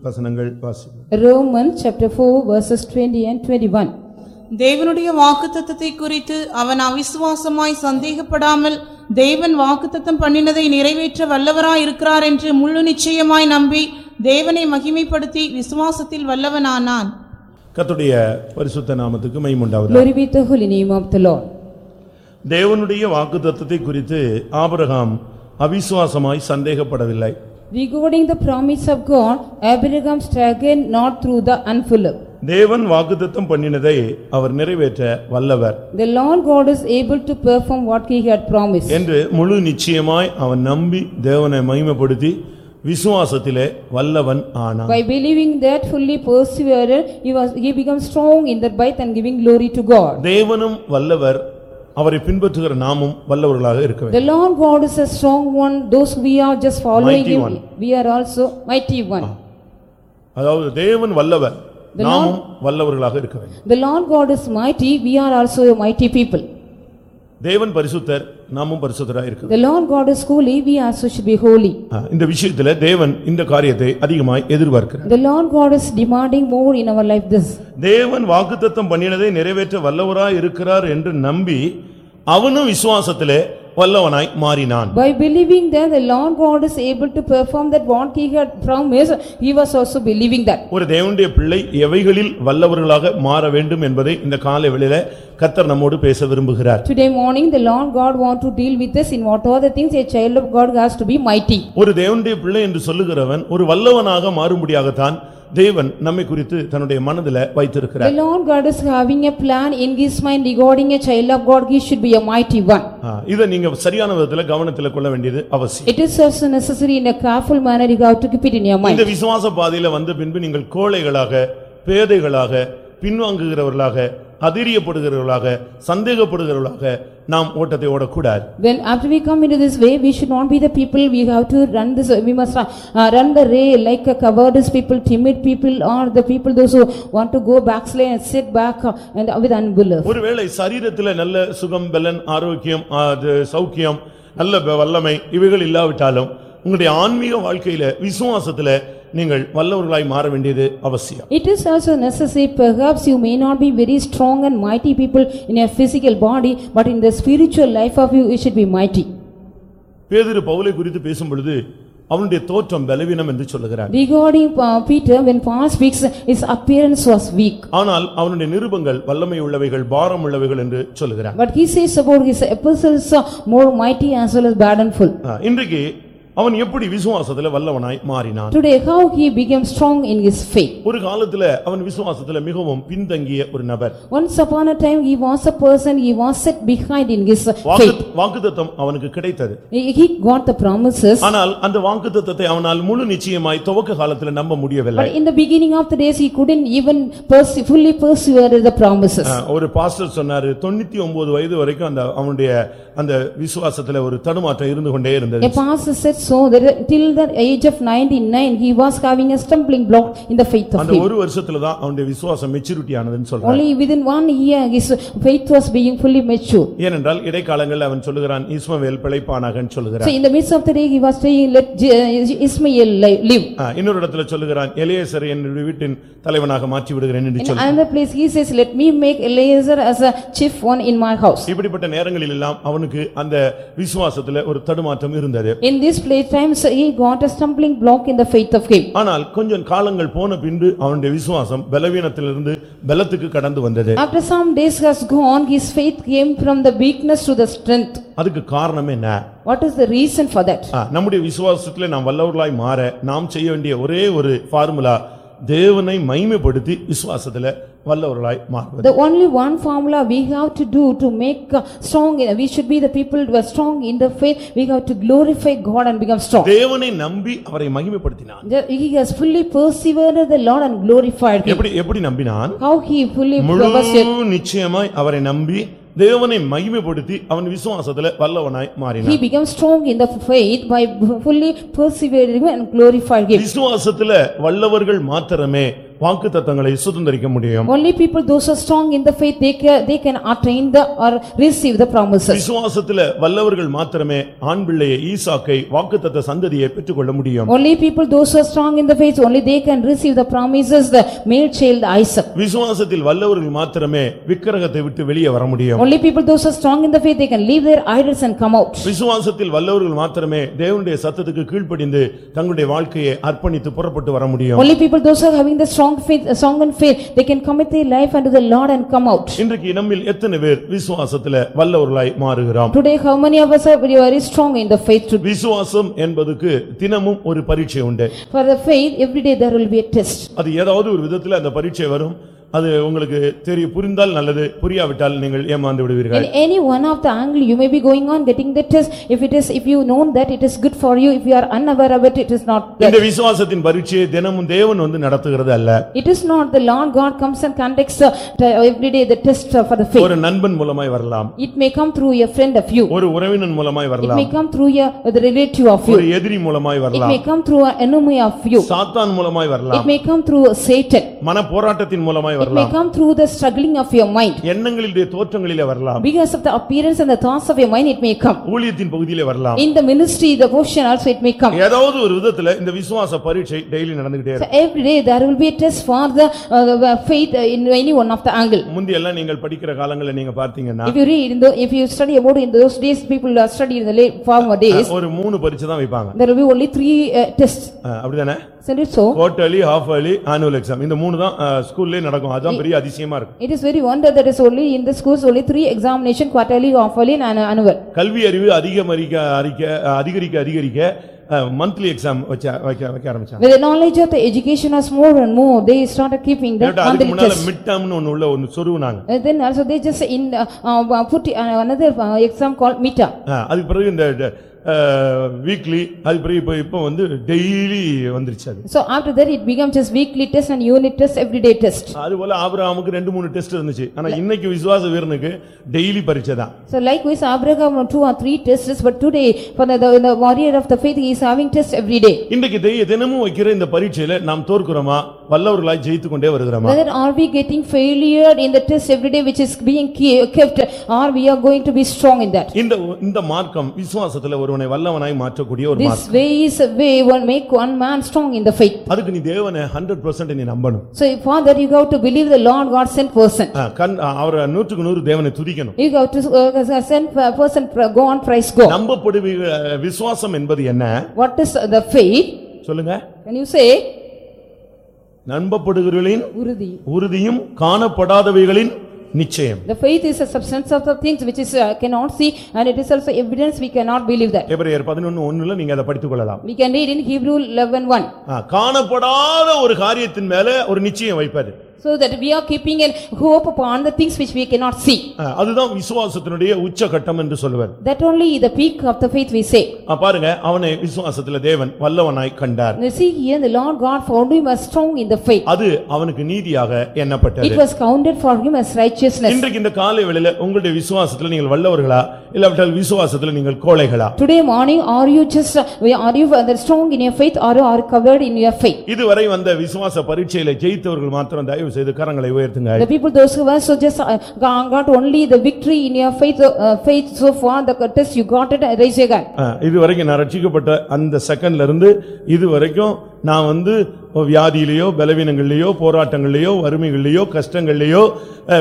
வசனங்கள் வாசிப்போம் Romans chapter 4 verses 20 and 21. தேவனுடைய வாக்குத்தத்தத்தை குறித்து அவன் அவிசுவாசமாய் சந்தேகப்படாமல் தேவன் வாக்குத்தத்தம் பண்ணினதை நிறைவேற்ற வல்லவராய் இருக்கிறார் என்று முழு நிச்சயமாய் நம்பி தேவனை மகிமைப்படுத்தி விசுவாசத்தில் வல்லவனானான் கர்த்தருடைய பரிசுத்த நாமத்துக்கு மைமுண்டாவது Glory be the holy name of the Lord. தேவனுடைய வாக்குத்தத்தத்தை குறித்து ஆபிரகாம் அவிசுவாசமாய் சந்தேகப்படவில்லை Regarding the promise of God, Abraham struggled not through the unfulfilled. தேவன் வாக்குத்தத்தம் பண்ணினதை அவர் நிறைவேற்ற வல்லவர் The Lord God is able to perform what he had promised. என்று முழு நிச்சயமாய் அவன் நம்பி தேவனை மகிமைப்படுத்தி விசுவாசத்திலே வல்லவன் ஆனான் By believing that fully persevered, he was, he became strong in that faith and giving glory to God. தேவனும் வல்லவர் அவரை பின்பற்றுகிற நாமும் வல்லவர்களாக இருக்க வேண்டும் The Lord God is a strong one, those we are just following Mighty him, one. we are also mighty one. அதாவது தேவன் வல்லவர் நாமும் வல்லவர்களாக இருக்க வேண்டும் The Lord God is mighty, we are also a mighty people. தேவன் பரிசுத்தர் நாமும் பரிசுத்தராக இருக்க வேண்டும். The Lord God is holy, we also should be holy. இந்த விஷயத்துல தேவன் இந்த காரியத்தை அதிகமாய் எதிர்பார்க்கிறார் The Lord God is demanding more in our life this. தேவன் வாக்குத்தத்தம் பண்ணினதை நிறைவேற்ற வல்லவராய் இருக்கிறார் என்று நம்பி அவனும் விசுவாசத்திலே வல்லவனாய் மாறினான் By believing that the Lord God is able to perform that what he had promised, he was also believing that. ஒரு தேவனுடைய பிள்ளை எவைகளில் வல்லவர்களாக மாற வேண்டும் என்பதை இந்த காலை வேளையில கத்தர் நம்மோடு பேச விரும்புகிறார் Today morning, the Lord God want to deal with us in what are the things a child of God has to be mighty. ஒரு தேவனுடைய பிள்ளை என்று சொல்லுகிறவன் ஒரு வல்லவனாக மாறும்படியாகத்தான் தேவன் நம்மை குறித்து தன்னுடைய மனதில The வைத்திருக்கிறார் Lord God is having a plan in his mind regarding a child of God, he should be a mighty one. இதை நீங்க சரியான விதத்துல கவனத்துல கொள்ள வேண்டியது அவசியம் It is also necessary in a careful manner, you have to keep it in your இந்த mind. விசுவாச பாதையில வந்த பின்பு நீங்கள் கோழைகளாக பேதைகளாக பின்வாங்குகிறவர்களாக அதிரியப்படுகிறவர்களாக சந்தேகப்படுகிறவர்களாக நாம் ஓட்டத்தை ஓடக்கூடாது after we come into this way, we should not be the people, we have to run this, we must uh, run the race like a cowardice people, timid people, or the people those who want to go backslide and sit back uh, and with unbelief. ஒருவேளை சரீரத்துல நல்ல சுகம் பலன் ஆரோக்கியம் அது சௌக்கியம் நல்ல ப- வல்லமை இவைகள் இல்லாவிட்டாலும் உங்களுடைய ஆன்மீக வாழ்க்கையில விசுவாசத்துல நீங்கள் வல்லவர்களாய் மாற வேண்டியது அவசியம் It is also necessary, perhaps you may not be very strong and mighty people in your physical body, but in the spiritual life of you, you should be mighty. பேதுரு பவுலை குறித்து பேசும் பொழுது அவனுடைய தோற்றம் பலவீனம் என்று சொல்லுகிறார் Regarding uh, Peter, when Paul speaks, his appearance was weak. ஆனால் அவனுடைய நிருபங்கள் வல்லமை உள்ளவைகள் பாரம் உள்ளவைகள் என்று சொல்லுகிறார் But he says about his epistles are more mighty as well as burdenful. ஆ, இன்றைக்கு அவன் எப்படி விசுவாசத்துல வல்லவனாய் மாறினான் Today, how he became strong in his faith. ஒரு காலத்துல அவன் விசுவாசத்துல மிகவும் பின்தங்கிய ஒரு நபர் Once upon a time, he was a person, he was set behind in his வாக்கு faith. வாக்குத்தத்தம் அவனுக்கு கிடைத்தது He he got the promises, ஆனால் அந்த வாக்குத்தத்தத்தை அவனால் முழு நிச்சயமாய் துவக்க காலத்துல நம்ப முடியவில்லை but in the beginning of the days, he couldn't even perse- fully persevere the promises. ஒரு பாஸ்டர் சொன்னாரு தொண்ணூத்தி ஒன்பது வயது வரைக்கும் அந்த அவனுடைய அந்த விசுவாசத்துல ஒரு தடுமாற்றம் இருந்து கொண்டே இருந்தது A pastor said so, that till the age of ninety-nine, he was having a stumbling block in the faith of அந்த him. ஒரு வருஷத்துல தான் அவனுடைய விசுவாசம் மெச்சூரிட்டி ஆனதுன்னு சொல்றாரு Only within one year, his faith was being fully mature. ஏனென்றால் இடைக்காலங்களில் அவன் சொல்லுகிறான் இஸ்மவேல் பிழைப்பானாகன்னு So சொல்லுகிறான் in the midst of the day, he was saying, let Je- Ismael li- live. ஆ, இன்னொரு இடத்துல சொல்லுகிறான் எலியேசர் என்னுடைய வீட்டின் தலைவனாக மாற்றி விடுகிறேன் என்று In சொல்லி another place, he says, let me make Eliezer as a chief one in my house. இப்படிப்பட்ட நேரங்களில் எல்லாம் அவனுக்கு அந்த விசுவாசத்துல ஒரு தடுமாற்றம் இருந்தது In these playtimes, he got a stumbling block in the faith of him. ஆனால் கொஞ்சம் காலங்கள் போன பின்பு அவனுடைய விசுவாசம் பலவீனத்திலிருந்து பலத்துக்கு கடந்து வந்தது After some days has gone, his faith came from the weakness to the strength. அதுக்கு காரணம் என்ன What is the reason for that? ஆ, நம்முடைய விசுவாசத்துல நாம் வல்லவர்களாய் மாற நாம் செய்ய வேண்டிய ஒரே ஒரு ஃபார்முலா தேவனை மைமைப்படுத்தி விசுவாசத்துல வல்லவர்களாய் மாறுவது The only one formula we have to do to make uh, strong, we should be the people who are strong in the faith, we have to glorify God and become strong. தேவனை நம்பி அவரை மகிமைப்படுத்தினான் The- He has fully persevered the Lord and glorified him. எப்படி எப்படி நம்பினான் How he fully முழு persevered. நிச்சயமாய் அவரை நம்பி தேவனை மகிமைப்படுத்தி அவன் விசுவாசத்துல வல்லவனாய் He மாறினான் became strong in the faith by fully persevering and glorified him. விசுவாசத்துல வல்லவர்கள் மாத்திரமே வாக்குத்தத்தங்களை சுதந்தரிக்க முடியும் Only people those are strong in the faith, they can, they can attain the or receive the promises. விசுவாசத்துல வல்லவர்கள் மாத்திரமே ஆண் பிள்ளையை ஈசாக்கை வாக்குத்தத்த சந்ததியை பெற்றுக்கொள்ள முடியும் Only people those are strong in the faith, only they can receive the promises, the male child Isaac. விசுவாசத்தில் வல்லவர்கள் மாத்திரமே விக்கிரகத்தை விட்டு வெளியே வர முடியும் Only people those are strong in the faith, they can leave their idols and come out. விசுவாசத்தில் வல்லவர்கள் மாத்திரமே தேவனுடைய சத்தத்துக்கு கீழ்ப்படிந்து தங்களுடைய வாழ்க்கையை அர்ப்பணித்து புறப்பட்டு வர முடியும் Only people those are having the strong faith, strong in faith, they can commit their life unto the Lord and come out. இன்றைக்கு நம்மில் எத்தனை பேர் விசுவாசத்துல வல்லவர்களாய் மாறுகிறோம் Today, how many of us are very strong in the faith today? விசுவாசம் என்பதுக்கு தினமும் ஒரு பரீட்சை உண்டு For the faith, every day there will be a test. அது ஏதாவது ஒரு விதத்துல அந்த பரீட்சை வரும் அது உங்களுக்கு தெரிய புரிந்தால் நல்லது புரியாவிட்டால் நீங்கள் ஏமாந்து விடுவீர்கள் In any one of the angle, you may be going on getting the test. If it is, if you know that it is good for you, if you are unaware of it, it is not இந்த good. விசுவாசத்தின் பரீட்சையை தினமும் தேவன் வந்து நடத்துகிறது அல்ல It is not the Lord God comes and conducts uh, the- every day the test uh, for the faith. ஒரு நண்பன் மூலமாய் வரலாம் It may come through a friend of you. ஒரு உறவினன் மூலமாய் It வரலாம் may come through a, the relative of ஒரு you. எதிரி மூலமாய் It வரலாம் may come through an enemy of you. சாத்தான் மூலமாய் It வரலாம் may come through Satan. மன போராட்டத்தின் மூலமாய் It may வரலாம் come through the struggling of your mind. எண்ணங்களிலே தோற்றங்களிலே வரலாம் Because of the appearance and the thoughts of your mind, it may come. ஊழியத்தின் பகுதியிலே வரலாம் In the ministry, the portion also it may come. ஏதாவது ஒரு விதத்துல இந்த விசுவாச பரீட்சை டெய்லி நடந்துகிட்டே So இருக்கும் every day there will be a test for the uh, faith uh, in any one of the angle. முந்தி எல்லாம் நீங்கள் படிக்கிற காலங்களில் நீங்க பார்த்தீங்கன்னா If you read, in the if you study about in those days, people are study in the late former days, ஒரு மூணு பரீட்சை தான் வைப்பாங்க there will be only three uh, tests. அப்படிதானே Isn't it so? Quarterly half yearly annual exam இந்த மூணு தான் ஸ்கூல்லே நடக்கும் அதுதான் பெரிய அதிசயமா இருக்கும் It is very wonder that is only in the schools, only three examination, quarterly, half-yearly and annual. கல்வி அறிவு அதிகமரிக்க அறிக்க அதிகரிக்க அதிகரிக்க மந்த்லி எக்ஸாம் வச்ச வைக்க வைக்க ஆரம்பிச்சாங்க With the knowledge of the education was more and more, they started keeping the இல்லாட்டா அதுக்கு monthly முன்னால. மிட் டேர்ம்னு ஒண்ணு உள்ள ஒன்னு சொருவுனாங்க And then also they just in, uh, uh, put uh, another uh, exam called MITA. அஹ், அதுக்கு பிறகு இந்த weekly அதுக்கு பிறகு இப்போ இப்போ வந்து டெய்லி வந்துருச்சு அது So after that, it became just weekly test and unit test, everyday test. அதுபோல ஆபிரகாமுக்கு ரெண்டு மூணு டெஸ்ட் இருந்துச்சு ஆனா இன்னைக்கு விசுவாச வீரனுக்கு டெய்லி பரீட்சை தான் So likewise, Abraham two or three tests, but today, for the, the the warrior of the faith, he is having tests every day. இன்றைக்கு தெய்- தினமும் வைக்கிற இந்த பரீட்சையில நாம் தோற்கிறோமா வல்லவர்களாய் ஜெயித்து கொண்டே வருகிறோமா Whether are we getting failure in the test every day which is being ke- kept, or we are going to be strong in that? இந்த இந்த மார்க்கம் விசுவாசத்துல ஒருவனை வல்லவனாய் மாற்றக்கூடிய ஒரு This மார்க்கம் way is a way one make one man strong in the faith. அதுக்கு நீ தேவனை ஹண்ட்ரட் பர்சன்ட் நீ நம்பணும் So for that, you have to believe the Lord God sent person. அவரை நூற்றுக்கு நூறு தேவனை துதிக்கணும் You have to uh, send person, uh, go on, praise God. நம்பப்படுவி விசுவாசம் என்பது என்ன What is the faith? சொல்லுங்க Can you say? நம்பப்படுகிறவர்களின் Urudi. உறுதியும் காணப்படாதவைகளின் நிச்சயம் The faith is a substance of the things which is uh, cannot see and it is also evidence we cannot believe that. எபிரேயர் பதினொன்னு ஒண்ணுல நீங்க அதை படித்துக் கொள்ளலாம் We can read in Hebrew 11:1. ஆ, காணப்படாத ஒரு காரியத்தின் மேல ஒரு நிச்சயம் வைப்பது So that we are keeping a hope upon the things which we cannot see. ஆ, அதுதான் விசுவாசத்தினுடைய உச்சகட்டம் என்று சொல்லுவார் That only the peak of the faith we say. ஆ, பாருங்க அவனை விசுவாசத்துல தேவன் வல்லவனாய் கண்டார் Now see here, the Lord God found him as strong in the faith. அது அவனுக்கு நீதியாக It எண்ணப்பட்டது was counted for him as righteousness. இன்றைக்கு இந்த காலை வேளையில உங்களுடைய விசுவாசத்துல நீங்கள் வல்லவர்களா இல்லாவிட்டால் விசுவாசத்துல நீங்கள் கோழைகளா Today morning, are you just, uh, are you uh, strong in your faith or are covered in your faith? இதுவரை வந்த விசுவாச பரீட்சையில ஜெயித்தவர்கள் மாத்திரம் தயவு செய்து கரங்களை உயர்த்துங்க The people, those who were so just uh, got only the victory in your faith, uh, faith so far, the test you got it, uh, raise your hand. ஆ, இதுவரைக்கும் நான் ரட்சிக்கப்பட்ட அந்த செகண்ட்ல இருந்து இதுவரைக்கும் நான் வந்து வியாதியிலேயோ பலவீனங்கள்லயோ போராட்டங்கள்லயோ வறுமைகள்லயோ கஷ்டங்கள்லயோ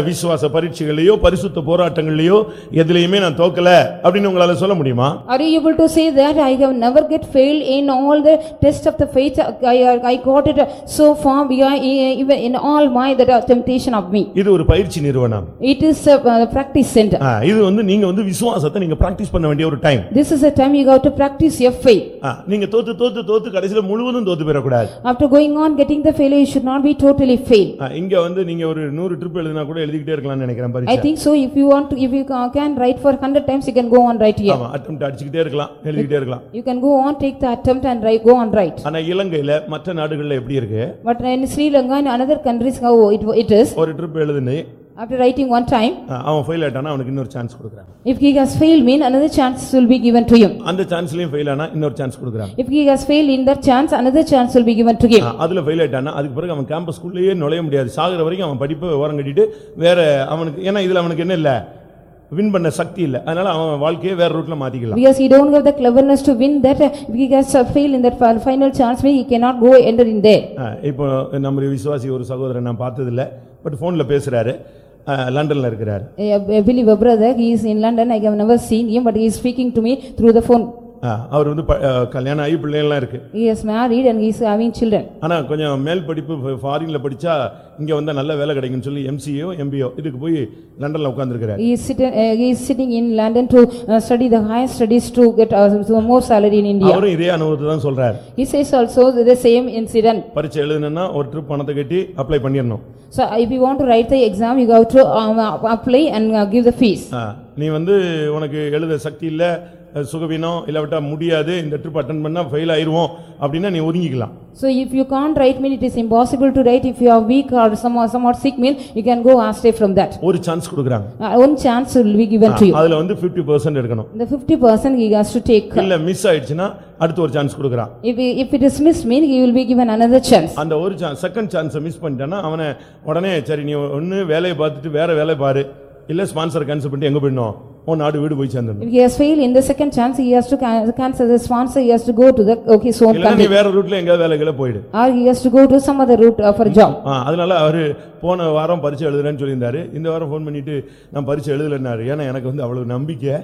விசுவாச பரீட்சைகள்லயோ பரிசுத்த போராட்டங்கள்லயோ எதுலயுமே நான் தோக்கல அப்படின்னு உங்களால சொல்ல முடியுமா Are you able to say that I have never get failed in all the test of the faith, I, I got it so far, we are even in all my that temptation of me. இது ஒரு பயிற்சி நிறுவனம் It is a practice center. இது வந்து நீங்க வந்து விசுவாசத்தை நீங்க பிராக்டிஸ் பண்ண வேண்டிய ஒரு time This is a time you got to practice your faith. நீங்க தோத்து தோத்து தோத்து கடைசில முழுவதும் தோத்து போயிடக்கூடாது After going on getting the failure, you should not be totally failed. ஆ, இங்க வந்து நீங்க ஒரு நூறு ட்ரிப் எழுதினா கூட எழுதிக்கிட்டே இருக்கலாம்னு நினைக்கிறேன் I பரீட்சை think so, if you want to, if you ca- can write for hundred times, you can go on right here. ஆமா அட்டம் அடிச்சுக்கிட்டே இருக்கலாம் எழுதிக்கிட்டே இருக்கலாம் You can go on, take the attempt and write, go on right. ஆனா இலங்கையில மற்ற நாடுகள்ல எப்படி இருக்கு But in Sri Lanka and another countries, how it it is, ஒரு ட்ரிப் எழுதுனே After writing one time, அவன் ஃபெயில் ஆயிட்டானா அவனுக்கு இன்னொரு சான்ஸ் கொடுக்குறாங்க. if he has failed mean another chance will be given to him. அந்த சான்ஸ்லயும் ஃபெயில் ஆனா இன்னொரு சான்ஸ் கொடுக்குறாங்க. If he has failed in that chance, another chance will be given to him. அதுல ஃபெயில் ஆயிட்டானா அதுக்கு பிறகு அவன் கேம்பஸ்குள்ளேயே நுழைய முடியாது. சாகுற வரைக்கும் அவன் படிப்பை ஓரம் கட்டிட்டு வேற அவனுக்கு ஏன்னா இதுல அவனுக்கு என்ன இல்ல? வின் பண்ண சக்தி இல்ல. அதனால அவன் வாழ்க்கையை வேற ரூட்ல மாத்திக்கலாம். Because he don't have the cleverness to win that, if he has uh, failed in that fi- final chance, he cannot go enter in there. இப்போ நம்முடைய விசுவாசி ஒரு சகோதரன் நான் பார்த்ததில்ல பட் போன்ல பேசுறாரு. லண்டன்ல இருக்கிறாரு A a believer brother, he is in London, I have never seen him, but he is speaking to me through the phone. அவர் வந்து கல்யாணம் ஆகி பிள்ளைகள்லாம் இருக்கு He is married and he is having children. ஆனா கொஞ்சம் மேல் படிப்பு ஃபாரின்ல படிச்சா இங்க வந்தா நல்ல வேலை கிடைக்கும்னு சொல்லி எம்சிஓ எம்பிஓ இதுக்கு போய் லண்டன்ல He is sitting, uh, he is sitting in London to uh, study the higher studies to get uh, more salary in India. அவரும் இதே அனுபவத்தை தான் சொல்றாரு He says also the same incident. பரீட்சை எழுதணும்னா ஒரு ட்ரிப் பணத்தை கட்டி அப்ளை பண்ணிடணும் So if you want to write the exam, you have to um, apply and uh, give the fees. ஆ, நீ வந்து உனக்கு எழுத சக்தி இல்ல சுகவீனம் இல்லாவிட்டா முடியாது இந்த ட்ரிப் அட்டன் பண்ணா ஃபெயில் ஆயிருவோம் அப்படின்னா நீ ஒதுங்கிக்கலாம் So if you can't write, mean it is impossible to write. If you are weak or somewhat somewhat sick, mean you can go astray from that. ஒரு சான்ஸ் கொடுக்குறாங்க Uh, One chance will be given to you. அதுல வந்து 50% percent எடுக்கணும் The fifty percent he has to take. இல்ல miss ஆயிடுச்சுன்னா அடுத்து ஒரு chance கொடுக்குறான் If, if it is missed, mean he will be given another chance. அந்த ஒரு சான்ஸ் செகண்ட் சான்ஸை மிஸ் பண்ணிட்டான்னா அவனை உடனே சரி நீ ஒன்னு வேலையை பார்த்துட்டு வேற வேலை பாரு இல்ல ஸ்பான்சர் கேன்சல் பண்ணிட்டு எங்க போயிடணும் உன் நாடு வீடு போய் சேர்ந்துடணும் If he has failed in the second chance, he has to can- cancel the sponsor, he has to go to the, okay, his own இல்ல நீ country. வேற ரூட்ல எங்கேயாவது வேலைகளை போயிடு Or he has to go to some other route uh, for a job. ஆ, அதனால அவரு போன வாரம் பரீட்சை எழுதுறேன்னு சொல்லியிருந்தாரு இந்த வாரம் ஃபோன் பண்ணிட்டு நான் பரீட்சை எழுதலைன்னாரு ஏன்னா எனக்கு வந்து அவ்வளவு நம்பிக்கை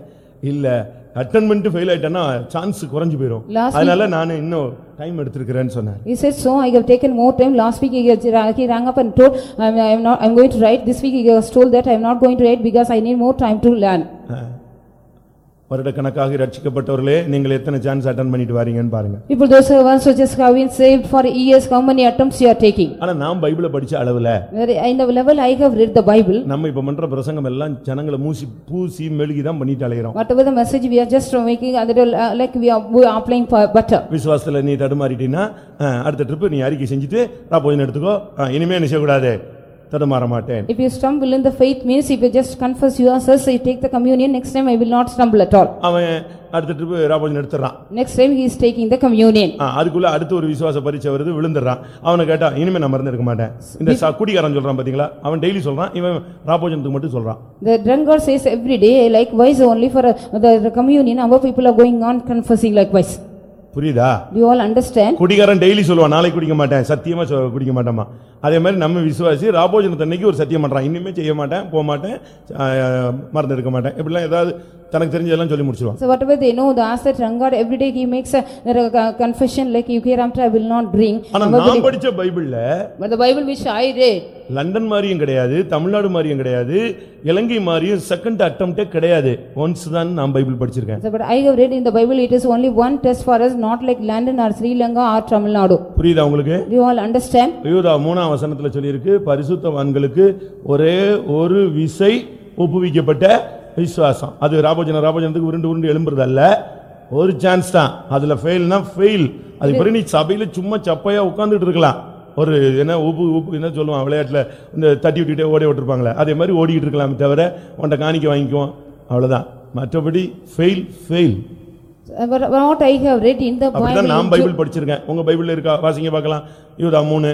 இல்ல அட்டன் பண்ணிட்டு ஃபெயில் ஆயிட்டேன்னா சான்ஸ் குறைஞ்சு போயிடும் அதனால நான் இன்னும் டைம் எடுத்திருக்கிறேன்னு சொன்னார் He said, so I have taken more time. Last week he has- he rang up and told, I'm I'm not, I'm going to write. This week he has told that I'm not going to write because I need more time to learn. வருடக்கணக்காக ரட்சிக்கப்பட்டவர்களே நீங்கள் எத்தனை chance attend பண்ணிட்டு வாரீங்கன்னு பாருங்க People, those who once just have been saved for years, how many attempts you are taking? ஆனா நான் பைபிளை படிச்ச அளவுல In the level I have read the Bible, நம்ம இப்ப பண்ற பிரசங்கம் எல்லாம் ஜனங்களை மூசி பூசி மெழுகி தான் பண்ணிட்டு அலைகிறோம் whatever the message we are just making, uh, uh, like we are we are applying for butter. விசுவாசத்துல நீ தடுமாறிட்டீன்னா ஆ, அடுத்த ட்ரிப் நீ அறிக்கை செஞ்சுட்டு ராப்போஜன் எடுத்துக்கோ ஆ, இனிமே என்ன செய்யக்கூடாது தடுமாற மாட்டேன் If you stumble in the faith means if you just confess you take the communion, next time I will not stumble at all. அவன் அடுத்த ட்ரிப் ராப்போஜன் எடுத்துறான் Next time he is taking the communion. ஆ, அதுக்குள்ள அடுத்து ஒரு விசுவாச பரீட்சை வருது விழுந்துடுறான் அவனை கேட்டா இனிமே நான் மறந்து இருக்க மாட்டேன் இந்த குடிகாரன் சொல்றான் பாத்தீங்களா அவன் டெய்லி சொல்றான் இவன் ராப்போஜனத்துக்கு மட்டும் சொல்றான் The drunkard says every day, likewise only for uh, the communion, our people are going on confessing likewise. புரியுதா you all understand? குடிகாரன் டெய்லி சொல்லுவான் நாளைக்கு குடிக்க மாட்டேன் சத்தியமா குடிக்க மாட்டேமா அதே மாதிரி நம்ம விசுவாசி ராபோஜனத்தன்னைக்கு ஒரு சத்தியம் பண்றான் இனிமே செய்ய மாட்டேன் போக மாட்டேன் மறந்து இருக்க மாட்டேன் இப்படிலாம் ஏதாவது தனக்கு தெரிஞ்சதெல்லாம் சொல்லி முடிச்சிருவான் So whatever they know, the ask that drunkard, every day he makes a a confession like you hereafter I will not drink. ஆனா Our நான் படிச்ச பைபிள்ல But the Bible which I read, London மாதிரியும் கிடையாது தமிழ்நாடு மாதிரியும் கிடையாது இலங்கை மாதிரியும் செகண்ட் அட்டம்ப்டே கிடையாது ஒன்ஸ் தான் நான் பைபிள் படிச்சிருக்கேன் so but I have read in the Bible, it is only one test for us, not like London or Sri Lanka or Tamil Nadu. புரியுதா உங்களுக்கு you all understand? யூதா மூணாம் வசனத்துல சொல்லியிருக்கு பரிசுத்தவான்களுக்கு ஒரே ஒரு விசை ஒப்புவிக்கப்பட்ட விசுவாசம். அது ராபோஜன ராபோஜனத்துக்கு உருண்டு உருண்டு எழும்புறது அல்ல ஒரு சான்ஸ் தான். அதுல ஃபெயில்னா ஃபெயில் அது பிறகு நீ சபையில சும்மா சப்பையா உட்கார்ந்துட்டு இருக்கலாம். ஒரு என்ன உப்பு உப்பு என்ன சொல்லுவான் விளையாட்டுல இந்த தட்டி விட்டுட்டே ஓடி விட்டுருப்பாங்களே. அதே மாதிரி ஓடிக்கிட்டு இருக்கலாமே தவிர உன்ட்ட காணிக்க வாங்கிக்குவோம். அவ்வளவுதான். மற்றபடி fail fail Uh, what I have read in the அப்படிதான் நான் பைபிள் படிச்சிருக்கேன். உங்க பைபிள்ல இருக்கா? வாசிங்க பார்க்கலாம். யூதா மூணு.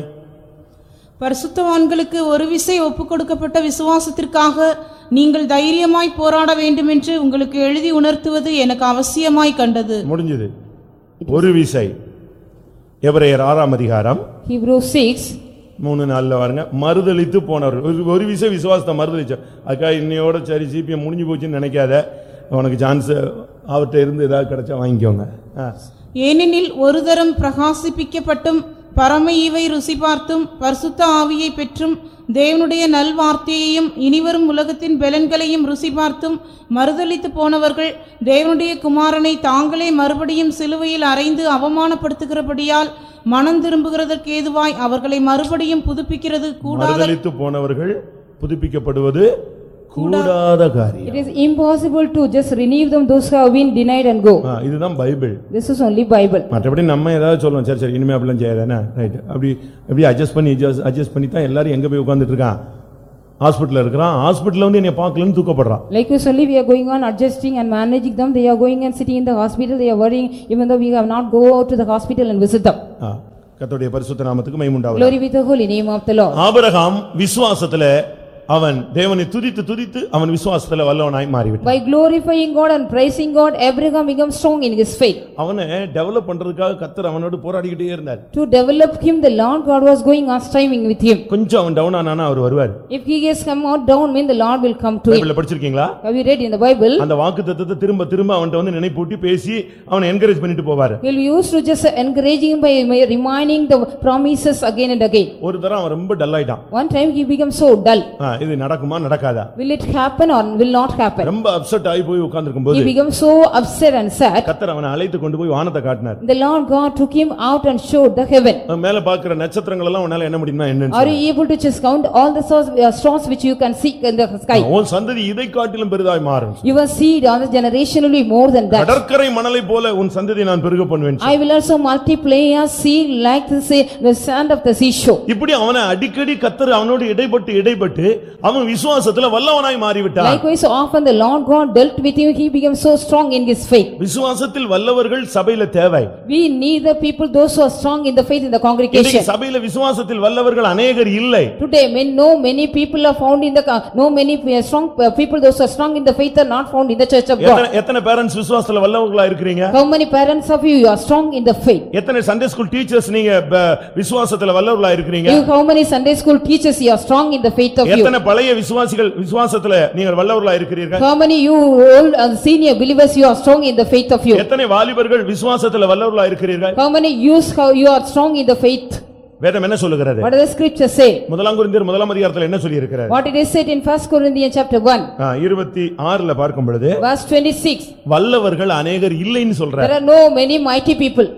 பரிசுத்தவான்களுக்கு ஒரு விசை ஒப்புக் கொடுக்கப்பட்ட விசுவாசத்திற்காக நீங்கள் தைரியமாய் போராட வேண்டுமென்று உங்களுக்கு எழுதி உணர்த்துவது எனக்கு அவசியமாய் கண்டது. முடிஞ்சது. ஒரு விசை. எபிரேயர் ஆறாம் அதிகாரம்? Hebrews 6, மூணு நாள்ல வாருங்க மறுதலித்து போனவர் ஒரு- விசை விசுவாசத்தை மறுதலிச்ச. அதுக்காக இன்னையோட சரி சிபிஎம் முடிஞ்சு போச்சுன்னு நினைக்காத. உனக்கு சான்ஸ் அவர்கிட்ட இருந்து ஏதாவது கிடைச்சா வாங்கிக்கோங்க. ஏனெனில் ஒரு தரம் பிரகாசிப்பிக்கப்பட்டும் பரம ஈவை ருசி பார்த்தும் பரிசுத்த ஆவியை பெற்றும் தேவனுடைய நல்வார்த்தையையும் இனிவரும் உலகத்தின் பெலன்களையும் ருசி பார்த்தும் மறுதளித்து போனவர்கள் தேவனுடைய குமாரனை தாங்களே மறுபடியும் சிலுவையில் அறைந்து அவமானப்படுத்துகிறபடியால் மனம் திரும்புகிறதற்கு ஏதுவாய் அவர்களை மறுபடியும் புதுப்பிக்கிறது கூடாத போனவர்கள் புதுப்பிக்கப்படுவது கூடாத காரியம் it is impossible to just renew them, those who have been denied and go. இதுதான் Bible This is only Bible. மற்றபடி நம்ம ஏதாவது சொல்லுவோம் சரி சரி இனிமே அப்படிலாம் செய்யாதானே ரைட் அப்படி எப்படி அட்ஜஸ்ட் பண்ணி அட்ஜஸ்ட் பண்ணி தான் எல்லாரும் எங்க போய் உட்கார்ந்துட்டு இருக்கான் ஹாஸ்பிடல்ல இருக்கிறான் ஹாஸ்பிடல்ல வந்து என்னை பார்க்கலன்னு தூக்கப்படுறான் Likewise only we are going on adjusting and managing them, they are going and sitting in the hospital, they are worrying even though we have not go out to the hospital and visit them. ஆ, கர்த்தருடைய பரிசுத்த நாமத்துக்கு மைமுண்டாவது Glory be the holy name of the Lord. Abraham விசுவாசத்துல அவன் தேவனை துதித்து துதித்து அவன் விசுவாசத்துல வல்லவனாய் மாறிவிட்டான் By glorifying God and praising God, Abraham becomes strong in his faith. அவனை டெவலப் பண்றதுக்காக கத்தர் அவனோடு போராடிக்கிட்டே இருந்தார் To develop him, the Lord God was going on striving with him. கொஞ்சம் அவன் டவுன் ஆனானா அவர் வருவார் If he has come out down, mean the Lord will come to him. பைபிள்ல படிச்சிருக்கீங்களா Have you read in the Bible? அந்த வாக்கு தத்தத்தை திரும்ப திரும்ப அவன்கிட்ட வந்து நினைப்பூட்டி பேசி அவனை என்கரேஜ் பண்ணிட்டு போவாரு He'll use to just encourage him by by reminding the promises again and again. ஒரு தரம் அவன் ரொம்ப டல் ஆயிட்டான் One time he becomes so dull. ஆ, இது நடக்குமா நடக்காதா Will it happen or will not happen? ரொம்ப அப்செட் ஆகி போய் உட்கார்ந்திருக்கும் He போது becomes so upset and sad. கத்தர் அவனை அழைத்து கொண்டு போய் வானத்தை காட்டினார் The Lord God took him out and showed the heaven. அவன் மேல பாக்குற நட்சத்திரங்கள் எல்லாம் உன்னால என்ன முடியுமா என்னன்னு Are you able to just count all the stars uh, stars which you can see in the sky? சொன்னான். உன் சந்ததி இதை காட்டிலும் பெரிதாய் மாறும் Your seed on the generation will be more than that. கடற்கரை மணலை போல உன் சந்ததி நான் பெருக பண்ணுவேன் I will also multiply your seed like the sea, the sand of the seashore. இப்படி அவனை அடிக்கடி கத்தர் அவனோடு இடைப்பட்டு இடைப்பட்டு அவன் விசுவாசத்துல வல்லவனாய் மாறிவிட்டான் Likewise, often the Lord God dealt with him, he became so strong in his faith. விசுவாசத்தில் வல்லவர்கள் சபையில தேவை We need the people, those who are strong in the faith in the இன்னைக்கு congregation. சபையில விசுவாசத்தில் வல்லவர்கள் அநேகர் இல்லை Today, when no many people are found in the, co- no many uh, strong uh, people, those who are strong in the faith are not found in the church of எத்தனை God. எத்தனை parents விசுவாசத்துல வல்லவர்களா இருக்கிறீங்க How many parents of you are strong in the faith? எத்தனை Sunday school teachers நீங்க ப- விசுவாசத்துல வல்லவர்களா இருக்கிறீங்க You, how many Sunday school teachers you are strong in the faith of you? எத்தனை பழைய விசுவாசிகள் விசுவாசத்துல நீங்கள் வல்லவர்களா இருக்கிறீர்கள் How many you old and senior believers you are strong in the faith of you? எத்தனை வாலிபர்கள் விசுவாசத்துல வல்லவர்களா இருக்கிறீர்கள் How many youths how you are strong in the faith? வேதம் என்ன சொல்லுகிறது What does scripture say? முதலாம் குறிந்தியர் முதலாம் அதிகாரத்துல என்ன சொல்லி இருக்கிறார் What it is said in first Corinthians chapter one, இருபத்தி ஆறுல பார்க்கும் பொழுது verse twenty-six. வல்லவர்கள் அநேகர் இல்லைன்னு சொல்ற There are no many mighty people.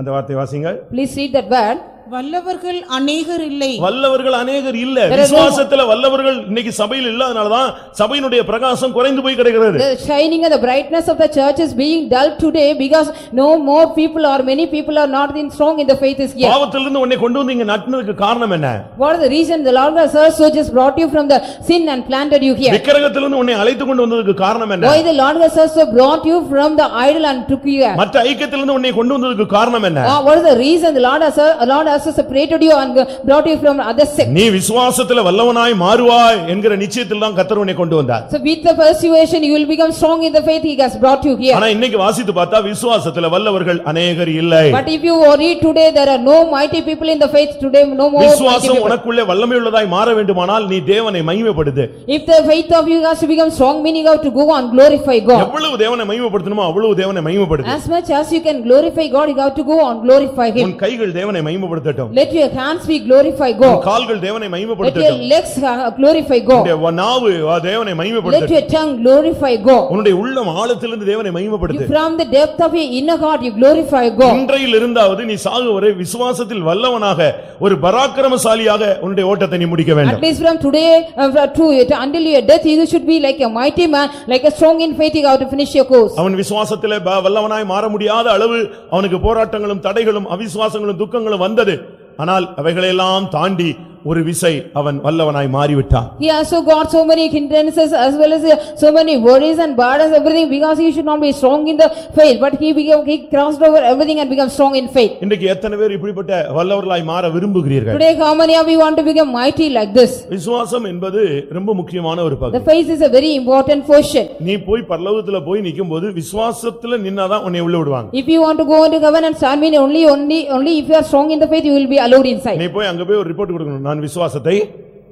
அந்த வார்த்தை வாசிங்க Please read that word. வல்லவர்கள் அநேகர் இல்லை வல்லவர்கள் அநேகர் இல்ல விசுவாசத்துல வல்லவர்கள் இன்னைக்கு சபையில் இல்லாதனாலதான் சபையினுடைய பிரகாசம் குறைந்து போய் கிடக்கிறது The shining and the brightness of the church is being dull today because no more people or many people are not in strong in the faith is here. பாவத்திலிருந்து உன்னை கொண்டு வந்து இங்க நட்டினதுக்கு காரணம் என்ன What is the reason the Lord has also just brought you from the sin and planted you here? விக்கிரகத்திலிருந்து உன்னை அழைத்து கொண்டு வந்ததுக்கு காரணம் என்ன Why the Lord has also brought you from the idol and took you here? மற்ற ஐக்கியத்திலிருந்து உன்னை கொண்டு வந்ததுக்கு காரணம் என்ன Ah, What is the reason the Lord has, uh, Lord has separated you and brought you from other sect? நீ விசுவாசத்துல வல்லவனாய் மாறுவாய் என்கிற நிச்சயத்தில் தான் கத்தர் உன்னை கொண்டு வந்தார் So with the persuasion, you will become strong in the faith, he has brought you here. ஆனா இன்னைக்கு வாசித்து பார்த்தா விசுவாசத்துல வல்லவர்கள் அநேகர் இல்லை But if you read today, there are no mighty people in the faith today, no more mighty விசுவாசம். உனக்குள்ளே வல்லமை உள்ளதாய் மாற வேண்டுமானால் நீ தேவனை மகிமைப்படுது If the faith of you has to become strong, meaning you have to go and glorify God. எவ்வளவு தேவனை மகிமைப்படுத்தணுமோ அவ்வளவு தேவனை மகிமைப்படுது As much as you can glorify God, you have to go and glorify உன் him. கைகள் தேவனை மகிமைப்படுத்தட்டும் Let your hands be glorify உன் God. கால்கள் தேவனை Let your மகிமைப்படுத்தட்டும் legs uh, glorify God. உன்னுடைய நாவு ஆ, தேவனை Let மகிமைப்படுத்தட்டும் your tongue glorify God. உன்னுடைய உள்ளம் ஆழத்திலிருந்து தேவனை You மகிமைப்படுத்து From the depth of your inner heart, you glorify God. இன்றையில் இருந்தாவது நீ சாகு வரை விசுவாசத்தில் வல்லவனாக ஒரு பராக்கிரமசாலியாக உன்னுடைய ஓட்டத்தை நீ முடிக்க At வேண்டும் least from today, uh, to until your death, you should be like a mighty man, like a strong in faith, you have to finish your course. அவன் விசுவாசத்திலே ப- வல்லவனாய் மாற முடியாத அளவு அவனுக்கு போராட்டங்களும் தடைகளும் அவிசுவாசங்களும் துக்கங்களும் வந்தது ஆனால் அவைகளெல்லாம் தாண்டி ஒரு விசை அவன் வல்லவனாய் மாறிவிட்டான் He also got so many hindrances as well as uh, so many worries and burdens, everything, because he should not be strong in the faith, but he became, he crossed over everything and become strong in faith. இன்றைக்கு எத்தனை பேர் இப்படிப்பட்ட வல்லவர்களாய் மாற விரும்புகிறீர்கள் Today, how many of you want to become mighty like this? விசுவாசம் என்பது ரொம்ப முக்கியமான ஒரு The பகுதி faith is a very important portion. நீ போய் பரலோகத்துல போய் நிக்கும்போது விசுவாசத்துல நின்னாதான் உன்னை உள்ள விடுவாங்க If you want to go into heaven and stand mean only, only, only if you are strong in the faith, you will be allowed inside. நீ போய் அங்க போய் ஒரு ரிப்போர்ட் கொடுக்கணும் நான் விசுவாசத்தை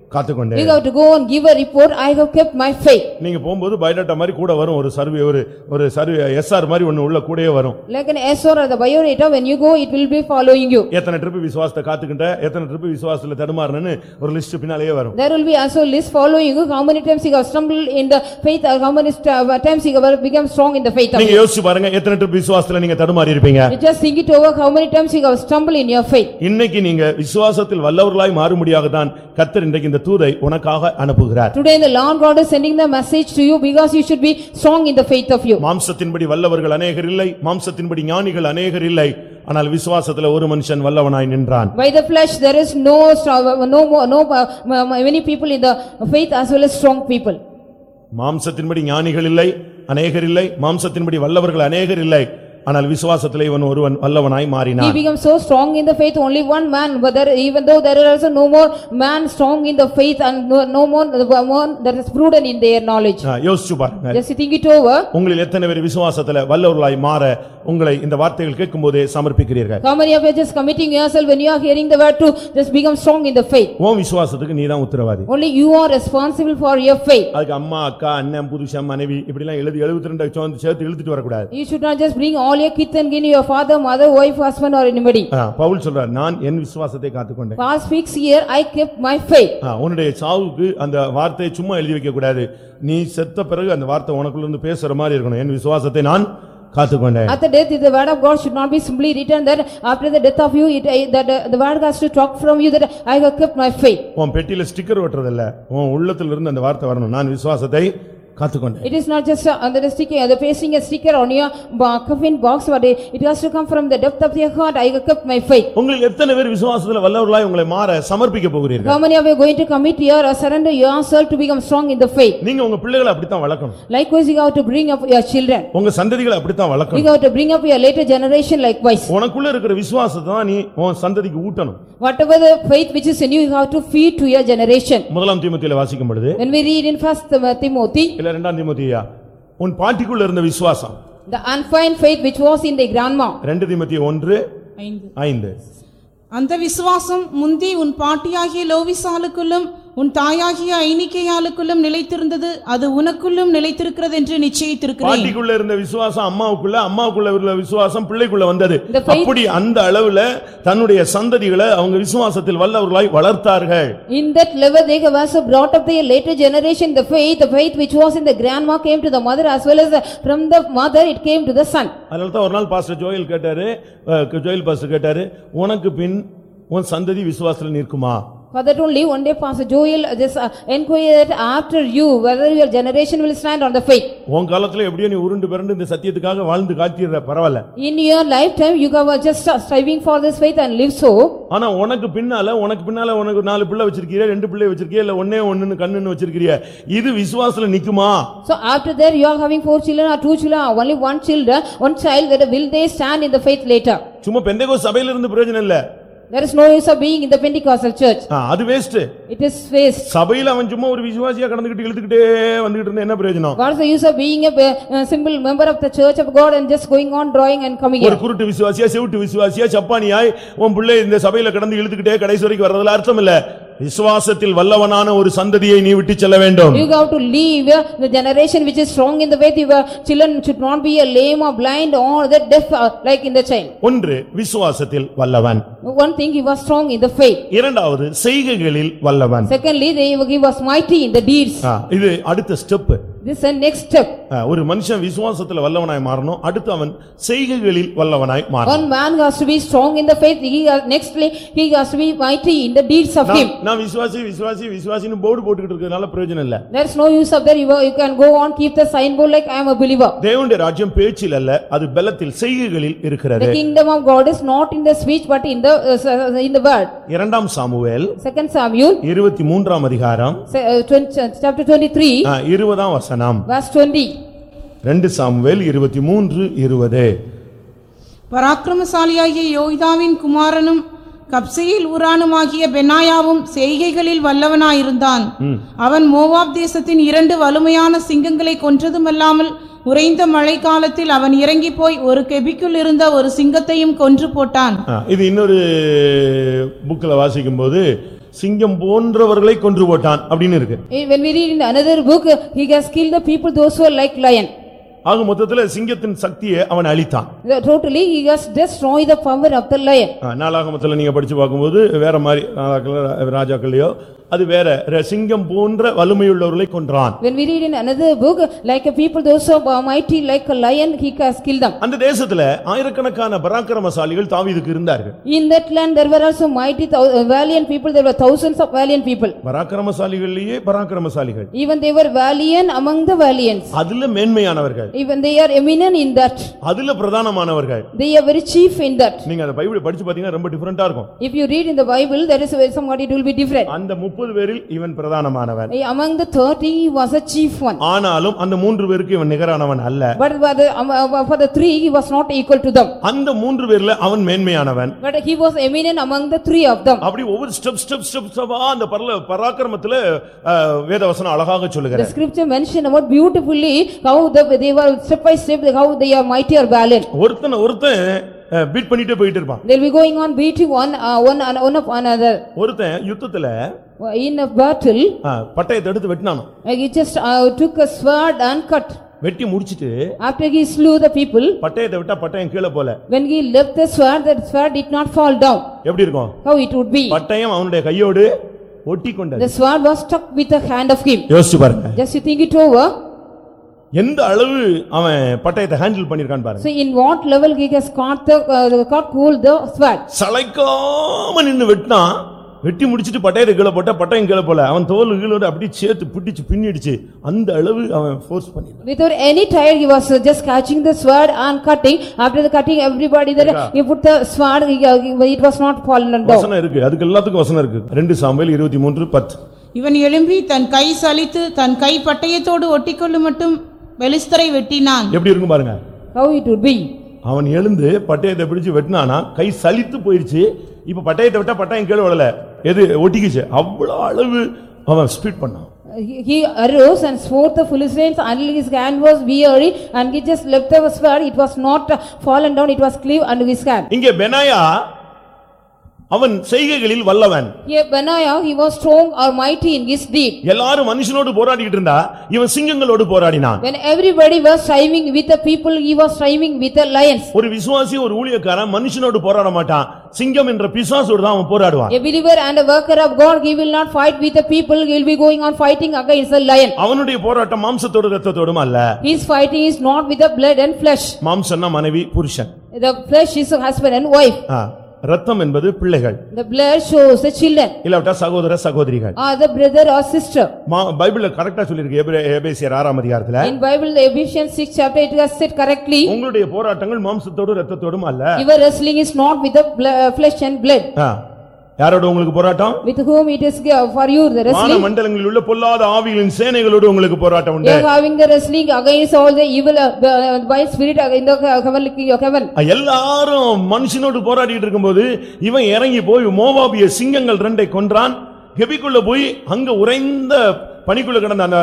You காத்துக்கொண்டேன் have to go and give a report, I have kept my faith. நீங்க போகும்போது பயோடேட்டா மாதிரி கூட வரும் ஒரு சர்வே ஒரு ஒரு சர்வே எஸ்ஆர் மாதிரி ஒண்ணு உள்ள கூடயே வரும் Like an S or the biodata, when you go, it will be following you. எத்தனை ட்ரிப் விசுவாசத்தை காத்துக்கிட்ட எத்தனை ட்ரிப் விசுவாசத்துல தடுமாறுனு ஒரு லிஸ்ட் பின்னாலேயே வரும் There will be also list following you, how many times you have stumbled in the faith, or how many st- uh, times you have become strong in the faith of நீங்க you. யோசிச்சு பாருங்க எத்தனை trip விசுவாசத்துல நீங்க தடுமாறி இருப்பீங்க You just think it over, how many times you have stumbled in your faith. இன்னைக்கு நீங்க விசுவாசத்தில் வல்லவர்களாய் மாறும்படியாக தான் கத்தர் இன்றைக்கு இந்த தூதை உனக்காக அனுப்புகிறார் Today the Lord God is sending the message to you because you should be strong in the faith of you. மாம்சத்தின்படி வல்லவர்கள் அநேகர் இல்லை மாம்சத்தின்படி ஞானிகள் அநேகர் இல்லை ஆனால் விசுவாசத்துல ஒரு மனுஷன் வல்லவனாய் நின்றான் By the flesh, there is no, no, no, uh, many people in the faith as well as strong people. மாம்சத்தின்படி ஞானிகள் இல்லை அநேகர் இல்லை மாம்சத்தின்படி வல்லவர்கள் அநேகர் இல்லை ஆனால் விசுவாசத்திலே இவன் ஒருவன் வல்லவனாய் He மாறினான் became so strong in the faith, only one man, but there, even though there are also no more man strong in the faith and no, no more, one that is prudent in their knowledge. யோசிச்சு பாருங்க Just think it over. உங்களில் எத்தனை பேர் விசுவாசத்துல வல்லவர்களாய் மாற உங்களை இந்த வார்த்தைகள் கேட்கும்போதே சமர்ப்பிக்கிறீர்கள் How many of you just committing yourself when you are hearing the word to just become strong in the faith? உன் விசுவாசத்துக்கு நீதான் உத்தரவாதி Only you are responsible for your faith. அதுக்கு அம்மா அக்கா அண்ணன் புருஷன் மனைவி இப்படிலாம் எழுதி எழுபத்தி ரெண்டு சேர்த்து இழுத்துட்டு வரக்கூடாது You should not just bring all your kids your father, mother, wife, husband or anybody. Pavul சொல்றார் நான் என் விசுவாசத்தை காத்துக்கொண்டேன் Past six year, I kept my faith. உன்னுடைய சாவுக்கு அந்த வார்த்தையை சும்மா எழுதி வைக்க கூடாது நீ செத்த பிறகு அந்த வார்த்தை உனக்குள்ள இருந்து பேசுற மாதிரி இருக்கணும் என் விசுவாசத்தை நான் காத்துக்கொண்டேன் At the death, the word of God should not be simply written that after the death of you, it, that uh, the word has to talk from you that I have kept my faith. உன் பெட்டியில sticker ஒட்டுறதில்ல உன் உள்ளத்துல இருந்து அந்த வார்த்தை வரணும் நான் விசுவாசத்தை காத்துக்கொண்டேன் It is not just uh, under the sticker, the pasting a sticker on your bo- coffin box, but it it has to come from the depth of your heart, I kept my faith. உங்களில் எத்தனை பேர் விசுவாசத்துல வல்லவர்களாய் உங்களை மாற சமர்ப்பிக்க போகிறீர்கள் How many of you are going to commit your, or surrender yourself to become strong in the faith? நீங்க உங்க பிள்ளைகளை அப்படித்தான் வளர்க்கணும் Likewise, you have to bring up your children. உங்க சந்ததிகளை அப்படித்தான் You வளர்க்கணும் have to bring up your later generation likewise. உனக்குள்ள இருக்கிற விசுவாசத்தை தான் நீ உன் சந்ததிக்கு ஊட்டணும் Whatever the faith which is in you, you have to feed to your generation. முதலாம் தீமத்தியில வாசிக்கும் பொழுது When we read in first Timothy, இல்ல இரண்டாம் தீமத்தியா? உன் பாட்டிக்குள்ள இருந்த விசுவாசம். The unfeigned faith which was in the grandma. ரெண்டு தீமத்தி ஒன்று ஐந்து. ஐந்து. அந்த விசுவாசம் முந்தி உன் பாட்டியாகிய லோவிசாலுக்குள்ளும் உன் தாயாகிய ஐனிக்கையாளுக்குள்ளும் நிலைத்திருந்தது அது உனக்குள்ளும் நிலைத்திருக்கிறது என்று நிச்சயித்திருக்கிறேன். பாட்டிக்குள்ள இருந்த விசுவாசம் அம்மாவுக்குள்ள அம்மாவுக்குள்ள இருந்த விசுவாசம் பிள்ளைக்குள்ள வந்தது. அப்படி அந்த அளவுல தன்னுடைய சந்ததிகளை அவங்க விசுவாசத்தில் வல்லவர்களாய் வளர்த்தார்கள். In that level, they have also brought up their later generation, the faith, the faith which was in the grandma came to the mother as well as the- from the mother it came to the son. அதனால தான் ஒரு நாள் pastor Joel கேட்டாரு Joel pastor கேட்டாரு உனக்கு பின் உன் சந்ததி விசுவாசத்தில் நிற்குமா? For that only, one day Pastor Joel just uh, inquired after you, whether your generation will stand on the faith. உன் காலத்துல எப்படியோ நீ உருண்டு பிறண்டு இந்த சத்தியத்துக்காக வாழ்ந்து காத்திடுற பரவாயில்ல In your lifetime, you have uh, just uh, striving for this faith and live so. ஆனா உனக்கு பின்னால உனக்கு பின்னால உனக்கு நாலு பிள்ளை வச்சிருக்கிய ரெண்டு பிள்ளை வச்சிருக்கிய இல்ல ஒன்னே ஒண்ணுன்னு கண்ணுன்னு வச்சிருக்கிய இது விசுவாசத்துல நிக்குமா So after that, you are having four children or two children or only one children, one child, whether will they stand in the faith later? சும்மா பெந்தகோ சபையில இருந்து பிரயோஜனம் இல்ல There is no use of being in the Pentecostal church. அது waste It is waste. சபையில அவன் சும்மா ஒரு விசுவாசியா கடந்துகிட்டு இழுத்துக்கிட்டே வந்துகிட்டு இருந்தா என்ன பிரயோஜனம் What is the use of being a uh, simple member of the church of God and just going on drawing and coming ஒரு? குருட்டு விசுவாசியா செவிட்டு விசுவாசியா சப்பானியாய் உன் பிள்ளை இந்த சபையில கடந்து இழுத்துக்கிட்டே கடைசி வரைக்கும் வர்றதுல அர்த்தம் இல்ல விசுவாசத்தில் வல்லவனான ஒரு சந்ததியை நீ விட்டு செல்ல வேண்டும் You have to leave uh, the generation which is strong in the faith. Your children should not be a lame or blind or the deaf uh, like in the child. ஒன்று விசுவாசத்தில் வல்லவன் One thing, he was strong in the faith. இரண்டாவது செய்கைகளில் வல்லவன் Secondly, they- he was mighty in the deeds. இது அடுத்த step This is the next step. ஒரு மனுஷன் விசுவாசத்துல வல்லவனாய் மாறணும் அடுத்து அவன் செய்கைகளில் வல்லவனாய் மாறணும் One man has to be strong in the faith. He has, nextly, he has to be mighty in the deeds of him. நான் விசுவாசி விசுவாசி விசுவாசின்னு போர்டு போட்டுக்கிட்டு இருக்கிறதுனால பிரயோஜனம் இல்ல There is no use of that. You you can go on, keep the signboard like I am a believer. தேவனுடைய ராஜ்யம் பேச்சில் அல்ல அது பலத்தில் செய்கைகளில் இருக்கிறது The kingdom of God is not in the speech but in the, uh, in the word. இரண்டாம் Samuel Second Samuel, இருபத்தி மூன்றாம் அதிகாரம் se- uh, twenty- chapter twenty-three, ஆ, இருபதாம் வசனம் verse twenty. ரெண்டு சாமுவேல் இருபத்தி மூன்று இருபது. பராக்கிரமசாலியாகிய யோய்தாவின் குமாரனும் கப்சேயில் ஊரானுமாகிய பெனாயாவும் செய்கைகளில் வல்லவனாயிருந்தான். அவன் மோவாப் தேசத்தின் இரண்டு வலுமையான சிங்கங்களை கொன்றதுமல்லாமல் உறைந்த மழைக்காலத்தில் அவன் இறங்கிப் போய் ஒரு கெபிக்குள் இருந்த ஒரு சிங்கத்தையும் கொன்று போட்டான். இது இன்னொரு புக்ல வாசிக்கும் போது சிங்கம் போன்றவர்களை கொன்று போட்டான் அப்படின்னு இருக்கு Eh, When we read in another book, uh, he has killed the people, those who are like lion. ஆக மொத்தத்துல சிங்கத்தின் சக்தியை அவன் அழித்தான் Totally, he has destroyed the power of the lion. ஆ, நாளாகமத்துல நீங்க படிச்சு பார்க்கும்போது வேற மாதிரி ராஜாக்கள்லயோ அது வேற சிங்கம் போன்ற வலிமையுள்ளவர்களை கொன்றான் When we read in another book, like a people, those who are mighty like a lion, he has killed them. அந்த தேசத்துல ஆயிரக்கணக்கான பராக்கிரமசாலிகள் தாவீதுக்கு இருந்தார்கள் In that land, there were also mighty uh, valiant people, there were thousands of valiant people. பராக்கிரமசாலிகள்லயே பராக்கிரமசாலிகள் Even they were valiant among the valiants. அதுல மேன்மையானவர்கள் Even they are eminent in that. அதுல பிரதானமானவர்கள் They are very chief in that. நீங்க அந்த பைபிளை படிச்சு பாத்தீங்கன்னா ரொம்ப டிஃபரெண்டா இருக்கும் If you read in the Bible, there is somewhat it will be different. அந்த முப்பது பேரில் இவன் பிரதானமானவன் Among the thirty, he was a chief one. ஆனாலும் அந்த மூன்று பேருக்கு இவன் நிகரானவன் அல்ல But for the, um, uh, for the three, he was not equal to them. அந்த மூன்று பேர்ல அவன் மேன்மையானவன் But he was eminent among the three of them. அப்படி ஒவ்வொரு ஸ்டெப் ஸ்டெப் ஸ்டெப் ஸ்டெப்பா அந்த பரல பராக்கிரமத்துல வேதவசனம் அழகாக The சொல்லுகிறது scripture mention about beautifully how the, they were step by step, how they are mighty or valiant. ஒருத்தன் ஒருத்தன் பீட் பண்ணிட்டே போயிட்டு இருப்பான் They'll be going on beating one, uh, one, and one of another. ஒருத்தன் யுத்தத்துல In a battle, பட்டயத்தை எடுத்து வெட்டினானோ uh, he just uh, took a sword and cut. வெட்டி முடிச்சிட்டு After he slew the people, பட்டயத்தை விட்டா பட்டயம் கீழே போல when he left the sword, that sword did not fall down. எப்படி இருக்கும் How it would be? பட்டயம் அவனுடைய கையோடு ஒட்டி கொண்டது The sword was stuck with the hand of him. யோசிச்சு பாருங்க Just you think it over, எந்த அளவு அவன் பட்டயத்தை ஹேண்டில் பண்ணிருக்கான்னு பாருங்க so in what level he has caught the, uh, caught hold the sword. சளைக்காம நின்னு வெட்டினா வெட்டி முடிச்சிட்டு பட்டயத்தை கீழே போட்டா பட்டயம் கீழே போல. அவன் தோல் கீழோட அப்படியே சேர்த்து பிடிச்சு பின்னிடுச்சு. அந்த அளவு அவன் ஃபோர்ஸ் பண்ணிருக்கான் Without any tire, he was uh, just catching the sword and cutting. After the cutting, everybody there, he put the sword, uh, it was not fallen down. வசனம் இருக்கு. அதுக்கு எல்லாத்துக்கும் வசனம் இருக்கு. ரெண்டு சாம்பல் இருபத்தி மூன்று பத்து. இவன் எழும்பி தன் கை சலித்து தன் கை பட்டயத்தோடு ஒட்டிக்கொள்ளும் மட்டும் பெலிஸ்தரை வெட்டினான். எப்படி இருக்கும் பாருங்க? How it would be? அவன் எழுந்து பட்டயத்தை பிடிச்சு வெட்டினானா கை சலித்து போயிருச்சு இப்ப பட்டயத்தை விட்டா பட்டயம் கீழே விழல எது ஒட்டிக்கிச்சு அவ்வளவு அளவு அவன் ஸ்பீட் பண்ணான் Uh, He arose and smote the Philistines until his hand was weary and he just left the sword. It was not uh, fallen down, it was cleave under his hand. இங்கே பெனாயா அவன் செய்கைகளில் வல்லவன் he was strong or mighty in his deed. எல்லாரும் மனுஷனோடு போராடிட்டு இருந்தா இவன் சிங்கங்களோடு போராடினான் When everybody was striving with the people, he was striving with the lions. ஒரு விசுவாசி ஒரு ஊழியக்காரன் மனுஷனோடு போராட மாட்டான் சிங்கம் என்ற பிசாசோடு தான் அவன் போராடுவான் A believer and a worker of God, he will not fight with the people, he will be going on fighting against the lion. அவனுடைய போராட்டம் மாம்சத்தோடு ரத்தத்தோடும் அல்ல His fighting is not with the blood and flesh. மாம்சம்னா மனைவி புருஷன் The flesh is a husband and wife. ரத்தம் என்பது பிள்ளைகள் The blood shows the children, இல்லாவிட்டா சகோதர சகோதரிகள் or the brother or sister. பைபிள்ல கரெக்டா சொல்லிருக்கு எபேசியர் ஆறாம் அதிகாரத்துல In Bible, Ephesians six chapter, it has said correctly, உங்களுடைய போராட்டங்கள் மாம்சத்தோடு ரத்தத்தோடும் அல்ல your wrestling is not with the uh, flesh and blood. யாரோட உங்களுக்கு போராட்டம் With whom it is for you, the வான wrestling. மண்டலங்களில் உள்ள பொல்லாத ஆவிகளின் சேனைகளோடு உங்களுக்கு போராட்டம் You உண்டு are having the wrestling against all the evil, uh, uh, by spirit in the heavenly, heaven. எல்லாரும் மனுஷனோடு போராடிட்டு இருக்கும்போது இவன் இறங்கி போய் மோவாபிய சிங்கங்கள் ரெண்டை கொன்றான் கெபிக்குள்ள போய் அங்க உறைந்த பனிக்குள்ள கிடந்த அந்த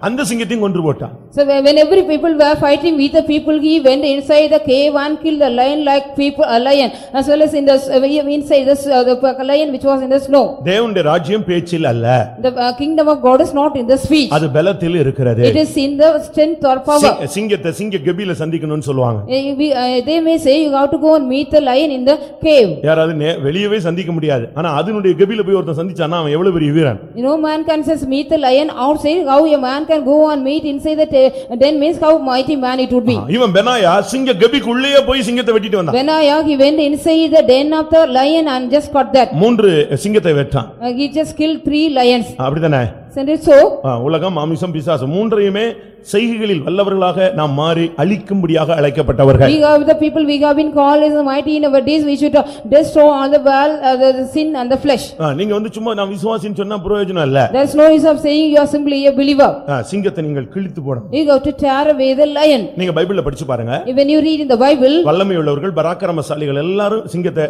அந்த சிங்கத்தையும் கொன்று போட்டான் So when every people were fighting with the people, he went inside the cave and killed the lion like people, a lion, as well as in the, uh, inside the, uh, the lion which was in the snow. தேவனுடைய ராஜ்யம் பேச்சில் அல்ல The uh, kingdom of God is not in the speech, அது பலத்தில் இருக்கிறது it is in the strength or power. சிங்க- சிங்கத்தை சிங்க கெபியில சந்திக்கணும்னு சொல்லுவாங்க Eh, uh, They may say you have to go and meet the lion in the cave. யாராவது வெளியவே சந்திக்க முடியாது ஆனா அதனுடைய கெபியில போய் ஒருத்தன் சந்திச்சானா அவன் எவ்வளவு பெரிய வீரன் You know, man can just meet the lion outside, how a man can go and meet inside the den means how mighty man it would be. இவன் பெனாயா சிங்க கெபிக்குள்ளேயே போய் சிங்கத்தை வெட்டிட்டு வந்தான் Benaiah, he went inside the den of the lion and just got that. மூன்று சிங்கத்தை வெட்டான் Uh, He just killed three lions. அப்படிதானே Isn't it so? உலகம் மாமிசம் பிசாசு மூன்றையுமே செய்கைகளில் வல்லவர்களாக நாம் மாறி அழிக்கும்படியாக அழைக்கப்பட்டவர்கள் We are the people, we have been called as mighty in our days, we should uh, destroy all the well, uh, the the sin and the flesh. நீங்க வந்து சும்மா நான் விசுவாசின்னு சொன்னா பிரயோஜனம் இல்ல There is no use of saying you are simply a believer. சிங்கத்தை நீங்கள் கிழித்து போடணும் You have to tear away the lion. நீங்க பைபிள்ல படிச்சு பாருங்க When you read in the Bible, வல்லமை உள்ளவர்கள் பராக்கிரமசாலிகள் எல்லாரும் சிங்கத்தை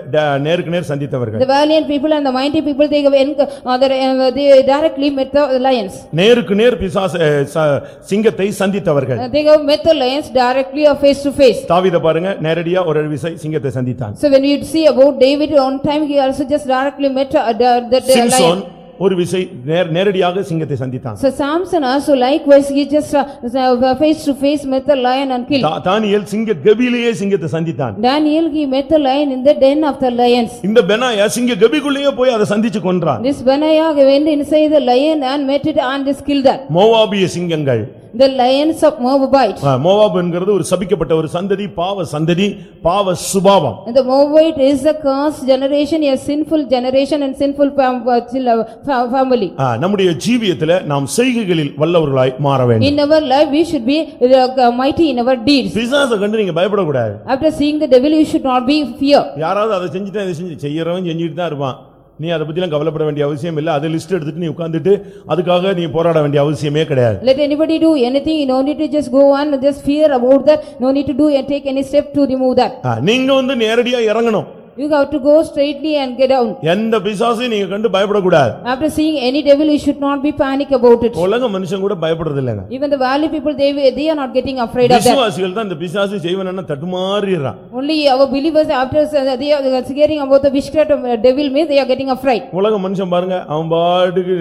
நேருக்கு நேர் சந்தித்தவர்கள் the valiant people and the mighty people, they have, uh, uh, they directly met the lions. நேருக்கு நேர் பிசாச ச- சிங்கத்தை சந்தித்தவர்கள் Uh, They have met the lions directly or face to face. தாவீதை பாருங்க நேரடியா ஒரு விசை சிங்கத்தை சந்தித்தான் So when you see about David, on time he also just directly met uh, the the- the lion. ஒரு விசை நேர்- நேரடியாக சிங்கத்தை சந்தித்தான் So Samson also likewise, he just uh, uh, face to face met the lion and killed. தா- தானியேல் சிங்க கபிலேயே சிங்கத்தை சந்தித்தான் Daniel, he met the lion in the den of the lions. இந்த பெனாயா சிங்க கபிக்குள்ளேயே போய் அதை சந்திச்சு கொன்றான் This Benaiah went inside the lion and met it and just killed that. மோவாபிய சிங்கங்கள் The lions of Moabite. Moab என்கிறது ஒரு சபிக்கப்பட்ட ஒரு சந்ததி பாவ சந்ததி பாவ சுபாவம் And the Moabite is a cursed generation, a sinful generation and sinful fam- uh, chil- uh, fa- family. ஆ, நம்முடைய ஜீவியத்துல நாம் செய்கைகளில் வல்லவர்களாய் மாற வேண்டும் In our life, we should be uh, mighty in our deeds. பிசாசை கண்டு நீங்க பயப்படக்கூடாது After seeing the devil, you should not be fear. யாராவது அதை செஞ்சுட்டா இதை செஞ்சு செய்யறவன் செஞ்சுட்டு தான் இருப்பான் நீ அதை பத்திலாம் கவலைப்பட வேண்டிய அவசியம் இல்ல அதை லிஸ்ட் எடுத்துட்டு நீ உட்கார்ந்துட்டு அதுக்காக நீ போராட வேண்டிய அவசியமே கிடையாது Let anybody do anything, no need to just go on just fear about that, no need to do and take any step to remove that. நீங்க வந்து நேரடியா இறங்கணும் You have to go straightly and get down. எந்த பிசாசையும் நீங்க கண்டு பயப்படக்கூடாது After seeing any devil, you should not be panic about it. உலக மனுஷன் கூட பயப்படுறது இல்லைங்க Even the valley people, they, they are not getting afraid of that. விசுவாசிகள் தான் இந்த பிசாசு செய்வன தட்டுமாறிடுறான் Only our believers, after uh, they are hearing about the witchcraft of uh, devil means they are getting afraid. உலக மனுஷன் பாருங்க அவன் பாட்டுக்கு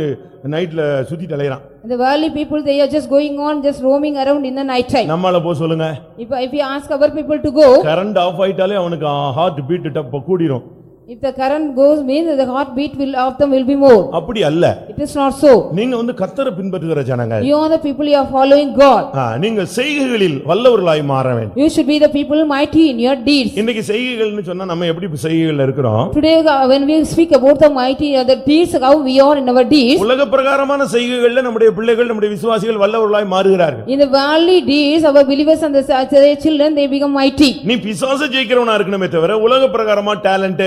நைட்ல சுத்திட்டு அலையறான் The valley people, they are just going on, just roaming around in the night time. நம்மால போ சொல்லுங்க If, if we ask our people to go, current off ஆயிட்டாலே அவனுக்கு ஹார்ட் பீட் டப்ப கூடிரும் if the current goes means the heartbeat will, of them will be more. அப்படி அல்ல It is not so. நீங்க வந்து கத்தரை பின்பற்றுகிற ஜனங்க You are the people, you are following God. ஆ, நீங்க செய்கைகளில் வல்லவர்களாய் மாற வேண்டும் You should be the people mighty in your deeds. இன்னைக்கு செய்கைகள்னு சொன்னா நம்ம எப்படி செய்கைகள்ல இருக்கிறோம் Today, uh, when we speak about the mighty, uh, the deeds, how we are in our deeds, உலக பிரகாரமான செய்கைகள்ல நம்முடைய பிள்ளைகள் நம்முடைய விசுவாசிகள் வல்லவர்களாய் மாறுகிறார்கள் in the valley deeds, our believers and the uh, their children, they become mighty. நீ பிசாச ஜெயிக்கிறவனா இருக்கணுமே தவிர உலக பிரகாரமா டேலண்ட்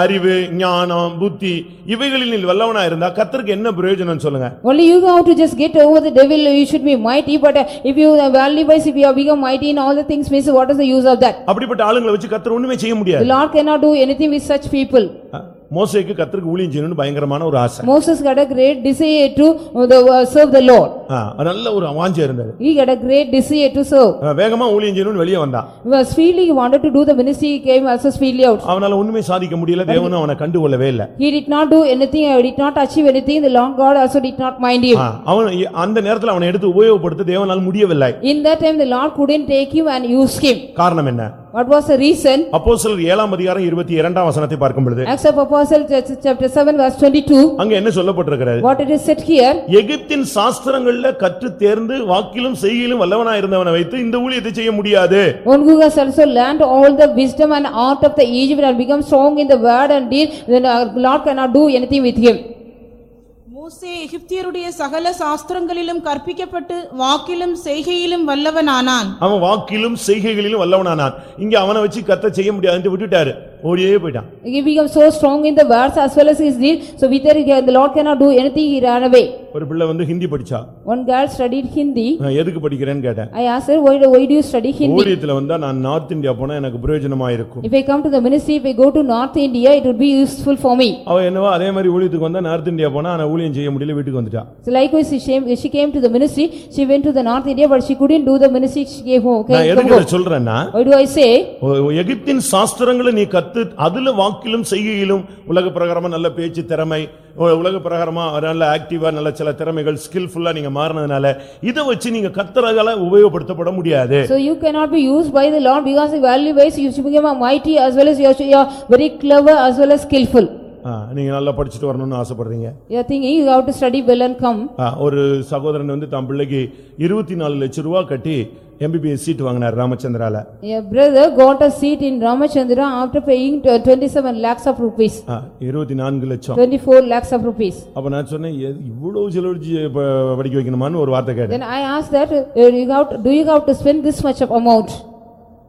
அறிவு ஞானம் புத்தி இவைகளில் நீ வல்லவனா இருந்தா கத்தருக்கு என்ன பிரயோஜனம் சொல்லுங்க Only you have to just get over the devil, you should be mighty, but uh, if you, uh, valley wise, if you have become mighty in all the things, means what is the use of that? அப்படிப்பட்ட ஆளுங்களை வச்சு கத்தர் ஒண்ணுமே செய்ய The முடியாது Lord cannot do anything with such people. மோசேக்கு கத்தருக்கு ஊழியம் செய்யணும்னு பயங்கரமான ஒரு ஆசை Moses a great desire to uh, the, uh, serve the Lord. ஆ, நல்ல ஒரு வாஞ்சை இருந்தது He got a great desire to serve. ஆ, வேகமா ஊழியம் செய்யணும்னு வெளியே வந்தான் He was speedily, he wanted to do the ministry, he came also speedily out. அவனால ஒண்ணுமே சாதிக்க முடியல தேவனும் அவனை கண்டுகொள்ளவே இல்ல He did not do anything, or did not achieve anything, the Lord God also did not mind him. ஆ, அவன் இ- அந்த நேரத்துல அவனை எடுத்து உபயோகப்படுத்த தேவனால் முடியவில்லை In that time, the Lord couldn't take him and use him. காரணம் என்ன What was the reason? அப்போஸ்தலர் ஏழாம் அதிகாரம் இருபத்தி இரண்டாம் வசனத்தை பார்க்கும் பொழுது Acts of Apostle, ch- chapter 7, verse 22, அங்க என்ன சொல்லப்பட்டிருக்கிறது what it is said here, எகிப்தின் சாஸ்திரங்கள்ல கற்று தேர்ந்து வாக்கிலும் செய்கையிலும் வல்லவனா இருந்தவனை வைத்து இந்த ஊழியத்தை செய்ய முடியாது one who has also learned all the wisdom and art of the Egypt and become strong in the word and deed, then our Lord cannot do anything with him. மோசே எகிப்தியருடைய சகல சாஸ்திரங்களிலும் கற்பிக்கப்பட்டு வாக்கிலும் செய்கையிலும் வல்லவனானான். அவன் வாக்கிலும் செய்கைகளிலும் வல்லவனானான். இங்க அவனை வச்சு கத்த செய்ய முடியாதுன்னு விட்டுட்டாரு. ஓடியே போயிட்டான் He became so strong in the words as well as his deed, so with that, he- the Lord cannot do anything, he ran away. ஒரு பிள்ளை வந்து ஹிந்தி படிச்சா One girl studied Hindi. நான் எதுக்கு படிக்கிறேன்னு கேட்டேன் I asked her, why do why do you study Hindi? ஊழியத்துல வந்தா நான் நார்த் இந்தியா போனா எனக்கு பிரயோஜனமா இருக்கும் If I come to the ministry, if I go to North India, it would be useful for me. அவ என்னவோ அதே மாதிரி ஊழியத்துக்கு வந்தா நார்த் இந்தியா போனா ஆனா ஊழியம் செய்ய முடியல வீட்டுக்கு வந்துட்டா So likewise, she came, she came to the ministry, she went to the North India, but she couldn't do the ministry, she gave home, நான் came எதுக்கு சொல்றேன்னா Why do I say? எகிப்தின் சாஸ்திரங்களை நீ கத்து அதுல வாக்கிலும் செய்கையிலும் உலக பிரகாரமா நல்ல பேச்சு திறமை உ- உலக பிரகாரமா நல்ல ஆக்டிவா நல்ல சில திறமைகள் ஸ்கில்ஃபுல்லா நீங்க மாறினதுனால இதை வச்சு நீங்க கத்தரகால உபயோகப்படுத்தப்பட முடியாது So you cannot be used by the Lord because the value wise you should become a mighty as well as you are you are very clever as well as skillful. நீங்க நல்லா படிச்சுட்டு வரணும்னு ஆசைப்படுறீங்க You are thinking you have to study well and come. ஆ, ஒரு சகோதரன் வந்து தன் பிள்ளைக்கு இருபத்தி நாலு லட்சம் ரூபா கட்டி எம்பிபிஎஸ் சீட் வாங்கினார் ராமச்சந்திரால A brother got a seat in Ramachandra after paying tw- twenty-seven lakhs of rupees, ஆ, இருபத்தி நான்கு லட்சம் twenty-four lakhs of rupees. அப்ப நான் சொன்னேன் "எ- இவ்வளவு செலவழிச்சு ப- படிக்க வைக்கணுமான்னு ஒரு வார்த்தை கேட்டேன் Then I asked that, uh, you have, to- do you have to spend this much of amount?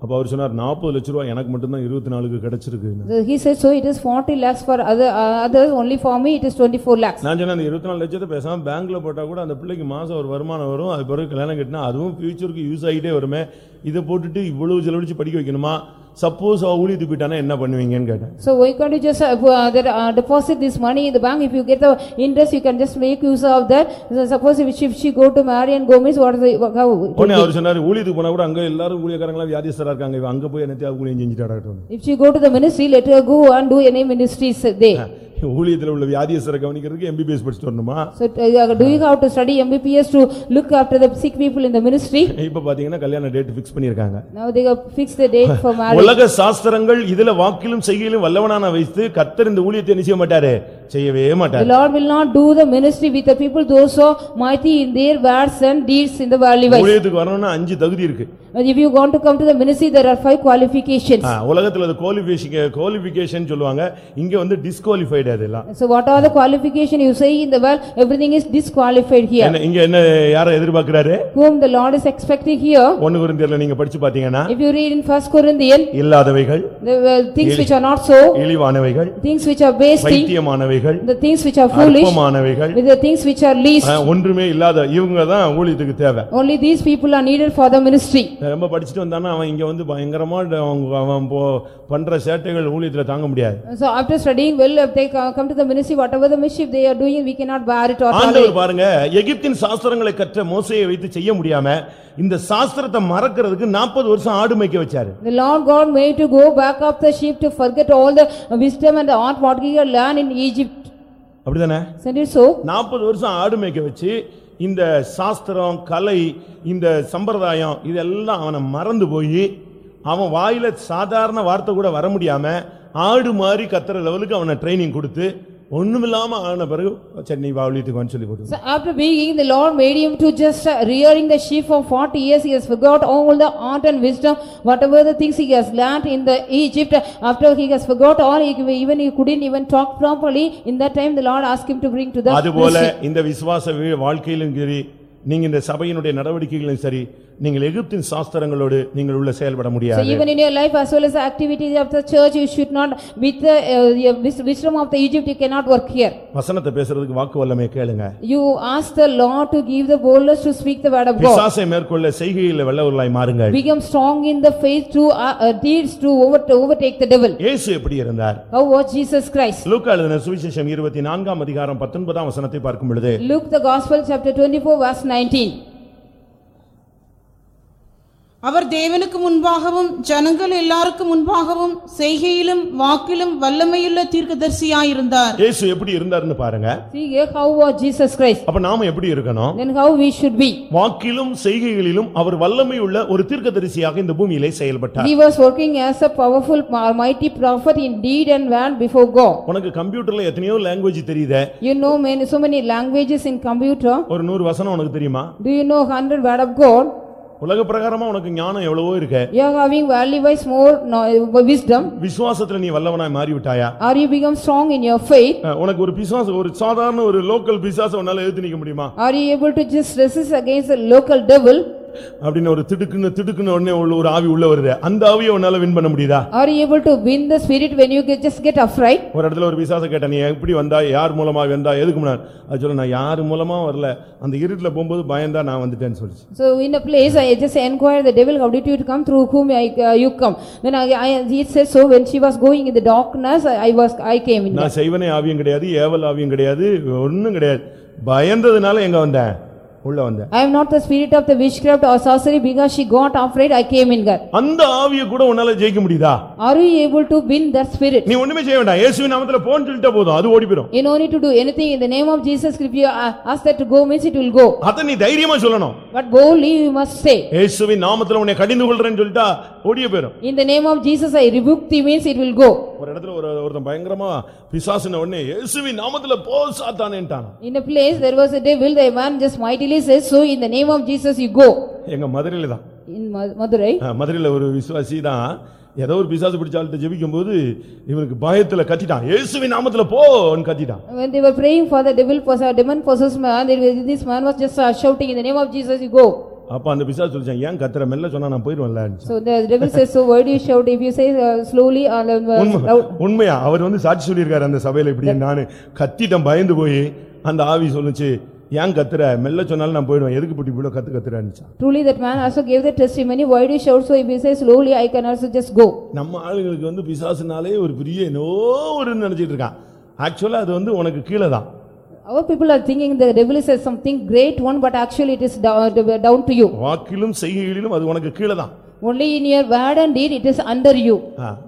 அப்ப அவர் சொன்னார் நாற்பது லட்சம் ரூபாய் எனக்கு மட்டும்தான் இருபத்தி நாலுக்கு கிடைச்சிருக்கு. So He said, so it is forty lakhs for other, uh, others, only for me it is twenty-four lakhs. நான் சொன்னேன் அந்த இருபத்தி நாலு லட்சத்தை பேசாம பேங்க்ல போட்டா கூட அந்த பிள்ளைக்கு மாசம் ஒரு வருமானம் வரும் அது பிறகு கல்யாணம் கட்டினா அதுவும் ஃபியூச்சருக்கு யூஸ் ஆகிட்டே வருமே. இதை போட்டுட்டு இவ்வளவு செலவழிச்சு படிக்க வைக்கணுமா? சப்போஸ் அவ ஊழியத்துக்கு போயிட்டானா என்ன பண்ணுவீங்கன்னு கேட்டேன் So why can't you just uh, uh, that, uh, deposit this money in the bank, if you get the interest, you can just make use of that. So Suppose if she, if she go to marry and Gomez, what is the, how? it will உடனே be? அவர் சொன்னாரு ஊழியத்துக்கு போனா கூட அங்க எல்லாரும் ஊழியக்காரங்களா வியாதிஸ்தரா இருக்காங்க இவ அங்க போய் என்னத்தையா ஊழியம் செஞ்சுட்டாடட்டும் If she go to the ministry, let her go and do any ministries there. ஊழியத்துல உள்ள வியாதியஸ்தரை கவனிக்கிறதுக்கு எம்பிபிஎஸ் படிச்சுட்டு வரணுமா So uh, do you have to study MBPS to look after the sick people in the ministry? இப்ப பாத்தீங்கன்னா கல்யாண date fix பண்ணிருக்காங்க Now they have fixed the date for marriage. உலக சாஸ்திரங்கள் இதுல வாக்கிலும் செய்கையிலும் வல்லவனான வைத்து கர்த்தர் இந்த ஊழியத்தை செய்ய மாட்டாரு செய்யவே The மாட்டாரு Lord will not do the ministry with the people those are mighty in their words and deeds in the valley wise. ஊழியத்துக்கு வரணும்னா அஞ்சு தகுதி இருக்கு If you want to come to the ministry, there are five qualifications. உலகத்துல அது qualification qualification சொல்லுவாங்க இங்க வந்து டிஸ்குவாலிஃபைடு அதெல்லாம் So what are the qualification you say in the world, everything is disqualified here. இங்க என்ன யாரை எதிர்பார்க்கிறாரு Whom the Lord is expecting here, ஒன்னு குருந்தியர்ல நீங்க படிச்சு பாத்தீங்கன்னா if you read in first Corinthians, இல்லாதவைகள் the uh, things which are not so, இழிவானவைகள் things which are wasting, பைத்தியமானவைகள் the things which are foolish, அற்பமானவைகள் with the things which are least. ஒன்றுமே இல்லாத இவங்க தான் ஊழியத்துக்கு தேவை Only these people are needed for the ministry. ரொம்ப படிச்சுட்டு வந்தானா அவன் இங்க வந்து பயங்கரமா அவன் பண்ற சேட்டைகள் ஊழியத்துல தாங்க முடியாது So after studying well, if they co- come to the ministry, whatever the mischief they are doing, we cannot bear it or. ஆண்டவர் பாருங்க எகிப்தின் சாஸ்திரங்களை கற்ற மோசையை வைத்து செய்ய முடியாம இந்த சாஸ்திரத்தை மறக்கிறதுக்கு நாற்பது வருஷம் ஆடு மேய்க்க வச்சாரு The Lord God made to go back up the sheep to forget all the wisdom and the art what he had learned in Egypt. அப்படிதானே? நாற்பது வருஷம் ஆடு மேய்க்க வச்சு இந்த சாஸ்திரம் கலை இந்த சம்பிரதாயம் இதெல்லாம் அவனை மறந்து போய் அவன் வாயில சாதாரண வார்த்தை கூட வர முடியாம ஆடு மாதிரி கத்துற லெவலுக்கு அவனை ட்ரைனிங் கொடுத்து ஒண்ணுமில்லாம ஆன பிறகு சரி நீ வாழியத்துக்கு வந்து சொல்லி கொடுத்து So after being, the Lord made him to just uh, rearing the sheep for forty years, he has forgot all the art and wisdom, whatever the things he has learnt in the Egypt, after he has forgot all, he- even he couldn't even talk properly, in that time the Lord asked him to bring to the அதுபோல ministry. இந்த விசுவாச வீ- வாழ்க்கையிலும் சரி நீங்க இந்த சபையினுடைய நடவடிக்கைகளும் சரி நீங்கள் எகிப்தின் சாஸ்திரங்களோடு நீங்கள் உள்ள செயல்பட So முடியாது even in your life as well as the activities of the church, you should not, with the uh, wisdom of the Egypt, you cannot work here. வசனத்தை பேசுறதுக்கு வாக்கு வல்லமை கேளுங்க You ask the Lord to give the boldness to speak the word of God. பிசாசை மேற்கொள்ள செய்கையில் வெள்ளவர்களாய் மாறுங்கள் Become strong in the faith to uh, uh, deeds to over- to overtake the devil. இயேசு எப்படி இருந்தார் How was Jesus Christ? லூக்கா எழுதின சுவிசேஷம் இருபத்தி நான்காம் அதிகாரம் பத்தொன்பதாம் வசனத்தை பார்க்கும் பொழுது Luke the Gospel chapter twenty-four verse 19 அவர் தேவனுக்கு முன்பாகவும் ஜனங்கள் எல்லாருக்கும் முன்பாகவும் செய்கையிலும் வாக்கிலும் வல்லமையுள்ள தீர்க்கதரிசியாயிருந்தார் இயேசு எப்படி இருந்தார்னு பாருங்க See how was Jesus Christ? அப்ப நாம எப்படி இருக்கணும் Then how we should be? வாக்கிலும் செய்கைகளிலும் அவர் வல்லமை உள்ள ஒரு தீர்க்கதரிசியாக இந்த பூமியிலே செயல்பட்டார் He was working as a powerful mighty prophet in deed and word before God. உனக்கு கம்ப்யூட்டர்ல எத்தனையோ லாங்குவேஜ் தெரியுதே You know many, so many languages in computer. ஒரு நூறு வசனம் உனக்கு தெரியுமா Do you know hundred word of God? உலக பிரகாரமா உனக்கு ஞானம் எவ்வளவோ இருக்கு You are having value wise more no- wisdom. விசுவாசத்துல நீ வல்லவனாய் மாறிவிட்டாயா Are you become strong in your faith? உனக்கு ஒரு பிசாசு ஒரு சாதாரண ஒரு லோக்கல் பிசாசை உன்னால எதிர்த்து நிக்க முடியுமா Are you able to just resist against the local devil? அப்படின்னு ஒரு திடுக்குன்னு திடுக்குன்னு உடனே உள்ள ஒரு ஆவி உள்ள வருது. அந்த ஆவியை உன்னால வின் பண்ண முடியுதா? You able to win the spirit when you just get afraid? ஒரு இடத்துல ஒரு விசாச கேட்ட நீ எப்படி வந்தா யார் மூலமா வந்தா எதுக்கு முன்னாடி? அது சொல்ல நான் யார் மூலமா வரல அந்த இருட்டுல போகும்போது பயந்தா நான் வந்துட்டேன்னு சொல்லிச்சு. So in a place, I just inquired the devil, how did you come? Through whom I, uh, you come? Then I, I, he said, so when she was going in the darkness, I I was, I came in. நான் செய்வனே ஆவியும் கிடையாது ஏவல் ஆவியும் கிடையாது ஒண்ணும் கிடையாது. பயந்ததுனால எங்க வந்தேன்? உள்ள வந்தேன் I am not the spirit of the witchcraft or sorcery because she got afraid, I came in God. அந்த ஆவியை கூட உன்னால ஜெயிக்க முடியுதா Are you able to win that spirit? நீ ஒண்ணுமே செய்ய வேண்டாம் இயேசுவின் நாமத்துல போன்னு சொல்லிட்டா போதும் அது ஓடி போயிடும் You no need to do anything in the name of Jesus, if you uh, ask that to go means it will go. அத நீ தைரியமா சொல்லணும் But boldly you must say, இயேசுவின் நாமத்துல உன்னை கடிந்து கொள்றேன்னு சொல்லிட்டா ஓடியே போயிடும் in the name of Jesus I rebuke thee means it will go. ஒரு இடத்துல ஒரு ஒருத்தன் பயங்கரமா பிசாசுன உடனே இயேசுவின் நாமத்துல போ சாத்தானேன்ட்டான் In a place, there was a devil, the man just mightily says, so in the name of Jesus you go. எங்க மதுரையில தான் In Madurai, ஆ, மதுரையில ஒரு விசுவாசி தான் ஏதோ ஒரு பிசாசு பிடிச்ச ஆள்கிட்ட ஜெபிக்கும் போது இவனுக்கு பயத்துல கத்திட்டான் இயேசுவின் நாமத்துல போன்னு கத்திட்டான் when they were praying for the devil, possessed- demon possessed man, there was- this man was just uh, shouting, in the name of Jesus you go. அப்ப அந்த பிசாசு சொல்லிச்சான் ஏன் கத்துற மெல்ல சொன்னா நான் போயிருவேன்ல So the devil says, so why do you shout? If you say uh, slowly or uh, உண்மை- loud. உண்மையா அவர் வந்து சாட்சி சொல்லியிருக்காரு அந்த சபையில இப்படி நானு கத்திட்டம் பயந்து போய் அந்த ஆவி சொல்லுச்சு ஏன் கத்துற மெல்ல சொன்னாலும் நான் போயிடுவேன் எதுக்கு இப்படி இவ்வளவு கத்து கத்துறேன்னு Truly that man also gave the testimony, why do you shout? So if you say slowly, I can also just go. நம்ம ஆளுங்களுக்கு வந்து பிசாசுனாலே ஒரு பெரிய என்னோ ஒரு நினைச்சிட்டு இருக்கான் ஆக்சுவலா அது வந்து உனக்கு கீழே தான் Our people are thinking the devil is something great one, but actually it is down, down to you. வாக்கிலும் செய்கைகளிலும் அது உனக்கு கீழே தான் Only in your word and deed it is under you.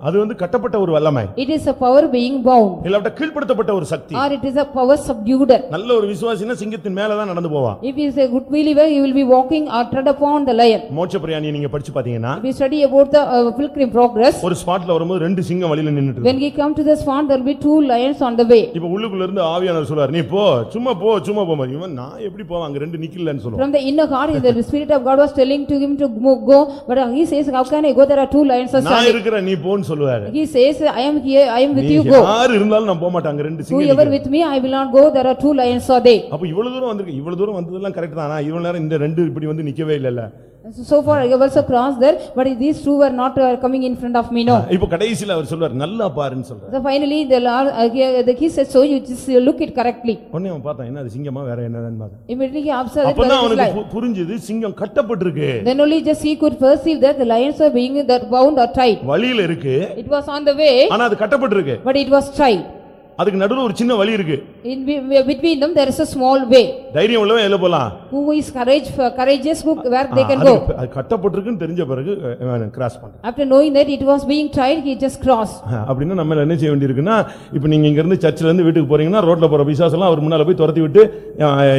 அது வந்து கட்டப்பட்ட ஒரு வல்லமை It is a power being bound இல்லாவிட்ட கீழ்ப்படுத்தப்பட்ட ஒரு சக்தி or it is a power subdued. நல்ல ஒரு விசுவாசினா சிங்கத்தின் மேலதான் நடந்து போவான் If he is a good believer, he will be walking or tread upon the lion. மோட்ச பிரயாணியை நீங்க படிச்சு பாத்தீங்கன்னா you study about the uh, pilgrim progress, ஒரு ஸ்பாட்ல வரும்போது ரெண்டு சிங்கம் வழியில நின்னுட்டு when he come to the spot, there will be two lions on the way. இப்ப உள்ளுக்குள்ள இருந்து ஆவியானவர் சொல்றாரு நீ போ சும்மா போ சும்மா போ இவன் நான் எப்படி போவான் அங்க ரெண்டு நிக்கலன்னு சொல்லுவான் From the inner heart, the spirit of God was telling to him to go, but he says, how can I go? There are two lions are நான் standing. இருக்கிறேன் நீ போன்னு சொல்லுவாரு He says, I am here, I am with you, go. யாரு இருந்தாலும் நான் போக மாட்டேன் அங்க ரெண்டு சிங்கம் Whoever நிக்குது. with me, I will not go, there are two lions are there. அப்ப இவ்வளவு தூரம் வந்திருக்கு இவ்வளவு தூரம் வந்ததெல்லாம் கரெக்ட் தான் ஆனா இவ்வளவு நேரம் இந்த ரெண்டு இப்படி வந்து நிக்கவே இல்லல்ல So far I have also crossed there, but these two were not uh, coming in front of me, no. இப்ப கடைசில அவர் சொல்றாரு நல்லா பாருன்னு சொல்றாரு So finally, the Lord, uh, he- the- he said, so you just uh, look it correctly. உடனே அவன் பார்த்தான் என்ன அது சிங்கமா வேற என்னன்னு பார்த்தான் Immediately he observed it அப்பதான் whether it is அவனுக்கு புரிஞ்சுது சிங்கம் கட்டப்பட்டிருக்கு Then only just he could perceive that the lions were being that bound or tied. வழியில இருக்கு It was on the way, ஆனா அது கட்டப்பட்டிருக்கு but it was tied. அதுக்கு நடுவுல ஒரு சின்ன வழி இருக்கு In be- between them, there is a small way. தைரியம் உள்ளவன் எதுல போலாம் Who is courage, courageous, who, where they can go. அது கட்டப்பட்டிருக்குன்னு தெரிஞ்ச பிறகு கிராஸ் பண்றான் After knowing that it was being tied, he just crossed. அப்படின்னா நம்ம என்ன செய்ய வேண்டியிருக்குன்னா இப்ப நீங்க இங்க இருந்து சர்ச்சில இருந்து வீட்டுக்கு போறீங்கன்னா ரோட்ல போற பிசாஸ் எல்லாம் அவர் முன்னால போய் துரத்தி விட்டு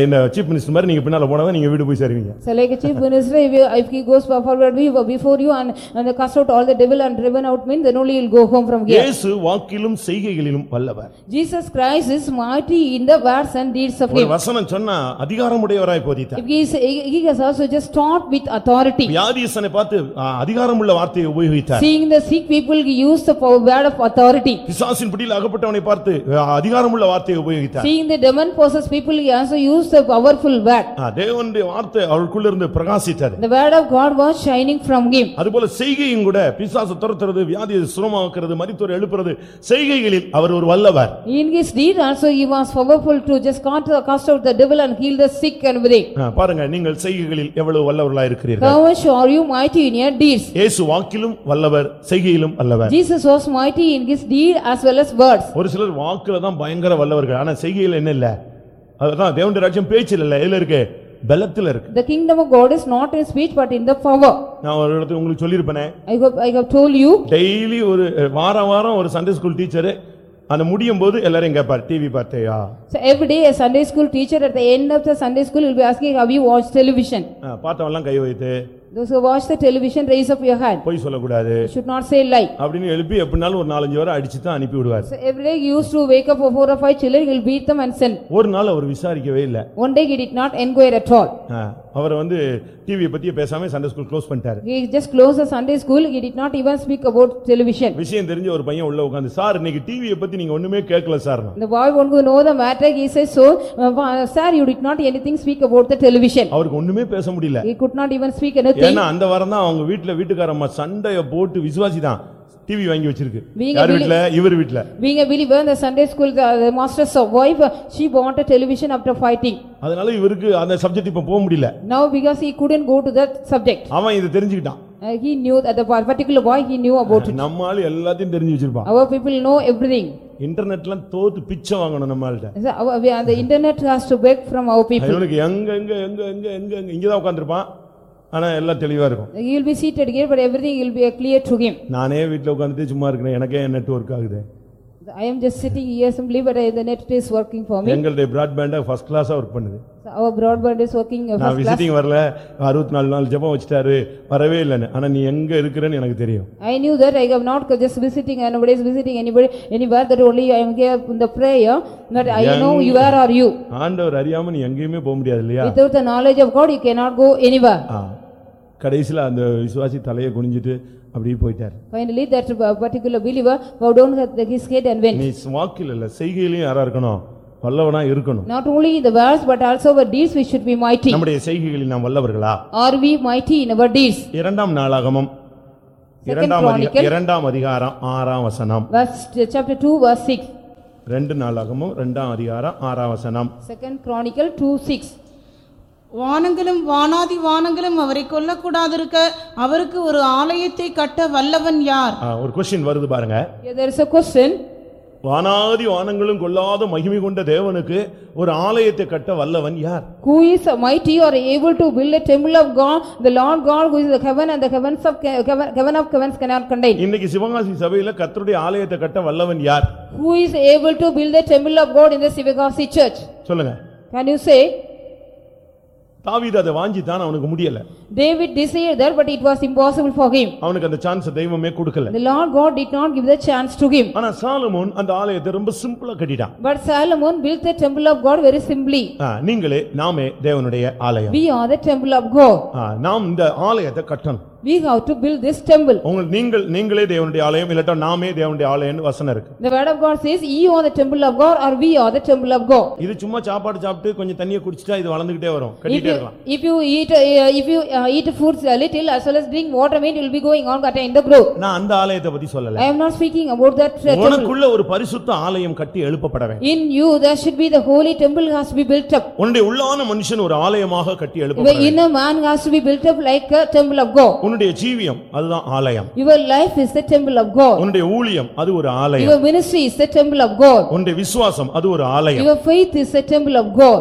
இந்த சீஃப் மினிஸ்டர் மாதிரி நீங்க பின்னால போனதான் நீங்க வீடு போய் சேருவீங்க So like a chief minister, if you- if he goes forward be- before you and and cast out all the devil and driven out men, then only he'll go home from here. இயேசு வாக்கிலும் செய்கைகளிலும் வல்லவர் Jesus Christ is mighty in the words and deeds of ஒரு him. வசனம் சொன்னா அதிகாரமுடையவராய் போதித்தார் If he is, he has also just taught with authority. வியாதியஸ்தனை பார்த்து அதிகாரமுள்ள வார்த்தையை உபயோகித்தார் Seeing the sick people, he used the power- word of authority. பிசாசின் பிடியில் அகப்பட்டவனை பார்த்து அதிகாரமுள்ள வார்த்தையை உபயோகித்தார் Seeing the demon possessed people, he also used the powerful word. அஹ், தேவனுடைய வார்த்தை அவருக்குள்ள இருந்து பிரகாசித்தது The word of God was shining from him. அதுபோல செய்கையும் கூட பிசாசு துரத்துறது வியாதியை சுரமாக்குறது மரித்தோர் எழுப்புறது செய்கைகளில் அவர் ஒரு வல்லவர் In his deed also, he was powerful to just cast out the devil and heal the sick and. அஹ், பாருங்க நீங்கள் செய்கைகளில் எவ்வளவு வல்லவர்களாய் இருக்கிறீர்கள் How much are you mighty in your deeds? இயேசு வாக்கிலும் வல்லவர் செய்கையிலும் வல்லவர் Jesus was mighty in his deed as well as words. ஒரு சிலர் வாக்குல தான் பயங்கர வல்லவர்கள் ஆனா செய்கையில் என்ன இல்ல அதுதான் தேவனுடைய ராஜ்யம் பேச்சில் இல்ல எதுல இருக்கு பலத்துல இருக்கு The kingdom of God is not in speech but in the power. நான் ஒரு இடத்துல உங்களுக்கு சொல்லியிருப்பேனே I have, I have told you, daily ஒரு வாரம் வாரம் ஒரு சண்டே ஸ்கூல் டீச்சரு அந்த முடியும் போது எல்லாரும் கேட்பார் டிவி பார்த்தையா so every day a Sunday school teacher at the end of the Sunday school will be asking, have you watched television? Ah, பார்த்தவன்லாம் கை வைத்து Those who watch the television, raise up your hand. பொய் சொல்லக்கூடாது You should not say lie. அப்படின்னு எழுப்பி எப்படினாலும் ஒரு நாலஞ்சு வாரம் அடிச்சு தான் அனுப்பி விடுவார் So every day he used to wake up four or five children, he will beat them and send. ஒரு நாள் அவர் விசாரிக்கவே இல்ல One day he did not inquire at all. அவரை வந்து டிவியை பத்தியே பேசாம சண்டே ஸ்கூல் க்ளோஸ் பண்ணிட்டாரு He just closed the Sunday school, he did not even speak about television. விஷயம் தெரிஞ்ச ஒரு பையன் உள்ள உட்காந்து சார் இன்னைக்கு டிவியை பத்தி நீங்க ஒண்ணுமே கேட்கல sir The boy want to know the matter, he says, so, uh, sir, you did not anything speak about the television. அவருக்கு ஒண்ணுமே பேச முடியல He could not even speak anything. ஏன்னா அந்த வாரம் தான் அவங்க வீட்டுல வீட்டுக்காரம்மா சண்டைய போட்டு விசுவாசி தான் டிவி வாங்கி வச்சிருக்கு Being a யார் வீட்டுல இவர் வீட்டுல Being a believer in the Sunday school, the the master's wife, uh, she bought a television after fighting. அதனால இவருக்கு அந்த சப்ஜெக்ட் இப்ப போக முடியல Now because he couldn't go to that subject, அவன் இதை தெரிஞ்சுக்கிட்டான் uh, he knew that the particular boy, he knew about it. நம்ம ஆளு எல்லாத்தையும் தெரிஞ்சு வச்சிருப்பான் Our people know everything. இன்டர்நெட்லாம் தோத்து பிச்சை வாங்கணும் நம்ம ஆள்கிட்ட So our- we are- The internet has to beg from our people. இவனுக்கு எங்க எங்க எங்க எங்க எங்க எங்க இங்கதான் உட்காந்துருப்பான் ஆனா எல்லாம் தெளிவா இருக்கும் He will be seated here, but everything will be clear to him. நானே வீட்டுல உட்காந்துட்டு சும்மா இருக்கிறேன் எனக்கே நெட்வொர்க் ஆகுது I am just sitting here simply, but uh, the net is working for me. எங்களுடைய பிராட்பேண்டா ஃபர்ஸ்ட் கிளாஸா ஒர்க் பண்ணுது Our broadband is working uh, நான் first class. விசிட்டிங் வரல அறுபத்தி நாலு நாள் ஜெபம் வச்சிட்டாரு வரவே இல்லைன்னு ஆனா நீ எங்க இருக்கிறேன்னு எனக்கு தெரியும் I knew that I am not just visiting, and nobody is visiting anybody, anywhere, that only I am here in the prayer, but I know you, where are you? ஆண்டவர் அறியாம நீ எங்கேயுமே போக முடியாது இல்லையா Without the knowledge of God, you cannot go anywhere. ஆ. கடைசில அந்த விசுவாசி தலையை குனிஞ்சிட்டு அப்படியே போயிட்டார் Finally, that uh, particular believer bowed down his head and went. நீ வாக்கில் இல்ல செய்கையிலையும் யாரா இருக்கணும் வல்லவனா இருக்கணும் Not only the words, but also our deeds, we should be mighty. நம்முடைய செய்கைகளில் நாம் வல்லவர்களா Are we mighty in our deeds? இரண்டாம் நாளாகமம் இரண்டாம் இரண்டாம் அதிகாரம் ஆறாம் வசனம் Verse, chapter 2, verse 6. ரெண்டு நாளாகமும் இரண்டாம் அதிகாரம் ஆறாம் வசனம் Second Chronicle 2, 6. வானங்களும் வானாதி வானங்களும் அவரை கொல்லக்கூடாதிருக்க அவருக்கு ஒரு ஆலயத்தை கட்ட வல்லவன் யார் ஒரு கொஸ்டின் வருது பாருங்க Here there is a question. வானாதி வானங்களும் கொள்ளாத மகிமை கொண்ட தேவனுக்கு ஒரு ஆலயத்தை கட்ட வல்லவன் யார் Who is mighty or able to build a temple of God? The Lord God who is the heaven and the heavens of, heaven heaven of heavens cannot contain. இன்னைக்கு சிவகாசி சபையில கர்த்தருடைய ஆலயத்தை கட்ட வல்லவன் யார் Who is able to build the temple of God in the Sivagasi church? சொல்லுங்க Can you say? தாவீது அதை வாஞ்சித்தான் அவனுக்கு முடியல David desired that but it was impossible for him. அவனுக்கு அந்த சான்ஸ் தெய்வமே கொடுக்கல The Lord God did not give the chance to him. ஆனா சாலமோன் அந்த ஆலயத்தை ரொம்ப சிம்பிளா கட்டிட்டான் But Solomon built the temple of God very simply. ஆ, நீங்களே நாமே தேவனுடைய ஆலயம் We are the temple of God. நாம் இந்த ஆலயத்தை கட்டணும் We have to build this temple. உங்கள் நீங்கள் நீங்களே தேவனுடைய ஆலயம் இல்லாட்டா நாமே தேவனுடைய ஆலயம்னு வசனம் இருக்கு The word of God says, "Ye are the temple of God or we are the temple of God." இது சும்மா சாப்பாடு சாப்பிட்டு கொஞ்சம் தண்ணியை குடிச்சிட்டா இது வளர்ந்துகிட்டே வரும் கட்டிட்டே you, இருக்கலாம் if you eat, uh, if you uh, eat foods a little as well as drink water, mean you will be going on attain the growth. நான் அந்த ஆலயத்தை பத்தி சொல்லல I am not speaking about that uh. உனக்குள்ள ஒரு பரிசுத்த ஆலயம் கட்டி எழுப்பப்பட வேண்டும் In you, there should be the holy temple has to be built up. உன்னுடைய உள்ளான மனுஷன் ஒரு ஆலயமாக கட்டி எழுப்பப்பட வேண்டும் inner man has to be built up like a temple of God. உன்னுடைய ஜீவியம் அதுதான் ஆலயம் Your life is the temple of God. உன்னுடைய ஊழியம் அது ஒரு ஆலயம் Your ministry is the temple of God. உன்னுடைய விசுவாசம் அது ஒரு ஆலயம் Your faith is the temple of God.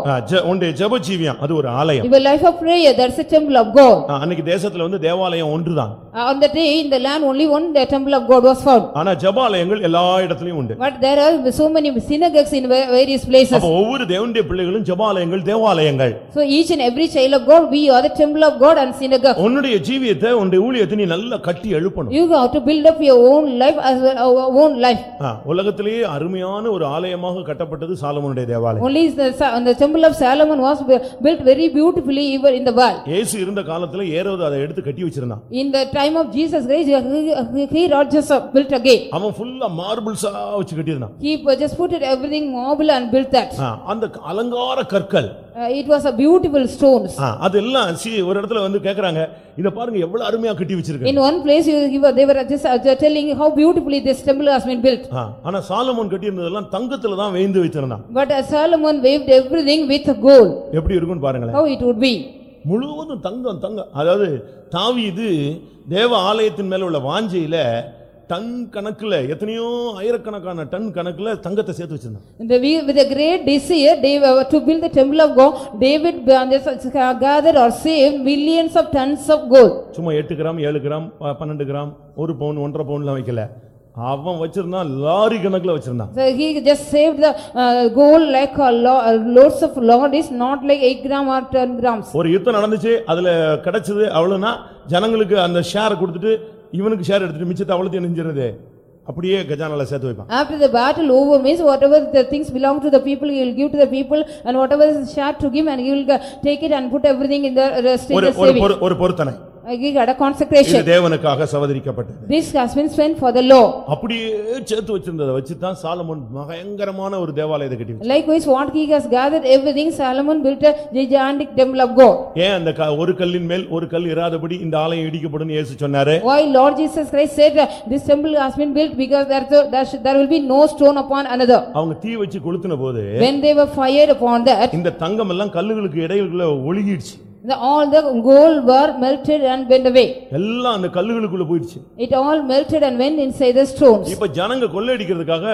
உன்னுடைய ஜெப ஜீவியம் அது ஒரு ஆலயம் Your life of prayer, that's the temple of God. அன்னைக்கு தேசத்துல வந்து தேவாலயம் ஒன்றுதான் Uh, On the day in the land, only one the temple of God was found. ஆனா ஜெபாலயங்கள் எல்லா இடத்துலயும் உண்டு But there are so many synagogues in va- various places. அப்ப ஒவ்வொரு தேவனுடைய பிள்ளைகளும் ஜெபாலயங்கள் தேவாலயங்கள் So each and every child of God, we are the temple of God and synagogue. உன்னுடைய ஜீவியத்தை உன்னுடைய ஊழியத்தை நீ நல்லா கட்டி எழுப்பணும் You have to build up your own life as well, our own life. ஆ, உலகத்திலேயே அருமையான ஒரு ஆலயமாக கட்டப்பட்டது சாலமோனுடைய தேவாலயம் Only is the, Sa- the temple of Solomon was bu- built very beautifully even in the world. இயேசு இருந்த காலத்துல ஏரோது அதை எடுத்து கட்டி வச்சிருந்தான் In the time of Jesus Christ, he- he not just uh, built again. அவன் ஃபுல்லா மார்பிள்ஸா வச்சு கட்டியிருந்தான் He uh, just put it everything marble and built that. ஆ, அந்த அலங்கார கற்கள் Uh, It was a beautiful stones. அதெல்லாம் ஒரு இடத்துல வந்து கேக்குறாங்க இத பாருங்க எவ்வளவு அருமையா கட்டி வச்சிருக்க In one place, you- were- they were just uh, telling how beautifully this temple has been built. ஆனா சாலமோன் கட்டி இருந்ததெல்லாம் தங்கத்துல தான் வேந்து வைத்திருந்தான் But uh, Solomon waved everything with gold. எப்படி இருக்கும்னு பாருங்களேன் How it would be? முழுவதும் தங்கம் தங்கம் அதாவது தாவீது தேவ ஆலயத்தின் மேல உள்ள வாஞ்சையில டன் கணக்குல எத்தனையோ ஆயிரக்கணக்கான டன் கணக்குல தங்கத்தை சேர்த்து வச்சிருந்தான் The- With a great desire, they were to build the temple of God, David uh, uh, gathered or saved millions of tons of gold. சும்மா எட்டு கிராம் ஏழு கிராம் ப- பன்னெண்டு கிராம் ஒரு பவுன் ஒன்றரை பவுன்லாம் வைக்கல அவன் வச்சிருந்தான் லாரி கணக்குல வச்சிருந்தான் So he just saved the uh, gold like a lo- uh, loads of lord is not like eight gram or ten grams. ஒரு யுத்தம் நடந்துச்சு அதுல கிடைச்சது அவ்வளவுனா ஜனங்களுக்கு அந்த ஷேர் கொடுத்துட்டு இவனுக்கு ஷேர் எடுத்துட்டு மிச்சத்தை அவ்வளோத்தையும் நெஞ்சிருது அப்படியே கஜானால சேர்த்து வைப்பான் After the battle over means whatever the things belong to the people, he will give to the people and whatever is shared to him and he will uh, take it and put everything in the rest in ஒரு the ஒரு saving. பொரு- ஒரு பொருத்தனை Uh, had a இது consecration. தேவனுக்காக சவதரிக்கப்பட்டது This has been spent for the law. அப்படியே சேர்த்து வச்சிருந்ததை வச்சு தான் சாலமோன் பயங்கரமான ஒரு தேவாலயத்தை கட்டி. Likewise, what he has gathered everything, Solomon built a gigantic temple of God. ஏன் அந்த ஒரு கல்லின் மேல் ஒரு கல் இராதபடி இந்த ஆலயம் இடிக்கப்படும் இயேசு சொன்னாரு Why Lord Jesus Christ said uh, this temple has been built because there there will be no stone upon another. அவங்க தீ வச்சு கொளுத்தின போது When they were fired upon that, இந்த தங்கம் எல்லாம் கல்லுகளுக்கு இடையிலுக்குள்ள ஒழுகிடுச்சு the all the gold were melted and went away. எல்லாம் அந்த கல்லுகளுக்குள்ள போயிடுச்சு It all melted and went inside the stones. இப்ப ஜனங்க கொள்ளையடிக்கிறதுக்காக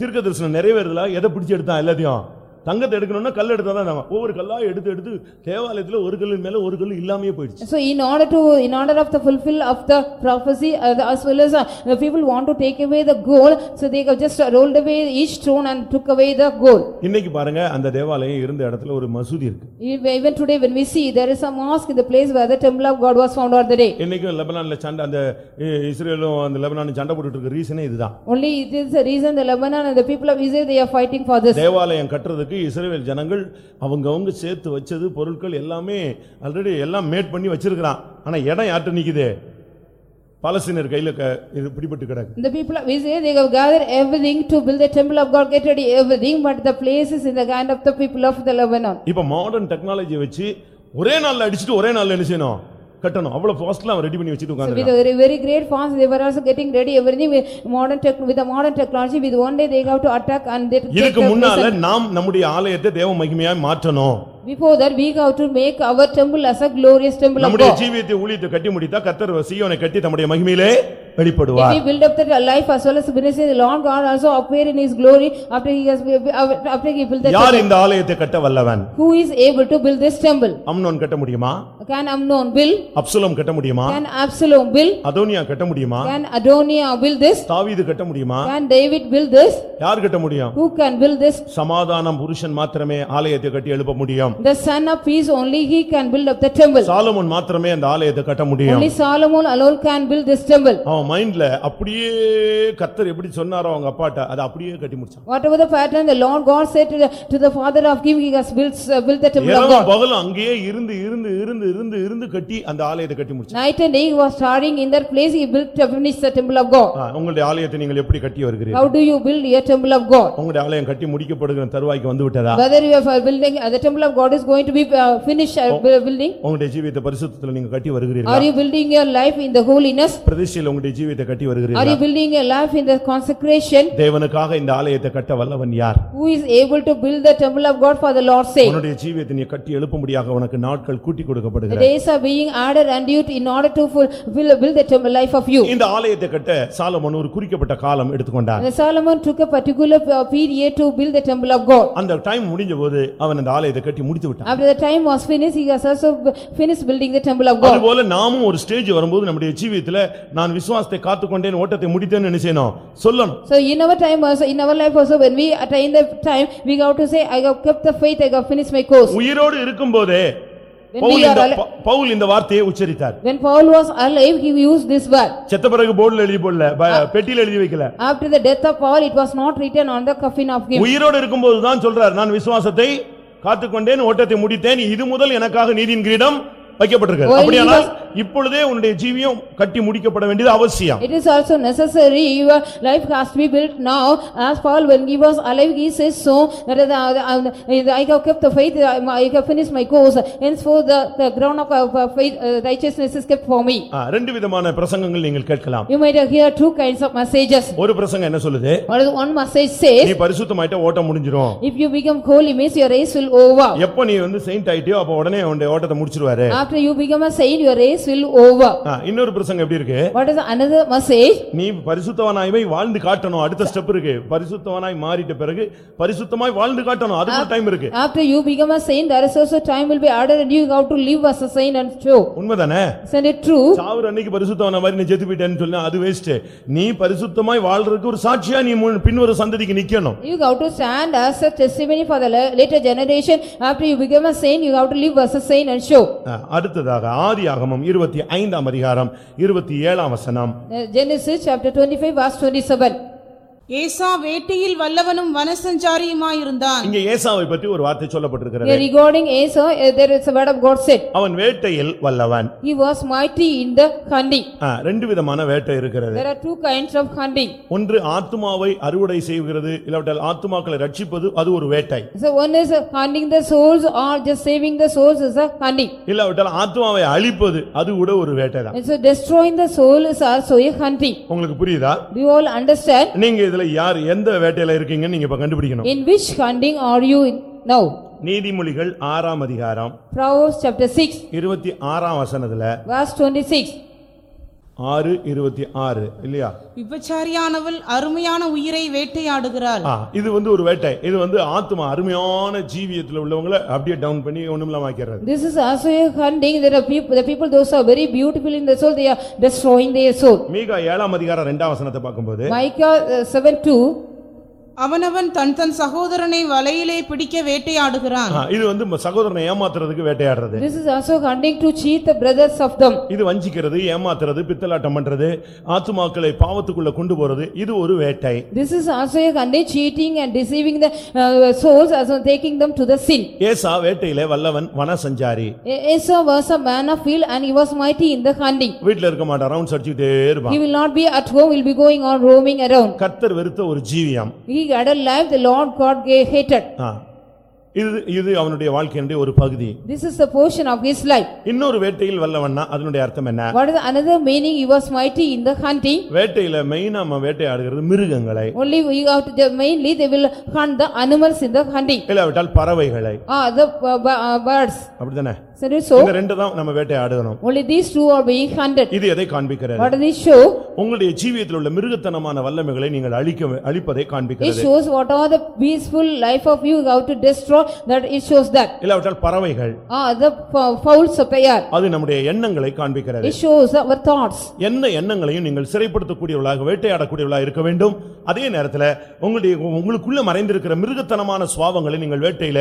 தீர்க்க தரிசனம் நிறைவேறதுல எதை பிடிச்சு எடுத்தான் எல்லாத்தையும் தங்கத்தை எடுக்கணும்னா கல் எடுத்தா தான் நாம. ஒவ்வொரு கல்லா எடுத்து எடுத்து தேவாலயத்துல ஒரு கல்லின் மேல ஒரு கல்லு இல்லாமயே போயிடுச்சு So in order to, in order of the fulfill of the prophecy uh, the- as well as uh, the people want to take away the gold, so they have just rolled away each stone and took away the gold. இன்னைக்கு பாருங்க அந்த தேவாலயம் இருந்த இடத்துல ஒரு மசூதி இருக்கு Even today when we see there is a mosque in the place where the temple of God was found on the day. இன்னைக்கும் லெபனான்ல சண்டை அந்த இஸ்ரேலும் அந்த லெபனானும் சண்டை போட்டுட்டு இருக்க ரீசனே இதுதான் Only it is the reason the Lebanon and the people of Israel they are fighting for this. தேவாலயம் கட்டுறதுக்கு இஸ்ரேல் ஜனங்கள் அவங்கவங்க சேர்த்து வச்சது பொருட்கள் எல்லாமே ஆல்ரெடி எல்லாம் மேட் பண்ணி வச்சிருக்கிறான். ஆனா இடம் யார்கிட்ட நிக்குது. பாலஸ்தீனர் கையில இது பிடிபட்டு கிடக்கு. The people of Israel they have gathered everything to build the temple of God, get ready everything, but the place is in the hand of the people of the Lebanon. இப்ப மாடர்ன் டெக்னாலஜி வச்சு ஒரே நாள்ல அடிச்சிட்டு ஒரே நாள்ல என்ன செய்யணும்? கட்டணும் அவ்வளவு ஃபாஸ்ட்ல அவன் ரெடி பண்ணி வச்சுட்டு So with உட்கார்ந்து a very, very great fast, they were also getting ready everything with modern tech, with the modern technology, with one day they have to attack and they take இதுக்கு the முன்னால. நாம் நம்முடைய ஆலயத்தை தேவ மகிமையாய் மாற்றணும் That, we have to make our temple as a glorious temple of நம்முடைய. ஜீவியத்தை ஊழியத்தை கட்டி முடித்தா கத்தர் சீயோனை கட்டி தம்முடைய மகிமையிலே If வெளிப்படுவார் he build up the life as well as ministry, the Lord God also appear in his glory after he has, after he built the யார். இந்த ஆலயத்தை கட்ட வல்லவன் Who is able to build this temple? Amnon கட்ட முடியுமா Can Amnon build? Absalom கட்ட முடியுமா Can Absalom build? அதோனியா கட்ட முடியுமா Can Adonia build this? தாவீது கட்ட முடியுமா Can David build this? யார் கட்ட முடியும் Who can build this? சமாதானம் புருஷன் மாத்திரமே ஆலயத்தை கட்டி எழுப்ப முடியும் The son of peace, only he can build up the temple. Solomon மாத்திரமே அந்த ஆலயத்தை கட்ட முடியும் Only Solomon alone can build this temple. அவன் மைண்ட்ல அப்படியே கத்தர் எப்படி சொன்னாரோ அவங்க அப்பாட்ட அதை அப்படியே கட்டி முடிச்சான் Whatever the pattern the Lord God said to the, to the father of he has built, uh, built the temple of God. பகலும் அங்கேயே இருந்து இருந்து இருந்து இருந்து இருந்து கட்டி அந்த ஆலயத்தை கட்டி முடிச்சான் Night and day he was starting in that place, he built to finish the temple of God. உங்களுடைய ஆலயத்தை நீங்கள் எப்படி கட்டி வருகிறீர்கள் How do you build your temple of God? உங்களுடைய ஆலயம் கட்டி முடிக்கப்படுகிற தருவாய்க்கு வந்து விட்டதா Whether you are building, uh, the temple of God is going to be uh, finished uh, bu- building, உங்களுடைய ஜீவியத்தை பரிசுத்தத்துல நீங்க கட்டி are வருகிறீர்கள் you building your life in the holiness? பிரதிஷ்டையில் உங்களுடைய ஜீவியத்தை கட்டி Are you வருகிறீர்கள் building your life in the consecration? தேவனுக்காக இந்த ஆலயத்தை கட்ட வல்லவன் யார் Who is able to build the temple of God for the Lord's sake? உன்னுடைய ஜீவியத்தை நீ கட்டி எழுப்பும்படியாக உனக்கு நாட்கள் கூட்டி The கொடுக்கப்படுகிற days are being added and you in order to fulfill, build the temple life of you. இந்த ஆலயத்தை கட்ட சாலமோன் ஒரு குறிக்கப்பட்ட காலம் எடுத்துக்கொண்டான் And Solomon took a particular uh, period to build the temple of God. அந்த time முடிஞ்ச போது அவன் அந்த ஆலயத்தை கட்டி முடித்து விட்டான் After the time was finished, he has also finished building the temple of God. அதுபோல நாமும் ஒரு ஸ்டேஜ் வரும்போது நம்முடைய ஜீவியத்துல நான் விசுவாசத்தை காத்துக்கொண்டேன் ஓட்டத்தை முடித்தேன்னு என்ன செய்யணும் சொல்லணும் So in our time also, in our life also, when we attain the time, we have to say, I have kept the faith, I have finished my course. உயிரோடு இருக்கும்போதே பவுல் இந்த வார்த்தையை உச்சரித்தார் When Paul was alive, he used this word. செத்த பிறகு போர்டுல எழுதி போடல பெட்டியில எழுதி வைக்கல After the death of Paul, it was not written on the coffin of him. உயிரோடு இருக்கும்போது தான் சொல்றார் நான் விசுவாசத்தை காத்துக்கொண்டேன் ஓட்டத்தை முடித்தேன். இது முதல் எனக்காக நீதியின் கிரீடம். வைக்கப்பட்டிருக்கிறது அப்படியானால் இப்பொழுதே உன்னுடைய ஜீவியம் கட்டி முடிக்கப்பட வேண்டியது அவசியம் It is also necessary, your life has to be built now. As Paul, when he was alive, he says so, that is, uh, uh, I have kept the faith, I have finished my course. Henceforth, the the ground of uh, faith, uh, righteousness is kept for me. ஆ, ரெண்டு விதமான பிரசங்கங்கள் நீங்கள் கேட்கலாம் You might hear two kinds of messages. ஒரு பிரசங்கம் என்ன சொல்லுது What is one message நீ says, பரிசுத்தமாயிட்ட ஓட்டம் முடிஞ்சிரும் if you become holy means your race will over. எப்ப நீ வந்து செயின்ட் ஆயிட்டியோ அப்ப உடனே உன்னுடைய ஓட்டத்தை முடிச்சிருவாரு After you become a saint, your race will over. இன்னொரு பிரசங்கம் எப்படி இருக்கு What is another message? நீ பரிசுத்தவனாய் போய் வாழ்ந்து காட்டணும் அடுத்த ஸ்டெப் இருக்கு பரிசுத்தவனாய் மாறிட்ட பிறகு பரிசுத்தமாய் வாழ்ந்து காட்டணும் அதுக்கு டைம் இருக்கு After you become a saint, there is also time will be added and you have to live as a saint and show. உண்மைதானே Isn't it true? சாவுற அன்னைக்கு பரிசுத்தவன மாதிரி நீ செத்து போயிட்டேன்னு சொன்னா அது வேஸ்ட் நீ பரிசுத்தமாய் வாழ்றதுக்கு ஒரு சாட்சியா நீ பின்வரும் சந்ததிக்கு நிக்கணும் You have to stand as a testimony for the la- later generation. After you become a saint, you have to live as a saint and show. அடுத்ததாக ஆதி ஆகமம் இருபத்தி ஐந்தாம் அதிகாரம் இருபத்தி ஏழாம் வசனம் Genesis chapter twenty five was verse seven Esau வேட்டையில் வல்லவனும் வனசஞ்சாரியுமாயிருந்தான் இங்க ஏசாவை பற்றி ஒரு வார்த்தை சொல்லப்பட்டிருக்கிறது regarding Esau, uh, there is a word of God said, அவன் வேட்டையில் வல்லவன் he was mighty in the hunting. ஆ, ரெண்டு விதமான வேட்டை இருக்கிறது There are two kinds of hunting. ஒன்று ஆத்துமாவை அறுவடை செய்கிறது இல்லாவிட்டால் ஆத்துமாக்களை ரட்சிப்பது அது ஒரு வேட்டை So one is uh, hunting the souls or just saving the souls is a hunting. இல்லாவிட்டால் ஆத்துமாவை அழிப்பது அது கூட ஒரு வேட்டை தான் And so destroying the soul is also a hunting. உங்களுக்கு புரியுதா Do you all understand? நீங்க இதுல யார் எந்த வேட்டையில இருக்கீங்கன்னு நீங்க இப்ப கண்டுபிடிக்கணும் In which hunting are you in now? நீதிமொழிகள் ஆறாம் அதிகாரம் Proverbs chapter six, இருபத்தி ஆறாம் வசனத்துல verse twenty-six. ஆறு இருபத்தி ஆறு இல்லையா? விபச்சாரியானவள் அருமையான உயிரை வேட்டையாடுகிறாள். இது வந்து ஒரு வேட்டை. இது வந்து ஆத்துமா அருமையான ஜீவியத்துல உள்ளவங்கள அப்படியே டவுன் பண்ணி ஒண்ணுமில்லாம ஆக்கிறது This is also a hunting, there are people, the people those are very beautiful in the soul, they are destroying their soul. மீகா ஏழாம் அதிகாரம் ரெண்டாம் வசனத்தை பார்க்கும்போது Micah uh, seven two, அவனவன் தன் தன் சகோதரனை வலையிலே பிடிக்க வேட்டையாடுகிறான் இது வந்து சகோதரனை ஏமாத்துறதுக்கு வேட்டையாடுறது this is also hunting to cheat the brothers of them. இது வஞ்சிக்கிறது ஏமாத்துறது பித்தலாட்டம் பண்றது ஆத்துமாக்களை பாவத்துக்குள்ள கொண்டு போறது இது ஒரு வேட்டை This is also hunting, cheating and deceiving the uh, souls, also taking them to the sin. Esau வேட்டையிலே Vallavan வனசஞ்சாரி E- Esau was a man of field and he was mighty in the hunting. வீட்டுல இருக்க மாட்டான் rounds அடிச்சுக்கிட்டே He இருப்பான் will not be at home, will be going on roaming around. கர்த்தர் வெறுத்த ஒரு ஜீவியம் He had a life the Lord God ga- hated. ஆ. இது இது அவனுடைய வாழ்க்கையினுடைய ஒரு பகுதி This is the portion of his life. இன்னொரு வேட்டையில் வல்லவன்னா அதனுடைய அர்த்தம் என்ன What is another meaning? He was mighty in the hunting. வேட்டையில மெயினா நம்ம வேட்டையாடுகிறது மிருகங்களை Only have to, mainly they will hunt the animals in the hunting. இல்லாவிட்டால் பறவைகளை Ah, the uh, bu- uh, birds. அப்படிதானே It so? இந்த ரெண்டு தான் நம்ம வேட்டையாடணும் Only these two are being hunted. இது எதை காண்பிக்கிறது What does this show? உங்களுடைய ஜீவியத்தில் உள்ள மிருகத்தனமான வல்லமைகளை நீங்கள் அழிக்க அழிப்பதை It காண்பிக்கிறது shows what are the peaceful life of you how to destroy that it shows that. இல்லாவிட்டால் பறவைகள் Ah, the fo- fowls of air. அது நம்முடைய எண்ணங்களை காண்பிக்கிறது It shows our thoughts. என்ன எண்ணங்களையும் நீங்கள் சிறைப்படுத்தக்கூடியவர்களாக வேட்டையாடக்கூடியவர்களாக இருக்க வேண்டும் அதே நேரத்தில் உங்களுடைய உங்களுக்குள்ள மறைந்திருக்கிற மிருகத்தனமான சுவாவங்களை நீங்கள் வேட்டையில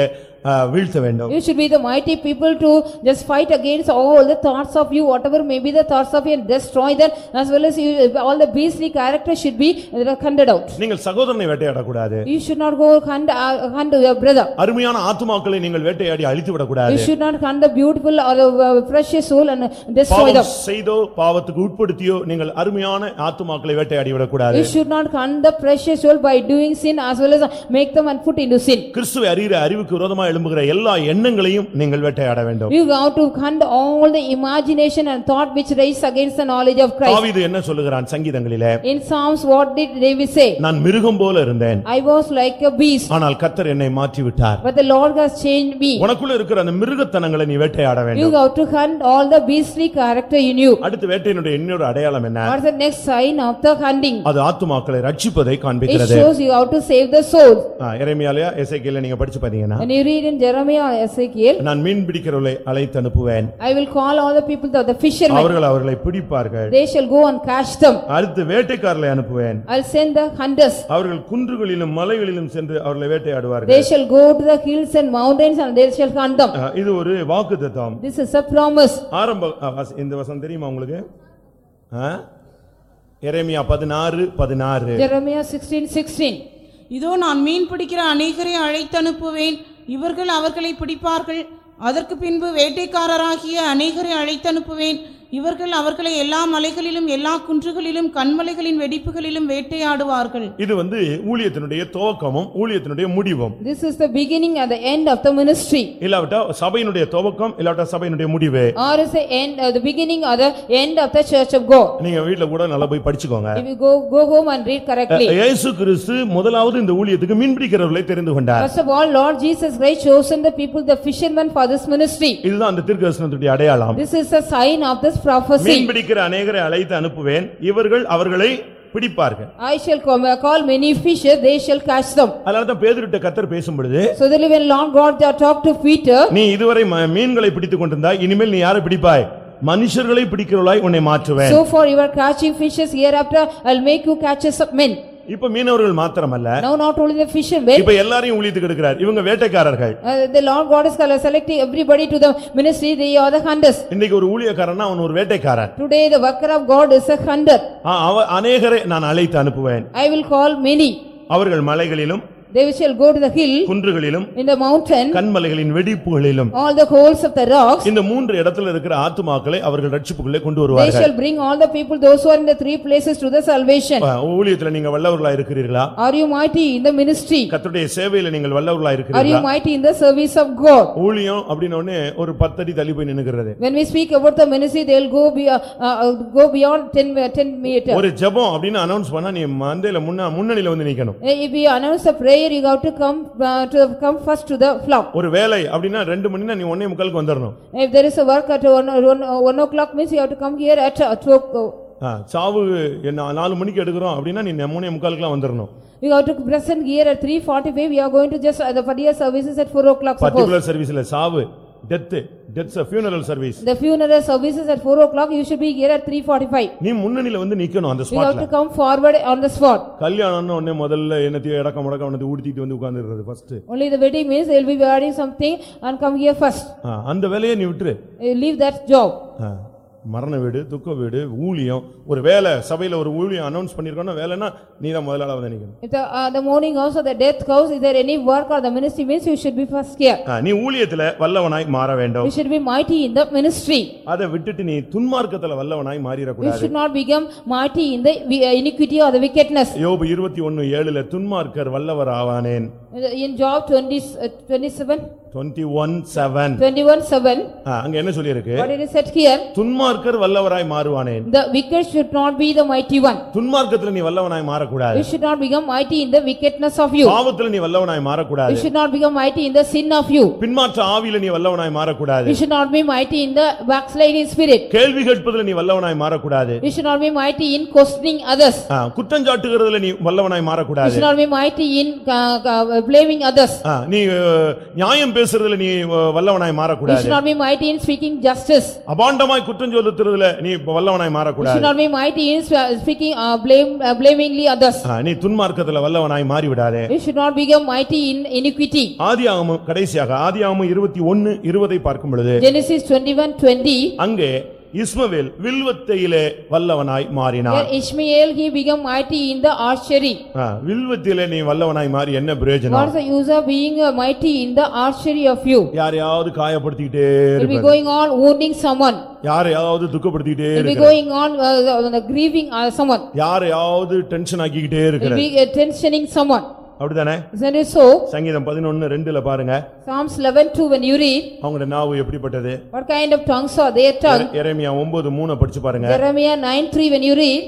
வீழ்த்த வேண்டும் You should be the mighty people to just fight against all the thoughts of you, whatever may be the thoughts of you and destroy them as well as you, all the beastly character should be uh, hunted out. நீங்கள் சகோதரனை வேட்டையாடக்கூடாது You should not go hunt, uh, hunt your brother. அருமையான ஆத்துமாக்களை நீங்கள் வேட்டையாடி அழித்து விடக்கூடாது You should not hunt the beautiful or the uh, precious soul and destroy பாவம் them. செய்தோ பாவத்துக்கு உட்படுத்தியோ நீங்கள் அருமையான ஆத்துமாக்களை வேட்டையாடி விடக்கூடாது You should not hunt the precious soul by doing sin as well as make them and put into sin. கிறிஸ்துவை அறிகிற அறிவுக்கு விரோதமா எழும்புகிற எல்லா எண்ணங்களையும் நீங்கள் வேட்டையாட வேண்டும் You have to hunt all the imagination and thought which raise against the knowledge of Christ. தாவீது என்ன சொல்லுகிறான் சங்கீதங்களிலே In Psalms, what did David say? நான் மிருகம் போல இருந்தேன் I was like a beast, ஆனால் கர்த்தர் என்னை மாற்றி விட்டார் but the Lord has changed me. உனக்குள்ள இருக்கிற அந்த மிருகத்தனங்களை நீ வேட்டையாட You வேண்டும் have to hunt all the beastly character in you. அடுத்து வேட்டையினுடைய இன்னொரு அடையாளம் என்ன What is the next sign of the hunting? அது ஆத்துமாக்களை ரட்சிப்பதை It காண்பிக்கிறது shows you how to save the soul. இறைமையாலயா எசைக்கியல நீங்க படிச்சு பாத்தீங்கன்னா When you read in Jeremiah or Ezekiel, நான் மீன் பிடிக்கிறவர்களை அழைத்து அனுப்புவேன் I will call all the people, the the fishermen, அவர்கள் அவர்களை பிடிப்பார்கள் they shall go and catch them. அடுத்து வேட்டைக்காரர்களை அனுப்புவேன் I'll send the hunters. அவர்கள் குன்றுகளிலும் மலைகளிலும் சென்று அவர்களை They வேட்டையாடுவார்கள் shall go to the hills and mountains and they shall hunt them. அஹ், இது ஒரு வாக்குத்தத்தம் This is a promise. ஆரம்ப அஹ், வச- இந்த வசனம் தெரியுமா உங்களுக்கு? எரேமியா பதினாறு பதினாறு Jeremiah sixteen sixteen. இதோ நான் மீன் பிடிக்கிற அநேகரை அழைத்தனுப்புவேன் இவர்கள் அவர்களை பிடிப்பார்கள் அதற்கு பின்பு வேட்டைக்காரராகிய அநேகரை அழைத்தனுப்புவேன். இவர்கள் அவர்களை எல்லா மலைகளிலும் எல்லா குன்றுகளிலும் கண்மலைகளின் வெடிப்புகளிலும் வேட்டையாடுவார்கள் இது வந்து ஊழியத்தினுடைய துவக்கமும் ஊழியத்தினுடைய முடிவும் This is the beginning and the end of the ministry. இல்லாவிட்டா சபையினுடைய துவக்கம் இல்லாவிட்டா சபையினுடைய முடிவு Or is the end, uh, the beginning or the end of the church of God. நீங்க வீட்ல கூட நல்லா போய் படிச்சுக்கோங்க If you go, go home and read correctly. இயேசு கிறிஸ்து முதலாவது இந்த ஊழியத்துக்கு மீன் பிடிக்கிறவர்களை தெரிந்து கொண்டார் First of all, Lord Jesus Christ chosen the people, the fishermen for this ministry. இதுதான் அந்த தீர்க்கதரிசனத்துடைய அடையாளம் This is a sign of this prophecy. மீன் பிடிக்கிற அழைத்து அனுப்புவேன் இவர்கள் அவர்களை பிடிப்பார்கள் I shall come- uh, call many fishes, they shall catch them. அதனால தான் பேதுருட்ட கத்தர் பேசும் பொழுது So then when Lord God talked to Peter, நீ இதுவரை ம- மீன்களை பிடித்துக் கொண்டிருந்தாய் இனிமேல் நீ யாரை பிடிப்பாய் மனுஷர்களை பிடிக்கிறவளாய் உன்னை மாற்றுவேன் so far you are catching fishes, hereafter I'll make you catches of men. இப்ப மீனவர்கள் மாத்திரமல்ல Now not only the fishermen, இப்ப எல்லாரையும் ஊழியத்துக்கு எடுக்கிறார் இவங்க வேட்டைக்காரர்கள் uh, the Lord God is selecting everybody to the ministry, they are the hunters. இன்னைக்கு ஒரு ஊழியக்காரன்னா அவன் ஒரு வேட்டைக்காரன் Today the worker of God is a hunter. ஆ, அவ அநேகரை நான் அழைத்து அனுப்புவேன் I will call many. அவர்கள் மலைகளிலும் They shall go to the hill, குன்றுகளிலும் in the mountain, கண்மலைகளின் வெடிப்புகளிலும் all the holes of the rocks. இந்த மூன்று இடத்துல இருக்கிற ஆத்துமாக்களை அவர்கள் ரட்சிப்புக்குள்ளே கொண்டு They வருவார்கள் shall bring all the people, those who are in the three places to the salvation. ஆ, ஊழியத்துல நீங்க வல்லவர்களா இருக்கிறீர்களா Are you mighty in the ministry? கர்த்தருடைய சேவையில நீங்கள் வல்லவர்களா Are you இருக்கிறீர்களா mighty in the service of God? ஊழியம் அப்படின்னு உடனே ஒரு பத்தடி தள்ளி போய் நின்னுகிறது When we speak about the ministry, they will go be, uh, uh, go beyond ten, uh, ten meter. ஒரு ஜெபம் அப்படின்னு அனௌன்ஸ் பண்ணா நீ மந்தையில முன்ன முன்னணியில வந்து நிக்கணும் If we announce a prayer, you have to come, uh, to, come first to the flock. ஒரு வேலை அப்படின்னா ரெண்டு மணினா நீ ஒன்னே முக்காலுக்கு வந்துடணும் If there is a work at one, one, one o'clock means you have to come here at uh, two, o- ஆ, சாவு என்ன நாலு மணிக்கு எடுக்கிறோம் அப்படின்னா நீ மூணே முக்காலுக்குலாம் வந்துடணும் you have to present here at three forty-five, we are going to just, uh, the prayer services at four o'clock suppose. Particular சர்வீஸ்ல சாவு death deaths funeral service The funeral services at four o'clock, you should be here at three forty-five. நீ முன்னணியில வந்து நிக்கணும் அந்த You have ஸ்பாட்ல to come forward on the spot. கல்யாணம்னு உடனே முதல்ல என்னத்தையும் இடக்க முடக்க உனது உடுத்திட்டு வந்து உட்கார்ந்துருக்கிறது first Only the wedding means will be wearing something and come here first. அந்த வேலையை நீ விட்டுரு You leave that job. ஆ, மரண வீடு துக்க வீடு ஊழியம் ஒரு வேலை சபையில ஒரு ஊழியம் அனௌன்ஸ் பண்ணிருக்கோம்னா வேலைன்னா நீ தான் முதலாள வந்து நிக்கணும் If the, uh, the morning also, the death comes, is there any work or the ministry means you should be first here. ஆ, நீ ஊழியத்துல வல்லவனாய் மாற வேண்டும் You should be mighty in the ministry. அதை விட்டுட்டு நீ துன்மார்க்கத்துல வல்லவனாய் You மாறிடக்கூடாது should not become mighty in the wi- uh, iniquity or the wickedness. யோபு இருபத்தி ஒன்னு ஏழுல துன்மார்க்கர் வல்லவர் ஆவானேன் In Job uh, seven twenty-one seven, அங்க என்ன சொல்லியிருக்கு what it is said here? துன்மார்க்கர் துன்மார்க்கர் வல்லவராய் மாறுவானேன் The wicked should not be the mighty one. துன்மார்க்கத்துல நீ வல்லவனாய் மாறக்கூடாது You should not become mighty in the wickedness of you. பாவத்துல நீ வல்லவனாய் You மாறக்கூடாது should not become mighty in the sin of you. பின்மாற்ற ஆவியில நீ வல்லவனாய் மாறக்கூடாது You should not be mighty in the backsliding spirit. கேள்வி கேட்பதுல நீ வல்லவனாய் மாறக்கூடாது You should not be mighty in questioning others. ஆ, குற்றஞ்சாட்டுகிறதுல நீ வல்லவனாய் You மாறக்கூடாது should not be mighty in uh, uh, blaming others. நீ நியாயம் பேசுறதுல நீ வல்லவனாய் You மாறக்கூடாது should not be mighty in speaking justice. அபாண்டமாய் குற்றம் சொல்லுறதுல நீ வல்லவனாய் You should மாறக்கூடாது not be mighty in sp- speaking uh, blame uh, blamingly others. ஆ, நீ துன்மார்க்கத்துல வல்லவனாய் மாறிவிடாதே You should not become mighty in iniquity. ஆதியாகமம் கடைசியாக ஆதியாகமம் இருபத்தி ஒன்னு இருபதை பார்க்கும் பொழுது Genesis twenty-one twenty. அங்கே இஸ்மவேல் வில்வத்தையிலே வல்லவனாய் மாறினான் Here Ishmael, he become mighty in the archery. ஆ, வில்வத்திலே நீ வல்லவனாய் மாறி என்ன பிரயோஜனம் is the use of being uh, mighty in the archery of you? யாரையாவது You'll be இருப்பது going on wounding someone. யாரையாவது be இருக்கிறது going on uh, uh, grieving uh, someone. யாரையாவது டென்ஷன் இருக்கிறது be uh, tensioning someone. அப்படிதானே Isn't it so? சங்கீதம் பதினொன்னு ரெண்டுல பாருங்க Psalms eleven two, when you read, அவங்களோட நாவு எப்படிப்பட்டது what kind of tongues are their tongue? எரேமியா ஒன்பது மூணை படிச்சு பாருங்க Jeremiah nine three, when you read,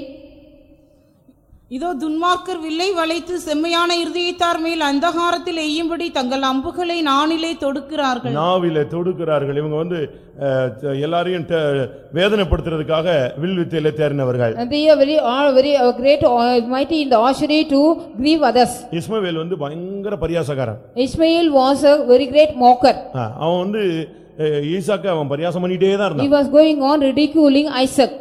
இதோ துன்மார்க்கர் வில்லை வளைத்து செம்மையான இருதயத்தார் மேல் அந்தகாரத்தில் எய்யும்படி தங்கள் அம்புகளை நாணிலே தொடுக்கிறார்கள் நாவில தொடுக்கிறார்கள் இவங்க வந்து எல்லாரையும் வேதனைப்படுத்துறதுக்காக வில்வித்தையில தேர்ந்தவர்கள் and they are very, are very uh, great, uh, mighty in the archery to grieve others. இஸ்மவேல் வந்து பயங்கர பரியாசக்காரன் Ishmael was a very great mocker. அவன் வந்து ஈசாக்கு அவன் பரியாசம் பண்ணிட்டே தான் He இருந்தான் was going on ridiculing Isaac.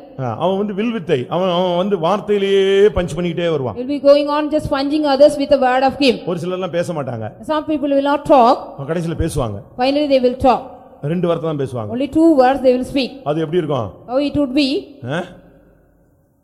அவன் வந்து வில்வித்தை அவன் அவன் வந்து வார்த்தையிலேயே பஞ்ச் பண்ணிக்கிட்டே வருவான் He'll be going on just punching others with a word of him. ஒரு சிலர்லாம் பேச மாட்டாங்க Some people will not talk, அவன் கடைசியில பேசுவாங்க finally they will talk. ரெண்டு வார்த்தை தான் பேசுவாங்க Only two words they will speak. அது எப்படி இருக்கும் How it would be?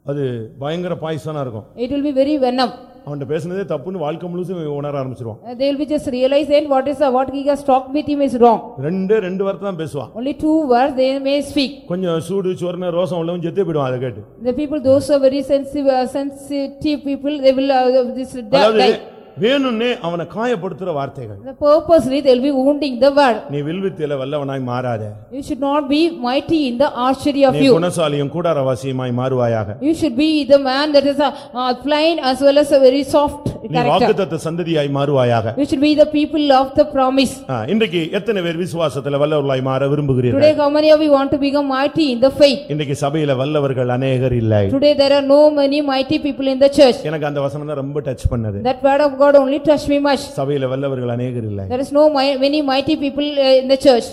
அது பயங்கர பாய்சனா இருக்கும் It will be very venom. அவன்கிட்ட பேசுனதே தப்புன்னு வாழ்க்கை முழுசும் உணர ஆரம்பிச்சிருவான் Uh, They will be just realize then what is, the- what he has talked with him is wrong. ரெண்டே ரெண்டு வார்த்தை தான் பேசுவான் Only two words they may speak. கொஞ்சம் சூடு சொர்ண ரோசம் உள்ளவன் செத்தே போயிடுவான் அதை கேட்டு The people, those who are very sensitive, uh, sensitive people, they will, uh, this die. அதாவது die. வேணும்னே அவனை காயப்படுத்துற வார்த்தைகள் The purposely they will be wounding the word. நீ வில்வித்தையில வல்லவனாய் மாறாத You should not be mighty in the archery of நீ you. குணசாலியும் கூடாரவாசியுமாய் மாறுவாயாக You should be the man that is a uh, plain as well as a very soft நீ character. வாக்குத்தத்த சந்ததியாய் மாறுவாயாக You should be the people of the promise. ஆ, இன்றைக்கு எத்தனை பேர் விசுவாசத்துல வல்லவர்களாய் மாற விரும்புகிறீர்கள் Today, how many of you want to become mighty in the faith? இன்றைக்கு சபையில வல்லவர்கள் அநேகர் இல்லை Today, there are no many mighty people in the church. எனக்கு அந்த வசனம் தான் ரொம்ப டச் பண்ணது That word of God only touched me much. சபையில வல்லவர்கள் அநேகர் இல்லை There is no many mighty people uh, in the church.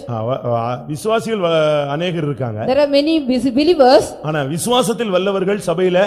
விசுவாசிகள் அநேகர் இருக்காங்க There are many believers, ஆனா விசுவாசத்தில் வல்லவர்கள் சபையில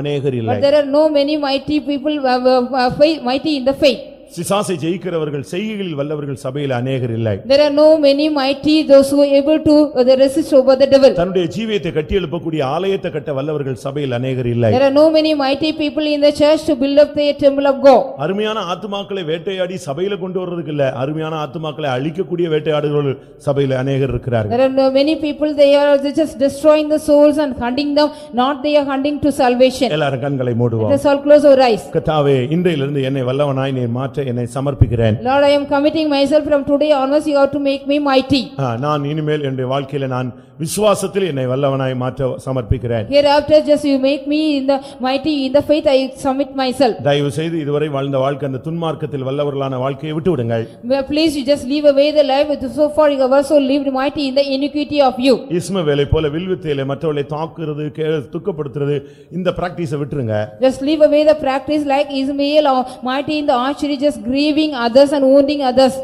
அநேகர் இல்லை but there are no many mighty people, uh, uh, uh, mighty in the faith. சிசாசை ஜெயிக்கிறவர்கள் செய்கைகளில் வல்லவர்கள் சபையில அநேகர் இல்லை There are no many mighty, those who are able to uh, they resist over the devil. தன்னுடைய ஜீவியத்தை கட்டி எழுப்பக்கூடிய ஆலயத்தை கட்ட வல்லவர்கள் சபையில் அநேகர் இல்லை There are no many mighty people in the church to build up the temple of God. அருமையான ஆத்துமாக்களை வேட்டையாடி சபையில கொண்டு வர்றதுக்கு இல்ல அருமையான ஆத்துமாக்களை அழிக்கக்கூடிய வேட்டையாடுகள் சபையில அநேகர் இருக்கிறார்கள் There are no many people, they are just destroying the souls and hunting them, not they are hunting to salvation. எல்லாரும் கண்களை Let மூடுவோம் us all close our eyes. கத்தாவே இன்றையிலிருந்து என்னை வல்லவனாய் நீ மாற்ற என்னை சமர்ப்பிக்கிறேன் Lord, I am committing myself from today onwards, you have to make me mighty. ஆ, நான் இனிமேல் என்னுடைய வாழ்க்கையில நான் விசுவாசத்தில் என்னை வல்லவனாய் மாற்ற சமர்ப்பிக்கிறேன் Hereafter, just you make me in the mighty, in the faith, I submit myself. தயவு செய்து இதுவரை வாழ்ந்த வாழ்க்கை அந்த துன்மார்க்கத்தில் வல்லவர்களான வாழ்க்கையை விட்டு விடுங்கள் Well, Please, you just leave away the life, with- so far you have also lived mighty in the iniquity of you. இஸ்மவேலை போல வில்வித்தையில மற்றவர்களை தாக்குறது கே- துக்கப்படுத்துறது இந்த பிராக்டிஸை விட்டுருங்க Just leave away the practice like Ismael or mighty in the archery, just grieving others and wounding others.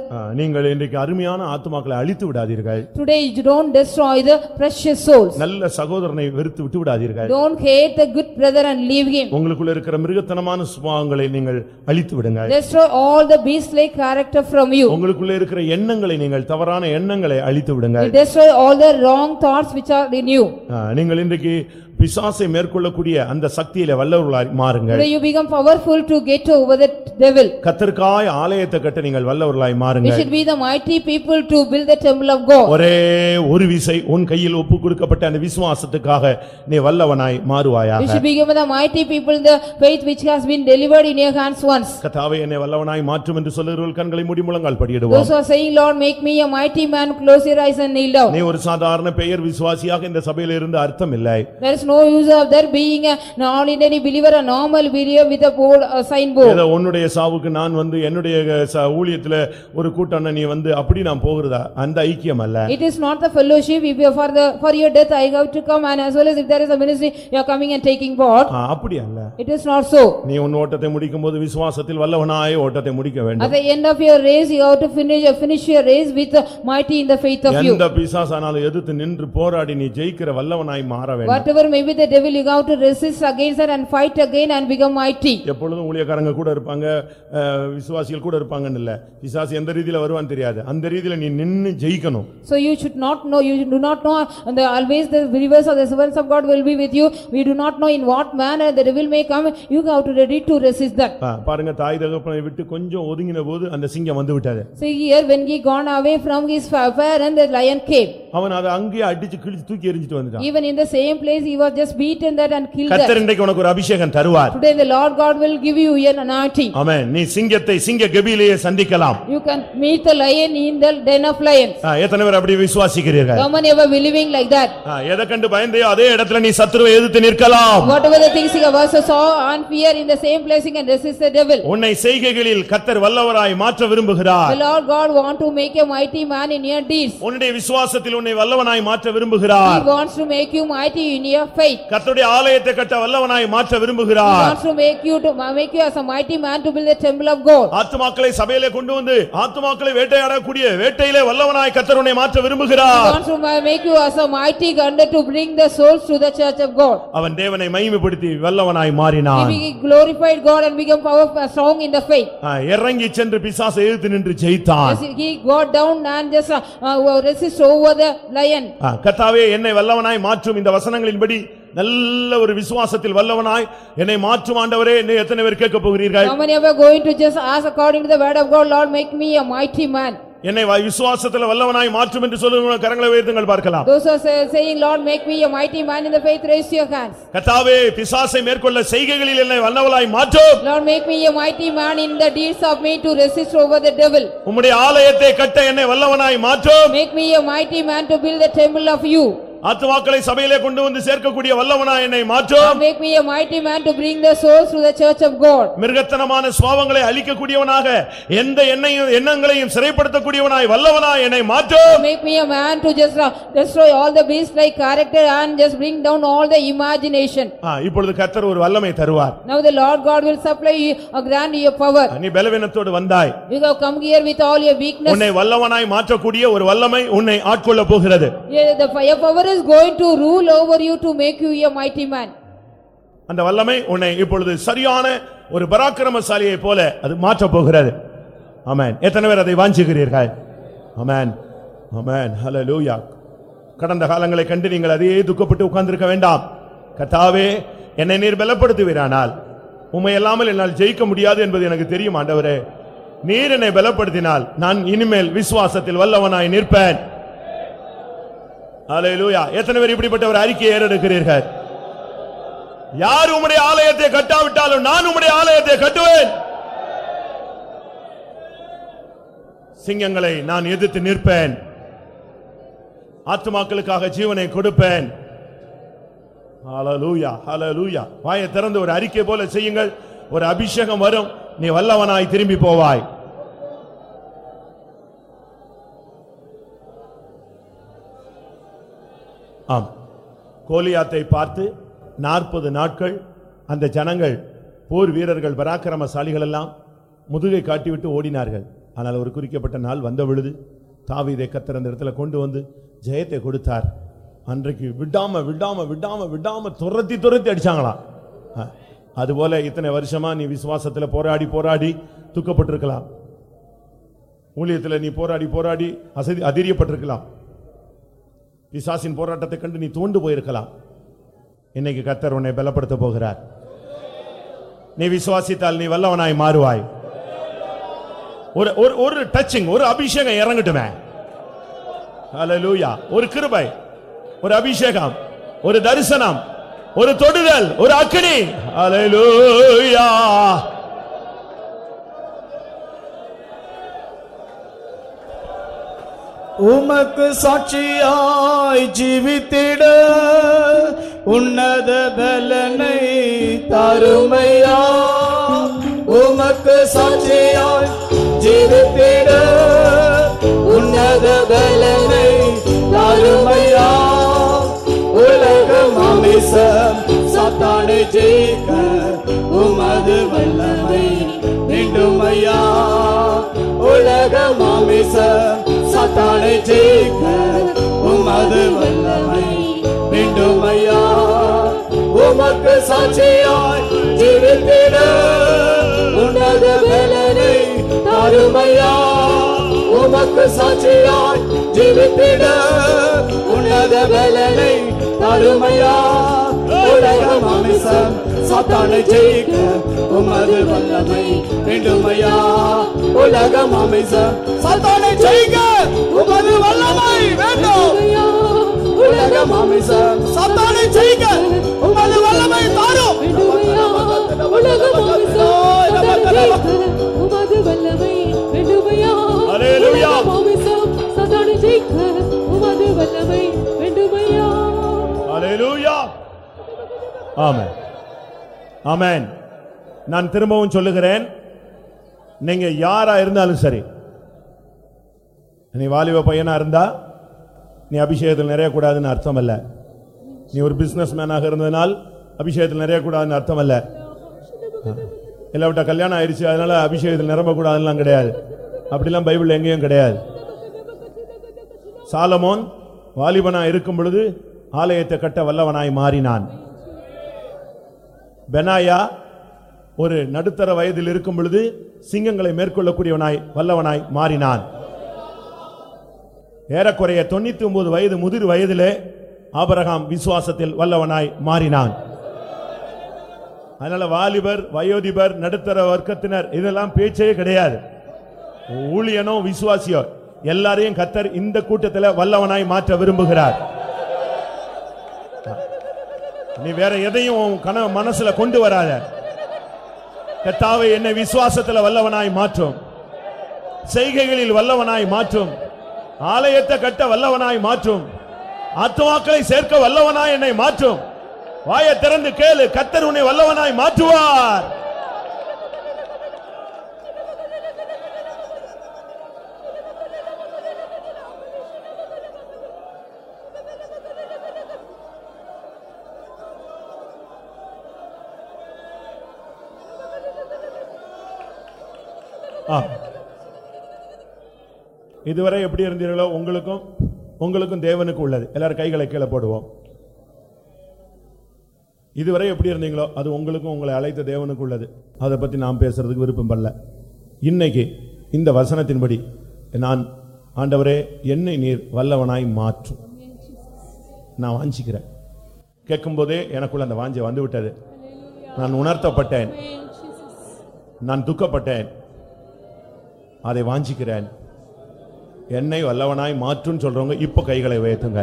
நீங்கள் இன்றைக்கு அருமையான ஆத்துமாக்களை அழித்து விடாதீர்கள் Today, you don't destroy the precious souls. நல்ல சகோதரனை வெறுத்து விட்டு விடாதீர்கள் Don't hate the good brother and leave him. உங்களுக்குள்ள இருக்கிற மிருகத்தனமான சுபாவங்களை நீங்கள் அழித்து விடுங்கள் Destroy all the beast-like character from you. உங்களுக்குள்ள இருக்கிற எண்ணங்களை நீங்கள் தவறான எண்ணங்களை அழித்து விடுங்கள் destroy all the wrong thoughts which are in you. நீங்கள் இன்றைக்கு பிசாசை மேற்கொள்ளக்கூடிய அந்த சக்தியில வல்லவர்களாய் மாறுங்கள் Today you become powerful to get over the devil. கத்தருக்காய் ஆலயத்தை கட்ட நீங்கள் வல்லவர்களாய் We மாறுங்கள் should be the mighty people to build the temple of God. ஒரே ஒரு விசை உன் கையில் ஒப்பு கொடுக்கப்பட்ட அந்த விசுவாசத்துக்காக நீ வல்லவனாய் We மாறுவாயாக should become the mighty people the faith which has been delivered in your hands once. கத்தாவே என்னை வல்லவனாய் மாற்றும் என்று சொல்லுகிறவர்கள் கண்களை மூடி முழங்கால் படியிடுவோம் Those are saying, Lord, make me a mighty man, close your eyes and kneel down. நீ ஒரு சாதாரண பெயர் விசுவாசியாக இந்த சபையில் இருந்து அர்த்தம் இல்லை There is no use of there being a- an ordinary believer, a normal believer with a board, a signboard. ஏதோ உன்னுடைய சாவுக்கு நான் வந்து என்னுடைய ச- ஊழியத்துல ஒரு கூட்டம் நீ வந்து அப்படி நான் போகிறதா அந்த ஐக்கியம் அல்ல It is not the fellowship, if you are for the, for your death, I have to come and as well as if there is a ministry, you are coming and taking part. ஆ, அப்படி அல்ல It is not so. நீ உன் ஓட்டத்தை முடிக்கும் போது விசுவாசத்தில் வல்லவனாய் ஓட்டத்தை முடிக்க At வேண்டும் the end of your race, you have to finish, finish your race with the mighty in the faith of you. எந்த பிசாசானாலும் எதிர்த்து நின்று போராடி நீ ஜெயிக்கிற வல்லவனாய் மாற வேண்டும் Whatever may be the devil, you have to resist against it and fight again and become mighty. எப்பொழுதும் ஊழியக்காரங்க கூட இருப்பாங்க அஹ், விசுவாசிகள் கூட இருப்பாங்கன்னு இல்ல பிசாசு எந்த ரீதியில வருவான்னு தெரியாது அந்த ரீதியில நீ நின்னு ஜெயிக்கணும் So you should not know, you do not know, and the- always the believers or the servants of God will be with you. We do not know in what manner the devil may come, you have to ready to resist that. ஆ, பாருங்க தாய் தகப்பனை விட்டு கொஞ்சம் ஒதுங்கின போது அந்த சிங்கம் வந்து விட்டது See here, when he gone away from his fa- parent, the lion came. அவன் அதை அங்கேயே அடிச்சு கிழிச்சு தூக்கி எறிஞ்சிட்டு வந்துட்டான் Even in the same place, he was just beaten that and killed that. கத்தர் இன்றைக்கு உனக்கு ஒரு அபிஷேகம் தருவார் Today the Lord God will give you an anointing. ஆமென் நீ சிங்கத்தை சிங்க கெபியிலேயே சந்திக்கலாம் You can meet the lion in the den of lions. ஆ, எத்தனை பேர் அப்படி விசுவாசிக்கிறீர்கள் Come on, ever believing like that. ஆ, எதை கண்டு பயந்தையோ அதே இடத்துல நீ சத்துருவை எதிர்த்து நிற்கலாம் Whatever the things you also saw and fear in the same place, you can resist the devil. உன்னை செய்கைகளில் கத்தர் வல்லவராய் மாற்ற The விரும்புகிறார் Lord God want to make a mighty man in your deeds. உன்னுடைய விசுவாசத்தில் உன்னை வல்லவனாய் மாற்ற He விரும்புகிறார் wants to make you mighty in your faith. கர்த்தருடைய ஆலயத்தை கட்ட வல்லவனாய் மாற்ற He விரும்புகிறார் wants to make you to, make you as a mighty man to build the temple of God. ஆத்துமாக்களை சபையிலே கொண்டு வந்து ஆத்துமாக்களை வேட்டையாடக்கூடிய வேட்டையிலே வல்லவனாய் கர்த்தர் உன்னை மாற்ற He விரும்புகிறார் wants to ma- make you as a mighty gunner to bring the souls to the church of God. அவன் தேவனை மகிமைப்படுத்தி வல்லவனாய் மாறினான் He glorified God and become powerful, strong in the faith. இறங்கி சென்று பிசாசை எதிர்த்து நின்று ஜெயித்தான் He got down and just uh, uh, resist over the lion. கர்த்தாவே என்னை வல்லவனாய் மாற்றும் இந்த வசனங்களின்படி நல்ல ஒரு விசுவாசத்தில் வல்லவனாய் என்னை மாற்றும் ஆண்டவரே என்னை எத்தனை பேர் கேட்க போகிறீர்கள் How many of you are going to just ask according to the word of God, Lord, make me a mighty man? என்னை விசுவாசத்தில் வல்லவனாய் மாற்றும் என்று சொல்லுங்க கரங்களை உயர்த்துங்கள் பார்க்கலாம் Those who are say- saying, Lord, make me a mighty man in the faith, raise your hands. கர்த்தாவே பிசாசை மேற்கொள்ள செய்கைகளில் என்னை வல்லவனாய் மாற்றும் Lord, make me a mighty man in the deeds of me to resist over the devil. உம்முடைய ஆலயத்தை கட்ட என்னை வல்லவனாய் மாற்றும் Make me a mighty man to build the temple of you. ஆத்துமாக்களை சபையிலே கொண்டு வந்து சேர்க்கக்கூடிய வல்லவனாய் என்னை மாற்றும் make me a mighty man to bring the souls to the church of God. மிருகத்தனமான சுவாவங்களை அழிக்கக்கூடியவனாக எந்த எண்ணையும் எண்ணங்களையும் சிறைப்படுத்தக்கூடியவனாய் வல்லவனாய் என்னை மாற்றும் Make me a man to just uh, destroy all the beast-like character and just bring down all the imagination. ஆ, இப்பொழுது கர்த்தர் ஒரு வல்லமை தருவார் Now the Lord God will supply you, uh, grant you your power. நீ பலவீனத்தோடு வந்தாய் You have come here with all your weakness. உன்னை வல்லவனாய் மாற்றக்கூடிய ஒரு வல்லமை உன்னை ஆட்கொள்ள போகிறது The fire power is going to rule over you to make you a mighty man. அந்த வல்லமை உன்னை இப்பொழுது சரியான ஒரு பராக்கிரமசாலியை போல அது மாற்றப் போகிறது. ஆமேன். எத்தனை பேர் அதை வாஞ்சுகிறீர்கள்? ஆமேன். ஆமேன். ஹலோ லூயா கடந்த காலங்களை கண்டு நீங்கள் அதையே துக்கப்பட்டு உட்கார்ந்திருக்க வேண்டாம். கத்தாவே என்னை நீர் பலப்படுத்துவீரானால் உண்மை இல்லாமல் என்னால் ஜெயிக்க முடியாது என்பது எனக்கு தெரியும் ஆண்டவரே. நீர் என்னை பலப்படுத்தினால் நான் இனிமேல் விசுவாசத்தில் வல்லவனாய் நிற்பேன். ஹalleluya. எத்தனை பேர் இப்படிப்பட்ட ஒரு அறிக்கையை ஏறெடுக்கிறீர்கள்? யார் உம்முடைய ஆலயத்தை கட்டாவிட்டாலும் நான் உம்முடைய ஆலயத்தை கட்டுவேன். சிங்கங்களை நான் எதிர்த்து நிற்பேன். ஆத்துமாக்களுக்காக ஜீவனை கொடுப்பேன். வாயை திறந்து ஒரு அறிக்கை போல செய்யுங்கள். ஒரு அபிஷேகம் வரும். நீ வல்லவனாய் திரும்பி போவாய். ஆம். கோலியாத்தை பார்த்து நாற்பது நாட்கள் அந்த ஜனங்கள் போர் வீரர்கள் பராக்கிரமசாலிகள் எல்லாம் முதுகை காட்டிவிட்டு ஓடினார்கள். ஆனால் ஒரு குறிக்கப்பட்ட நாள் வந்த பொழுது தாவிதை கத்தர் அந்த இடத்துல கொண்டு வந்து ஜெயத்தை கொடுத்தார். அன்றைக்கு விடாம விடாம விடாம விடாம துரத்தி துரத்தி அடிச்சாங்களாம் அதுபோல இத்தனை வருஷமா நீ விசுவாசத்தில் போராடி போராடி துக்கப்பட்டிருக்கலாம். ஊழியத்தில் நீ போராடி போராடி அசதி அதிரியப்பட்டிருக்கலாம் பிசாசின் போராட்டத்தை கண்டு நீ தோண்டு போயிருக்கலாம். இன்னைக்கு கத்தர் உன்னை பலப்படுத்த போகிறார். நீ விசுவாசித்தால் நீ வல்லவனாய் மாறுவாய். ஒரு ஒரு ஒரு டச்சிங் ஒரு அபிஷேகம் இறங்கட்டுமே. ஒரு கிருபை ஒரு அபிஷேகம் ஒரு தரிசனம் ஒரு தொடுதல் ஒரு அக்னி. ஹalleluya உமக்கு சாட்சியாய் ஜீவித்திட உன்னத பலனை தருமையா? உமக்கு சாட்சியாய் ஜீவித்திட உன்னத பலனை தருமையா? உலகம் அமிசம் சாத்தானை ஜெயிக்க உமது வல்லமை நின்றுமையா உலக மாமிச சாத்தானை ஜெயிக்க உமது வல்லமை வேண்டுமையா? உமக்கு சாட்சியாய் ஜீவித்திட உன்னத வேலனை தருமையா? உமக்கு சாட்சியாய் ஜீவித்திட உன்னத வேலனை தருமையா? உலக மாமிசம் சாத்தானை ஜெயிக்க உமது வல்லமை வேண்டுமையா? உலக மாமிசம் சாத்தானை ஜெயிக்க உமது வல்லமை வேண்டும். உலக மாமிசம் சாத்தானை ஜெயிக்க உமது வல்லமை தாரும். ஆமென். ஆமேன். நான் திரும்பவும் சொல்லுகிறேன். நீங்க யாரா இருந்தாலும் சரி. நீ வாலிப பையனா இருந்தா நீ அபிஷேகத்தில் நிறைய கூடாதுன்னு அர்த்தம் அல்ல. நீ ஒரு பிசினஸ் மேனாக இருந்ததுனால் அபிஷேகத்தில் நிறைய கூடாதுன்னு அர்த்தம் அல்ல. இல்லாவிட்டா கல்யாணம் ஆயிடுச்சு அதனால அபிஷேகத்தில் நிரம்ப கூடாதுலாம் கிடையாது. அப்படிலாம் பைபிள் எங்கேயும் கிடையாது. சாலமோன் வாலிபனா இருக்கும் பொழுது ஆலயத்தை கட்ட வல்லவனாய் மாறினான். பெனாயா ஒரு நடுத்தர வயதில் இருக்கும் பொழுது சிங்கங்களை மேற்கொள்ளக்கூடியவனாய் வல்லவனாய் மாறினான். ஏறக்குறைய தொண்ணூத்தி ஒன்பது வயது முதிர் வயதிலே ஆபரகாம் விசுவாசத்தில் வல்லவனாய் மாறினான். அதனால வாலிபர் வயோதிபர் நடுத்தர வர்க்கத்தினர் இதெல்லாம் பேச்சே கிடையாது. ஊழியனோ விசுவாசியோ எல்லாரையும் கத்தர் இந்த கூட்டத்தில் வல்லவனாய் மாற்ற விரும்புகிறார். நீ வேற எதையும் உன் கன மனசுல கொண்டு வராத. கத்தாவை என்னை விசுவாசத்துல வல்லவனாய் மாற்றும். செய்கைகளில் வல்லவனாய் மாற்றும். ஆலயத்தை கட்ட வல்லவனாய் மாற்றும். ஆத்மாக்களை சேர்க்க வல்லவனாய் என்னை மாற்றும். வாயை திறந்து கேளு கத்தர் உன்னை வல்லவனாய் மாற்றுவார். இதுவரை எப்படி இருந்தீர்களோ உங்களுக்கும் உங்களுக்கும் தேவனுக்கு உள்ளது. எல்லாரும் கைகளை கீழே போடுவோம். இதுவரை எப்படி இருந்தீங்களோ அது உங்களுக்கும் உங்களை அழைத்த தேவனுக்கு உள்ளது. அதை பத்தி நான் பேசுறதுக்கு விருப்பம் படல. இன்னைக்கு இந்த வசனத்தின்படி நான் ஆண்டவரே என்னை நீர் வல்லவனாய் மாற்றும் நான் வாஞ்சிக்கிறேன். கேட்கும்போதே எனக்குள்ள அந்த வாஞ்சை வந்து விட்டது நான் உணர்த்தப்பட்டேன். நான் துக்கப்பட்டேன். அதை வாஞ்சிக்கிறேன். என்னை வல்லவனாய் மாற்றும் சொல்றவங்க இப்ப கைகளை உயர்த்துங்க.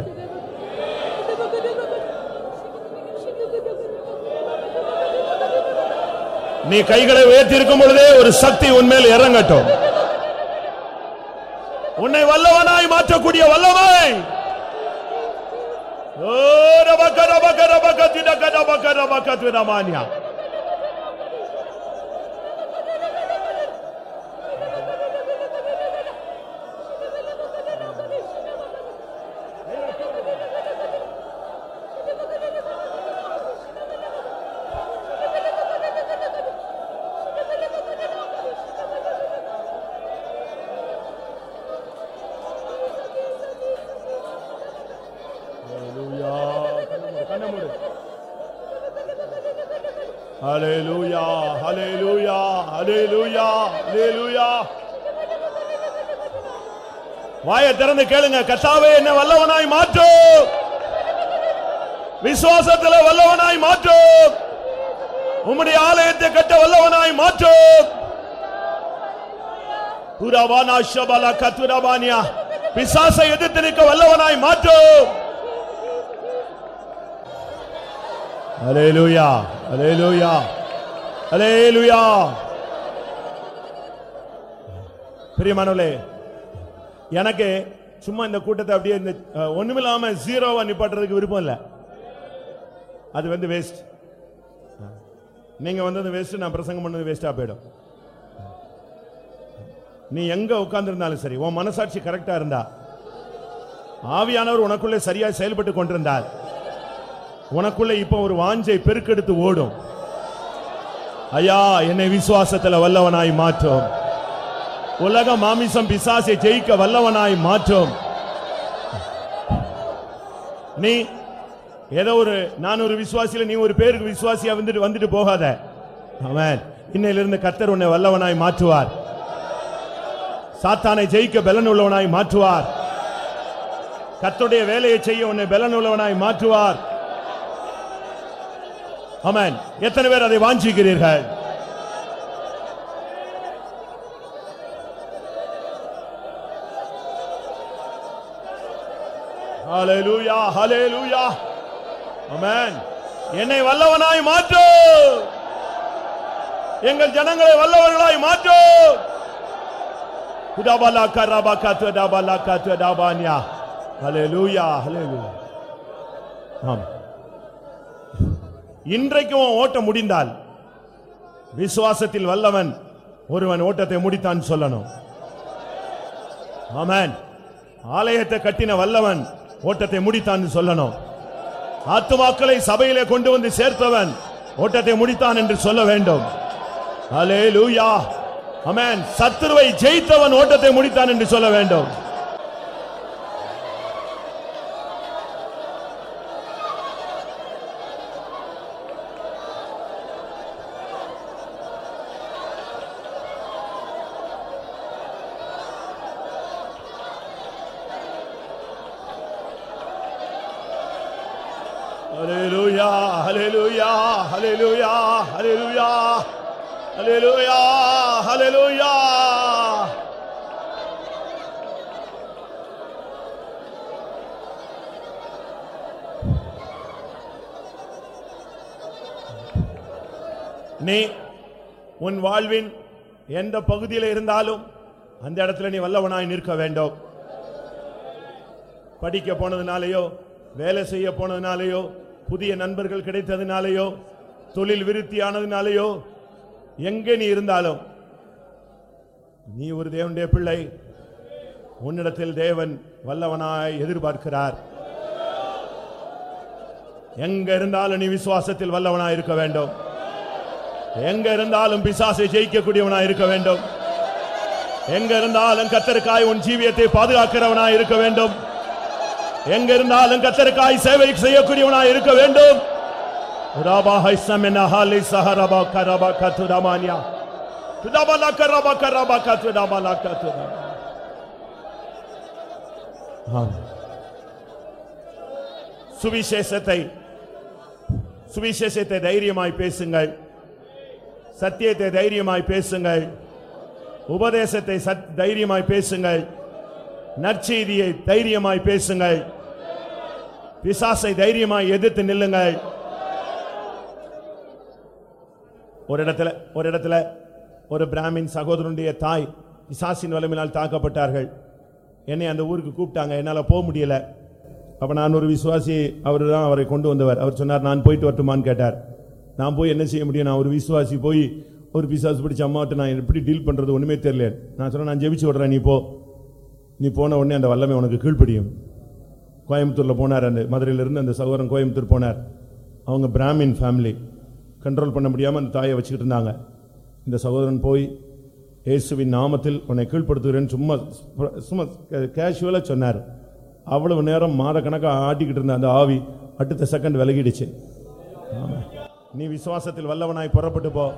நீ கைகளை உயர்த்தி இருக்கும் பொழுதே ஒரு சக்தி உன்மேல் இறங்கட்டும். உன்னை வல்லவனாய் மாற்றக்கூடிய வல்லமை. ஓ ரபக ரபக ரபக திடக ரபக ரபக திடமானியா ஹalleluya ஹalleluya ஹalleluya ஹalleluya வாயை திறந்து கேளுங்க. கத்தாவே என்ன வல்லவனாய் மாற்று. விசுவாசத்தில் வல்லவனாய் மாற்றும் உம்முடைய ஆலயத்தை கட்ட வல்லவனாய் மாற்றும் புறவானா ஷபலா கத்துரபானியா. பிசாசை எதிர்த்து நிற்க வல்லவனாய் மாற்றும் அலேலுயா அலேலுயா அலேலுயா பிரியமானவளே எனக்கு சும்மா இந்த கூட்டத்தை அப்படியே இந்த ஒண்ணுமில்லாம ஜீரோவா நிப்பாட்டுறதுக்கு விருப்பம் இல்ல. அது வந்து வேஸ்ட் நீங்க வந்தது வேஸ்ட் நான் பிரசங்கம் பண்ணது வேஸ்டா போயிடும். நீ எங்க உட்கார்ந்திருந்தாலும் சரி உன் மனசாட்சி கரெக்டா இருந்தா ஆவியானவர் உனக்குள்ளே சரியா செயல்பட்டு கொண்டிருந்தார் உனக்குள்ள இப்ப ஒரு வாஞ்சை பெருக்கெடுத்து ஓடும். ஐயா என்னை விசுவாசத்துல வல்லவனாய் மாற்றும் உலக மாமிசம் பிசாசை ஜெயிக்க வல்லவனாய் மாற்றும். நீ ஏதோ ஒரு நான் ஒரு விசுவாசியில நீ ஒரு பேருக்கு விசுவாசியா வந்துட்டு வந்துட்டு போகாத. அவன் இன்னையிலிருந்து கர்த்தர் உன்னை வல்லவனாய் மாற்றுவார். சாத்தானை ஜெயிக்க பலன் உள்ளவனாய் மாற்றுவார். கத்துடைய வேலையை செய்ய உன்னை பலன் உள்ளவனாய் மாற்றுவார். அமன் எத்தனை பேர் அதை வாஞ்சிக்கிறீர்கள்? ஹalleluya ஹalleluya ஆமென் என்னை வல்லவனாய் மாற்று. எங்கள் ஜனங்களை வல்லவர்களாய் மாற்று. குதாபலா கராபா காத்து டாபாலா காத்து டாபானியா ஹalleluya ஹalleluya ஆம். இன்றைக்கு உன் ஓட்டம் முடிந்தால் விசுவாசத்தில் வல்லவன் ஒருவன் ஓட்டத்தை முடித்தான் சொல்லணும். ஆமென் ஆலயத்தை கட்டின வல்லவன் ஓட்டத்தை முடித்தான் சொல்லணும். ஆத்துமாக்களை சபையிலே கொண்டு வந்து சேர்த்தவன் ஓட்டத்தை முடித்தான் என்று சொல்ல வேண்டும். அலே லூயா அமேன் சத்துருவை ஜெயித்தவன் ஓட்டத்தை முடித்தான் என்று சொல்ல வேண்டும். Hallelujah, hallelujah. நீ உன் வாழ்வின் எந்த பகுதியில் இருந்தாலும் அந்த இடத்துல நீ வல்லவனாய் நிற்க வேண்டும் படிக்க போனதுனாலயோ வேலை செய்ய போனதுனாலயோ புதிய நண்பர்கள் கிடைத்ததுனாலயோ தொழில் விருத்தி ஆனதுனாலயோ எங்கே நீ இருந்தாலும் நீ ஒரு தேவனுடைய பிள்ளை. உன்னிடத்தில் தேவன் வல்லவனாய் எதிர்பார்க்கிறார். எங்க இருந்தாலும் நீ விசுவாசத்தில் வல்லவனாய் இருக்க வேண்டும். எங்க இருந்தாலும் பிசாசை ஜெயிக்கக்கூடியவனாய் இருக்க வேண்டும். எங்க இருந்தாலும் கத்தருக்காய் உன் ஜீவியத்தை பாதுகாக்கிறவனாய் இருக்க வேண்டும். எங்க இருந்தாலும் கத்தருக்காய் சேவை செய்யக்கூடியவனாய் இருக்க வேண்டும். சுவிசேஷத்தை சுவிசேஷத்தை தைரியமாய் பேசுங்கள் சத்தியத்தை தைரியமாய் பேசுங்கள் உபதேசத்தை சத்- தைரியமாய் பேசுங்கள் நற்செய்தியை தைரியமாய் பேசுங்கள் பிசாசை தைரியமாய் எதிர்த்து நில்லுங்கள் ஒரு இடத்துல ஒரு இடத்துல ஒரு பிராமின் சகோதரனுடைய தாய் பிசாசின் வலிமையினால் தாக்கப்பட்டார்கள். என்னை அந்த ஊருக்கு கூப்பிட்டாங்க. என்னால் போக முடியல. அப்போ நான் ஒரு விசுவாசி அவர் தான் அவரை கொண்டு வந்தவர். அவர் சொன்னார் நான் போயிட்டு வரட்டுமான்னு கேட்டார். நான் போய் என்ன செய்ய முடியும்? நான் ஒரு விசுவாசி போய் ஒரு பிசாசு பிடிச்ச அம்மாவிட்ட நான் எப்படி டீல் பண்ணுறது ஒன்றுமே தெரியல. நான் சொன்னேன் நான் ஜெபிச்சு விடுறேன் நீ போ. நீ போன உடனே அந்த வல்லமை உனக்கு கீழ்ப்படியும். கோயம்புத்தூரில் போனார் அந்த மதுரையிலிருந்து அந்த சகோதரன் கோயம்புத்தூர் போனார். அவங்க பிராமின் ஃபேமிலி கண்ட்ரோல் பண்ண முடியாமல் அந்த தாயை வச்சுக்கிட்டு இருந்தாங்க. இந்த சகோதரன் போய் இயேசுவின் நாமத்தில் உன்னை கீழ்ப்படுத்துகிறேன்னு சும்மா சும்மா கேஷுவலாக சொன்னார். அவ்வளவு நேரம் மாதக்கணக்காக ஆட்டிக்கிட்டு இருந்த அந்த ஆவி அடுத்த செகண்ட் விலகிடுச்சு. ஆமா. நீ விசுவாசத்தில் வல்லவனாய் புறப்பட்டு போ.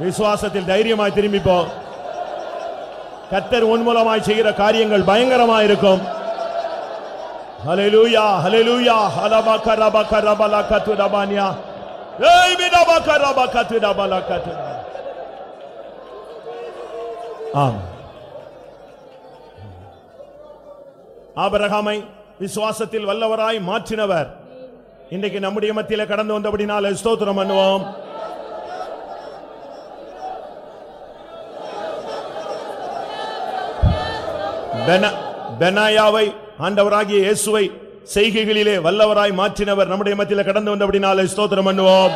விசுவாசத்தில் தைரியமாய் திரும்பி போ. கத்தர் உன் மூலமாய் செய்கிற காரியங்கள் பயங்கரமாய் இருக்கும். ஹalleluya ஹalleluya ஹலபக ரபக ரபலக துடபானியா ஏய் Ah. ஆபரகாமை விசுவாசத்தில் வல்லவராய் மாற்றினவர். இன்றைக்கு நம்முடைய மத்தியில கடந்து வந்தபடினால ஸ்தோத்திரம் பண்ணுவோம். பெனாயாவை ஆண்டவராகிய இயேசுவை செய்கைகளிலே வல்லவராய் மாற்றினவர் நம்முடைய மத்தியில் கடந்து வந்தபடினால ஸ்தோத்திரம் பண்ணுவோம்.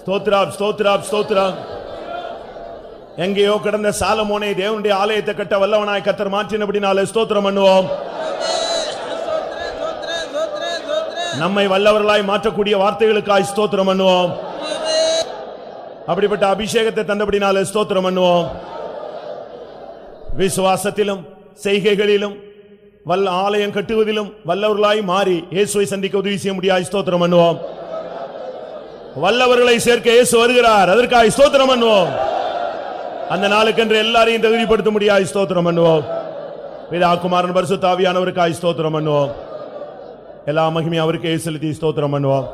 ஸ்தோத்ராப் ஸ்தோத்ராப் ஸ்தோத்ராப். எங்கேயோ கிடந்த சாலமோனை தேவனுடைய ஆலயத்தை கட்ட வல்லவனாய் கத்தர் மாற்றினபடினால ஸ்தோத்திரம் பண்ணுவோம். நம்மை வல்லவர்களாய் மாற்றக்கூடிய வார்த்தைகளுக்காய் ஸ்தோத்திரம் பண்ணுவோம். அப்படிப்பட்ட அபிஷேகத்தை தந்தபடினால ஸ்தோத்திரம் பண்ணுவோம். விசுவாசத்திலும் செய்கைகளிலும் வல்ல ஆலயம் கட்டுவதிலும் வல்லவர்களாய் மாறி இயேசுவை சந்திக்க உதவி செய்ய முடியாது ஸ்தோத்திரம் பண்ணுவோம். வல்லவர்களை சேர்க்க இயேசு வருகிறார் அதற்காக ஸ்தோத்திரம் பண்ணுவோம். அந்த நாளுக்கென்று எல்லாரையும் தகுதிப்படுத்த முடியாது ஸ்தோத்திரம் பண்ணுவோம். பிதாகுமாரன் பரிசு பரிசுத்த ஸ்தோத்திரம் பண்ணுவோம். எல்லா மகிமையும் அவருக்கு செலுத்தி ஸ்தோத்திரம் பண்ணுவோம்.